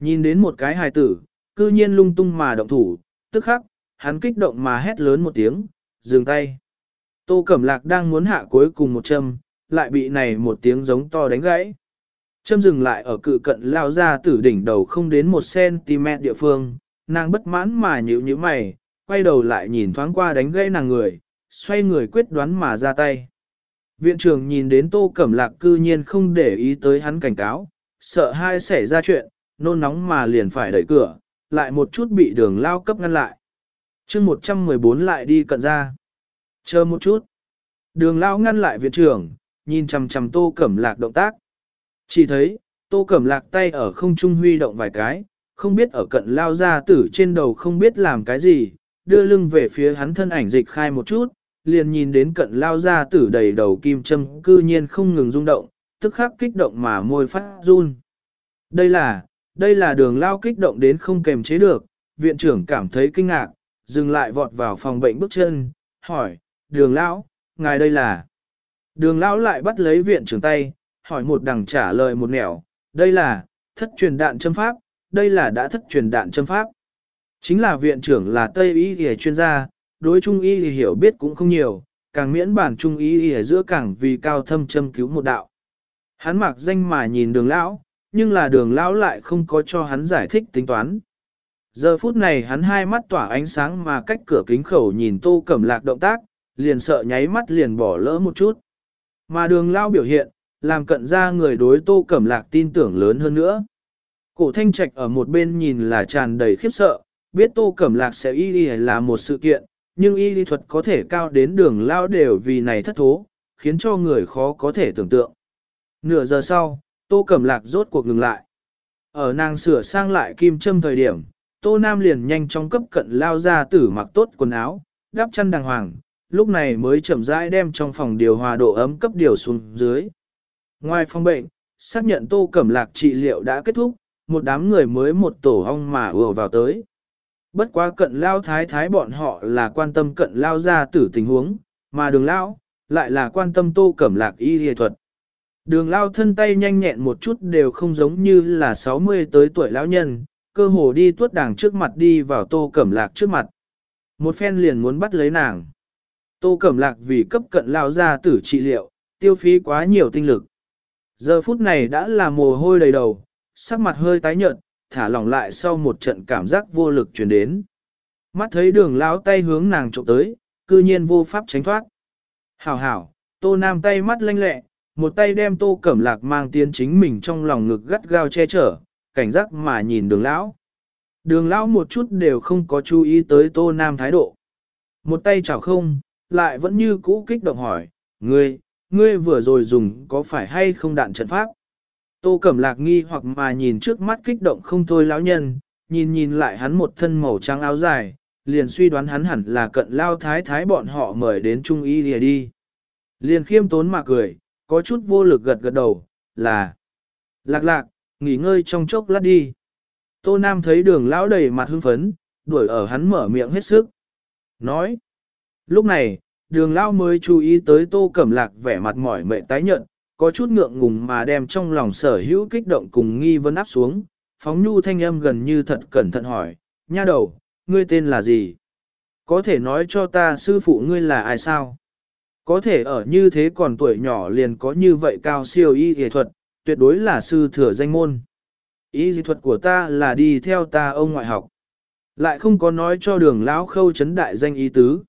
Nhìn đến một cái hài tử, cư nhiên lung tung mà động thủ, tức khắc, hắn kích động mà hét lớn một tiếng, dừng tay. Tô Cẩm Lạc đang muốn hạ cuối cùng một châm, lại bị này một tiếng giống to đánh gãy. Châm dừng lại ở cự cận lao ra tử đỉnh đầu không đến một cm địa phương, nàng bất mãn mà nhíu như mày, quay đầu lại nhìn thoáng qua đánh gãy nàng người, xoay người quyết đoán mà ra tay. Viện trưởng nhìn đến Tô Cẩm Lạc cư nhiên không để ý tới hắn cảnh cáo, sợ hai xảy ra chuyện, nôn nóng mà liền phải đẩy cửa, lại một chút bị đường lao cấp ngăn lại. chương 114 lại đi cận ra. Chờ một chút. Đường lao ngăn lại viện trưởng, nhìn chằm chằm tô cẩm lạc động tác. Chỉ thấy, tô cẩm lạc tay ở không trung huy động vài cái, không biết ở cận lao ra tử trên đầu không biết làm cái gì, đưa lưng về phía hắn thân ảnh dịch khai một chút, liền nhìn đến cận lao ra tử đầy đầu kim châm cư nhiên không ngừng rung động, tức khắc kích động mà môi phát run. Đây là, đây là đường lao kích động đến không kềm chế được, viện trưởng cảm thấy kinh ngạc, dừng lại vọt vào phòng bệnh bước chân, hỏi, đường lão, ngài đây là. Đường lão lại bắt lấy viện trưởng tay, hỏi một đằng trả lời một nẻo, đây là, thất truyền đạn châm pháp, đây là đã thất truyền đạn châm pháp. Chính là viện trưởng là Tây Y Y chuyên gia, đối Trung Y thì hiểu biết cũng không nhiều, càng miễn bản Trung Y Y giữa càng vì cao thâm châm cứu một đạo. Hắn mặc danh mà nhìn đường lão, nhưng là đường lão lại không có cho hắn giải thích tính toán. Giờ phút này hắn hai mắt tỏa ánh sáng mà cách cửa kính khẩu nhìn tô cẩm lạc động tác, liền sợ nháy mắt liền bỏ lỡ một chút. Mà đường lão biểu hiện, làm cận ra người đối tô cẩm lạc tin tưởng lớn hơn nữa. Cổ thanh trạch ở một bên nhìn là tràn đầy khiếp sợ, biết tô cẩm lạc sẽ y đi là một sự kiện, nhưng y lý thuật có thể cao đến đường lao đều vì này thất thố, khiến cho người khó có thể tưởng tượng. Nửa giờ sau, tô cẩm lạc rốt cuộc ngừng lại. Ở nàng sửa sang lại kim châm thời điểm, tô nam liền nhanh chóng cấp cận lao ra tử mặc tốt quần áo, đắp chăn đàng hoàng, lúc này mới chậm rãi đem trong phòng điều hòa độ ấm cấp điều xuống dưới. Ngoài phòng bệnh, xác nhận tô cẩm lạc trị liệu đã kết thúc, một đám người mới một tổ hong mà ùa vào tới. Bất quá cận lao thái thái bọn họ là quan tâm cận lao ra tử tình huống, mà đường lao, lại là quan tâm tô cẩm lạc y y thuật. Đường lao thân tay nhanh nhẹn một chút đều không giống như là 60 tới tuổi lão nhân, cơ hồ đi tuốt đàng trước mặt đi vào tô cẩm lạc trước mặt. Một phen liền muốn bắt lấy nàng. Tô cẩm lạc vì cấp cận lao ra tử trị liệu, tiêu phí quá nhiều tinh lực. Giờ phút này đã là mồ hôi đầy đầu, sắc mặt hơi tái nhợt, thả lỏng lại sau một trận cảm giác vô lực truyền đến. Mắt thấy đường lão tay hướng nàng trộm tới, cư nhiên vô pháp tránh thoát. Hảo hảo, tô nam tay mắt lanh lẹ, một tay đem tô cẩm lạc mang tiến chính mình trong lòng ngực gắt gao che chở, cảnh giác mà nhìn đường lão. Đường lão một chút đều không có chú ý tới tô nam thái độ. Một tay chảo không, lại vẫn như cũ kích động hỏi, ngươi, ngươi vừa rồi dùng có phải hay không đạn trận pháp? Tô Cẩm Lạc nghi hoặc mà nhìn trước mắt kích động không thôi lão nhân, nhìn nhìn lại hắn một thân màu trắng áo dài, liền suy đoán hắn hẳn là cận lao thái thái bọn họ mời đến Trung Y lìa đi. Liền khiêm tốn mà cười, có chút vô lực gật gật đầu, là Lạc lạc, nghỉ ngơi trong chốc lát đi. Tô Nam thấy đường lão đầy mặt hưng phấn, đuổi ở hắn mở miệng hết sức. Nói, lúc này, đường lão mới chú ý tới Tô Cẩm Lạc vẻ mặt mỏi mệt tái nhợt, có chút ngượng ngùng mà đem trong lòng sở hữu kích động cùng nghi vấn áp xuống, phóng nhu thanh âm gần như thật cẩn thận hỏi, nha đầu, ngươi tên là gì? Có thể nói cho ta sư phụ ngươi là ai sao? Có thể ở như thế còn tuổi nhỏ liền có như vậy cao siêu y y thuật, tuyệt đối là sư thừa danh môn. Y y thuật của ta là đi theo ta ông ngoại học. Lại không có nói cho đường lão khâu chấn đại danh ý tứ.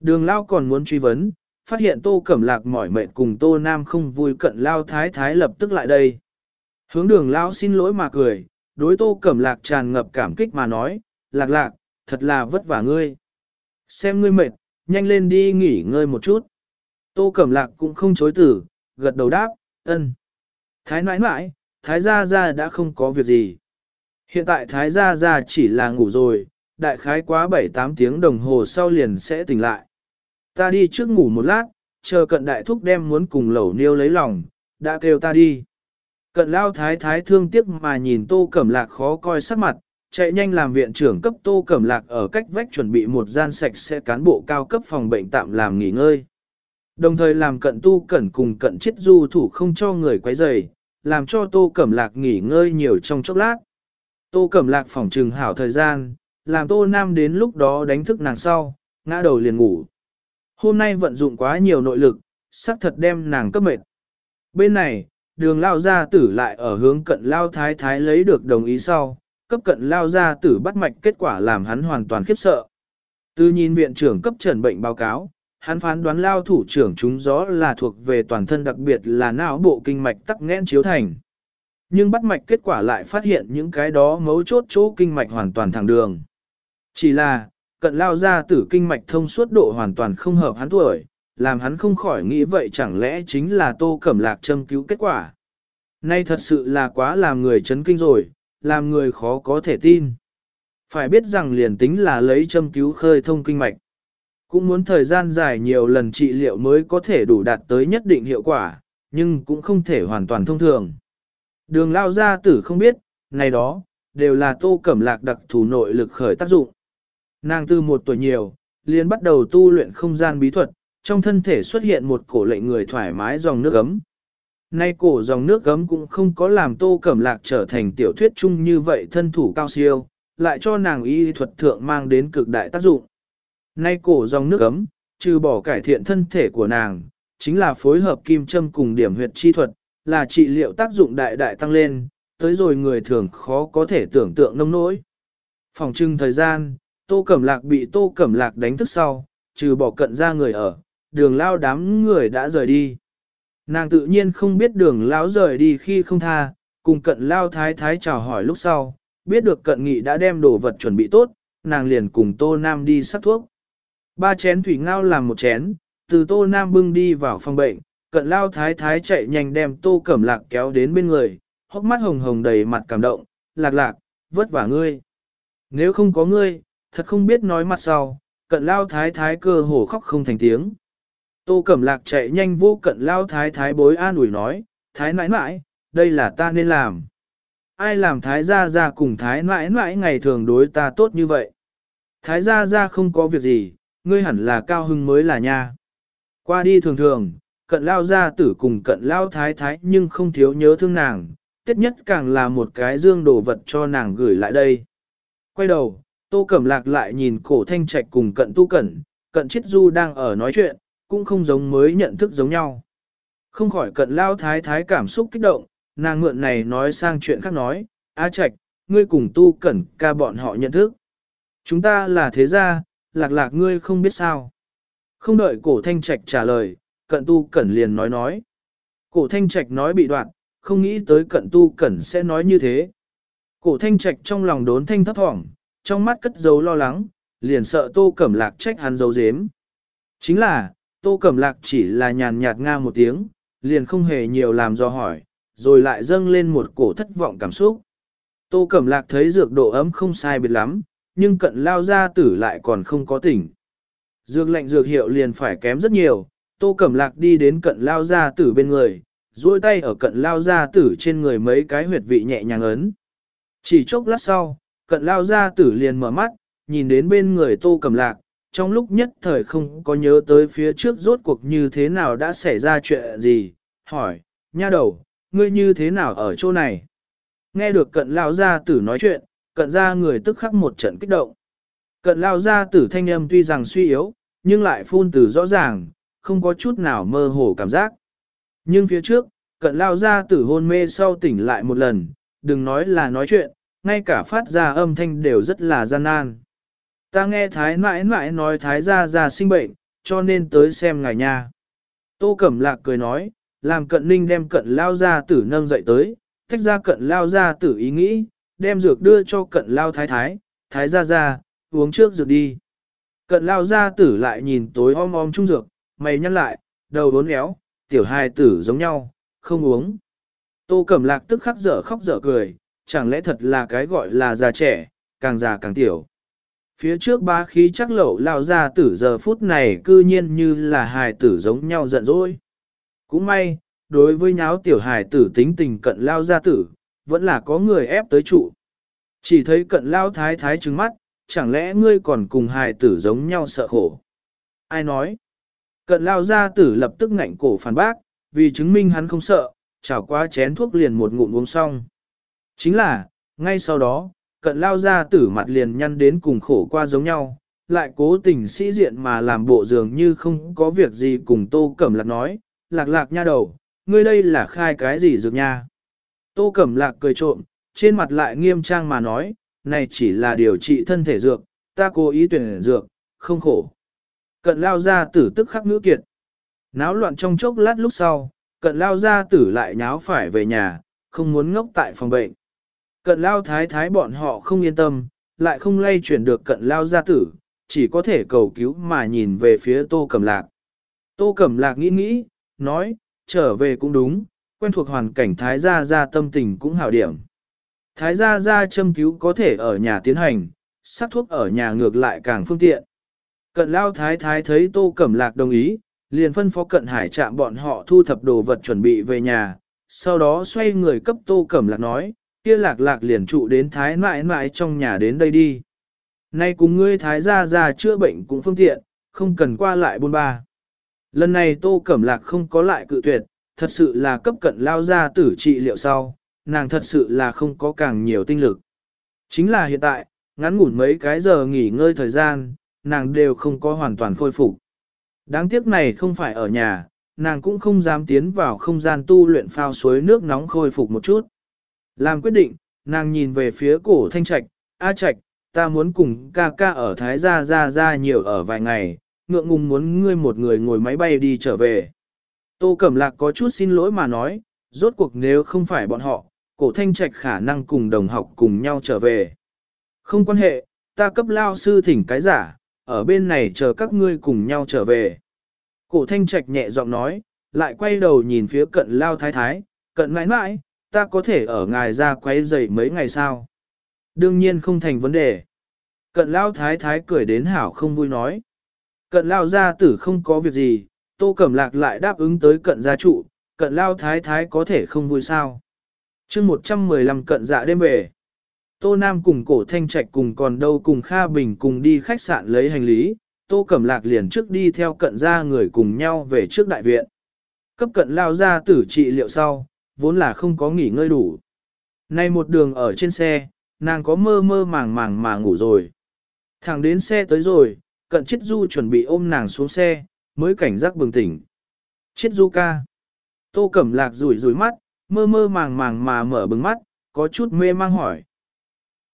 Đường lão còn muốn truy vấn, phát hiện tô cẩm lạc mỏi mệt cùng tô nam không vui cận lao thái thái lập tức lại đây. Hướng đường lao xin lỗi mà cười, đối tô cẩm lạc tràn ngập cảm kích mà nói, lạc lạc, thật là vất vả ngươi. Xem ngươi mệt, nhanh lên đi nghỉ ngơi một chút. Tô cẩm lạc cũng không chối tử, gật đầu đáp, ân. Thái nãi nãi, thái gia gia đã không có việc gì. Hiện tại thái gia gia chỉ là ngủ rồi, đại khái quá 7-8 tiếng đồng hồ sau liền sẽ tỉnh lại. Ta đi trước ngủ một lát, chờ cận đại thúc đem muốn cùng lẩu niêu lấy lòng, đã kêu ta đi. Cận lao thái thái thương tiếc mà nhìn tô cẩm lạc khó coi sắc mặt, chạy nhanh làm viện trưởng cấp tô cẩm lạc ở cách vách chuẩn bị một gian sạch sẽ cán bộ cao cấp phòng bệnh tạm làm nghỉ ngơi. Đồng thời làm cận tu cẩn cùng cận chết du thủ không cho người quấy rầy, làm cho tô cẩm lạc nghỉ ngơi nhiều trong chốc lát. Tô cẩm lạc phòng trừng hảo thời gian, làm tô nam đến lúc đó đánh thức nàng sau, ngã đầu liền ngủ. Hôm nay vận dụng quá nhiều nội lực, sắc thật đem nàng cấp mệt. Bên này, đường lao gia tử lại ở hướng cận lao thái thái lấy được đồng ý sau, cấp cận lao gia tử bắt mạch kết quả làm hắn hoàn toàn khiếp sợ. Từ nhìn viện trưởng cấp trần bệnh báo cáo, hắn phán đoán lao thủ trưởng chúng gió là thuộc về toàn thân đặc biệt là não bộ kinh mạch tắc nghẽn chiếu thành. Nhưng bắt mạch kết quả lại phát hiện những cái đó mấu chốt chỗ kinh mạch hoàn toàn thẳng đường. Chỉ là, cận lao ra tử kinh mạch thông suốt độ hoàn toàn không hợp hắn tuổi, làm hắn không khỏi nghĩ vậy chẳng lẽ chính là tô cẩm lạc châm cứu kết quả. Nay thật sự là quá làm người chấn kinh rồi, làm người khó có thể tin. Phải biết rằng liền tính là lấy châm cứu khơi thông kinh mạch. Cũng muốn thời gian dài nhiều lần trị liệu mới có thể đủ đạt tới nhất định hiệu quả, nhưng cũng không thể hoàn toàn thông thường. Đường lao gia tử không biết, này đó, đều là tô cẩm lạc đặc thù nội lực khởi tác dụng. Nàng từ một tuổi nhiều, liền bắt đầu tu luyện không gian bí thuật, trong thân thể xuất hiện một cổ lệnh người thoải mái dòng nước ấm. Nay cổ dòng nước gấm cũng không có làm tô cẩm lạc trở thành tiểu thuyết chung như vậy thân thủ cao siêu, lại cho nàng y thuật thượng mang đến cực đại tác dụng. Nay cổ dòng nước gấm trừ bỏ cải thiện thân thể của nàng, chính là phối hợp kim châm cùng điểm huyệt chi thuật, là trị liệu tác dụng đại đại tăng lên, tới rồi người thường khó có thể tưởng tượng nông nỗi. Phòng trưng thời gian, tô cẩm lạc bị tô cẩm lạc đánh thức sau, trừ bỏ cận ra người ở, đường lao đám người đã rời đi. Nàng tự nhiên không biết đường lão rời đi khi không tha, cùng cận lao thái thái chào hỏi lúc sau, biết được cận nghị đã đem đồ vật chuẩn bị tốt, nàng liền cùng tô nam đi sắc thuốc. Ba chén thủy ngao làm một chén, từ tô nam bưng đi vào phòng bệnh, cận lao thái thái chạy nhanh đem tô cẩm lạc kéo đến bên người, hốc mắt hồng hồng đầy mặt cảm động, lạc lạc, vất vả ngươi. Nếu không có ngươi, thật không biết nói mặt sau, cận lao thái thái cơ hồ khóc không thành tiếng. Tô Cẩm Lạc chạy nhanh vô cận lao thái thái bối an ủi nói, thái nãi nãi, đây là ta nên làm. Ai làm thái gia gia cùng thái nãi nãi ngày thường đối ta tốt như vậy. Thái gia gia không có việc gì, ngươi hẳn là cao hưng mới là nha. Qua đi thường thường, cận lao gia tử cùng cận lao thái thái nhưng không thiếu nhớ thương nàng, tiết nhất càng là một cái dương đồ vật cho nàng gửi lại đây. Quay đầu, tô cẩm lạc lại nhìn cổ thanh trạch cùng cận tu cẩn, cận chiết du đang ở nói chuyện, cũng không giống mới nhận thức giống nhau. Không khỏi cận lao thái thái cảm xúc kích động, nàng mượn này nói sang chuyện khác nói, A Trạch, ngươi cùng tu cẩn ca bọn họ nhận thức. Chúng ta là thế gia, lạc lạc ngươi không biết sao. Không đợi cổ thanh trạch trả lời, cận tu cẩn liền nói nói. Cổ thanh trạch nói bị đoạn, không nghĩ tới cận tu cẩn sẽ nói như thế. Cổ thanh trạch trong lòng đốn thanh thấp thỏm, trong mắt cất dấu lo lắng, liền sợ tô cẩm lạc trách hắn dấu dếm. Chính là, Tô Cẩm Lạc chỉ là nhàn nhạt nga một tiếng, liền không hề nhiều làm do hỏi, rồi lại dâng lên một cổ thất vọng cảm xúc. Tô Cẩm Lạc thấy dược độ ấm không sai biệt lắm, nhưng cận lao ra tử lại còn không có tỉnh. Dược lệnh dược hiệu liền phải kém rất nhiều, Tô Cẩm Lạc đi đến cận lao ra tử bên người, duỗi tay ở cận lao ra tử trên người mấy cái huyệt vị nhẹ nhàng ấn. Chỉ chốc lát sau, cận lao ra tử liền mở mắt, nhìn đến bên người Tô cầm Lạc, trong lúc nhất thời không có nhớ tới phía trước rốt cuộc như thế nào đã xảy ra chuyện gì, hỏi, nha đầu, ngươi như thế nào ở chỗ này? Nghe được cận lao gia tử nói chuyện, cận ra người tức khắc một trận kích động. Cận lao gia tử thanh âm tuy rằng suy yếu, nhưng lại phun từ rõ ràng, không có chút nào mơ hồ cảm giác. Nhưng phía trước, cận lao gia tử hôn mê sau tỉnh lại một lần, đừng nói là nói chuyện, ngay cả phát ra âm thanh đều rất là gian nan. Ta nghe thái mãi mãi nói thái gia gia sinh bệnh, cho nên tới xem ngài nha. Tô Cẩm Lạc cười nói, làm cận ninh đem cận lao gia tử nâng dậy tới, tách ra cận lao gia tử ý nghĩ, đem dược đưa cho cận lao thái thái, thái gia gia, uống trước dược đi. Cận lao gia tử lại nhìn tối om om trung dược, mày nhăn lại, đầu bốn éo, tiểu hài tử giống nhau, không uống. Tô Cẩm Lạc tức khắc dở khóc dở cười, chẳng lẽ thật là cái gọi là già trẻ, càng già càng tiểu. Phía trước ba khí chắc lẩu lao ra tử giờ phút này cư nhiên như là hài tử giống nhau giận dỗi. Cũng may, đối với nháo tiểu hài tử tính tình cận lao gia tử, vẫn là có người ép tới trụ. Chỉ thấy cận lao thái thái trứng mắt, chẳng lẽ ngươi còn cùng hài tử giống nhau sợ khổ. Ai nói? Cận lao gia tử lập tức ngạnh cổ phản bác, vì chứng minh hắn không sợ, chảo qua chén thuốc liền một ngụm uống xong. Chính là, ngay sau đó, cận lao ra tử mặt liền nhăn đến cùng khổ qua giống nhau, lại cố tình sĩ diện mà làm bộ dường như không có việc gì cùng tô cẩm lạc nói, lạc lạc nha đầu, ngươi đây là khai cái gì dược nha. Tô cẩm lạc cười trộm, trên mặt lại nghiêm trang mà nói, này chỉ là điều trị thân thể dược, ta cố ý tuyển dược, không khổ. Cận lao ra tử tức khắc ngữ kiệt. Náo loạn trong chốc lát lúc sau, cận lao ra tử lại nháo phải về nhà, không muốn ngốc tại phòng bệnh. Cận lao thái thái bọn họ không yên tâm, lại không lay chuyển được cận lao gia tử, chỉ có thể cầu cứu mà nhìn về phía Tô Cẩm Lạc. Tô Cẩm Lạc nghĩ nghĩ, nói, trở về cũng đúng, quen thuộc hoàn cảnh Thái Gia Gia tâm tình cũng hảo điểm. Thái Gia Gia châm cứu có thể ở nhà tiến hành, sắc thuốc ở nhà ngược lại càng phương tiện. Cận lao thái thái thấy Tô Cẩm Lạc đồng ý, liền phân phó cận hải chạm bọn họ thu thập đồ vật chuẩn bị về nhà, sau đó xoay người cấp Tô Cẩm Lạc nói, kia lạc lạc liền trụ đến thái mãi mãi trong nhà đến đây đi. Nay cùng ngươi thái gia gia chữa bệnh cũng phương tiện, không cần qua lại buôn ba. Lần này Tô Cẩm Lạc không có lại cự tuyệt, thật sự là cấp cận lao ra tử trị liệu sau, nàng thật sự là không có càng nhiều tinh lực. Chính là hiện tại, ngắn ngủn mấy cái giờ nghỉ ngơi thời gian, nàng đều không có hoàn toàn khôi phục. Đáng tiếc này không phải ở nhà, nàng cũng không dám tiến vào không gian tu luyện phao suối nước nóng khôi phục một chút. Làm quyết định, nàng nhìn về phía cổ thanh trạch, A trạch, ta muốn cùng ca ca ở Thái Gia Gia Gia nhiều ở vài ngày, ngượng ngùng muốn ngươi một người ngồi máy bay đi trở về. Tô Cẩm Lạc có chút xin lỗi mà nói, rốt cuộc nếu không phải bọn họ, cổ thanh trạch khả năng cùng đồng học cùng nhau trở về. Không quan hệ, ta cấp lao sư thỉnh cái giả, ở bên này chờ các ngươi cùng nhau trở về. Cổ thanh trạch nhẹ giọng nói, lại quay đầu nhìn phía cận lao thái thái, cận mãi mãi, ta có thể ở ngài ra quay dậy mấy ngày sao? Đương nhiên không thành vấn đề. Cận lao thái thái cười đến hảo không vui nói. Cận lao gia tử không có việc gì, tô cẩm lạc lại đáp ứng tới cận gia trụ, cận lao thái thái có thể không vui sao. chương 115 cận dạ đêm về. Tô Nam cùng cổ thanh trạch cùng còn đâu cùng Kha Bình cùng đi khách sạn lấy hành lý, Tô Cẩm Lạc liền trước đi theo cận gia người cùng nhau về trước đại viện. Cấp cận lao ra tử trị liệu sau, vốn là không có nghỉ ngơi đủ. Nay một đường ở trên xe, nàng có mơ mơ màng màng mà ngủ rồi. Thẳng đến xe tới rồi, cận chết du chuẩn bị ôm nàng xuống xe, mới cảnh giác bừng tỉnh. Chết du ca. Tô Cẩm Lạc rủi rủi mắt, mơ mơ màng màng mà mở bừng mắt, có chút mê mang hỏi,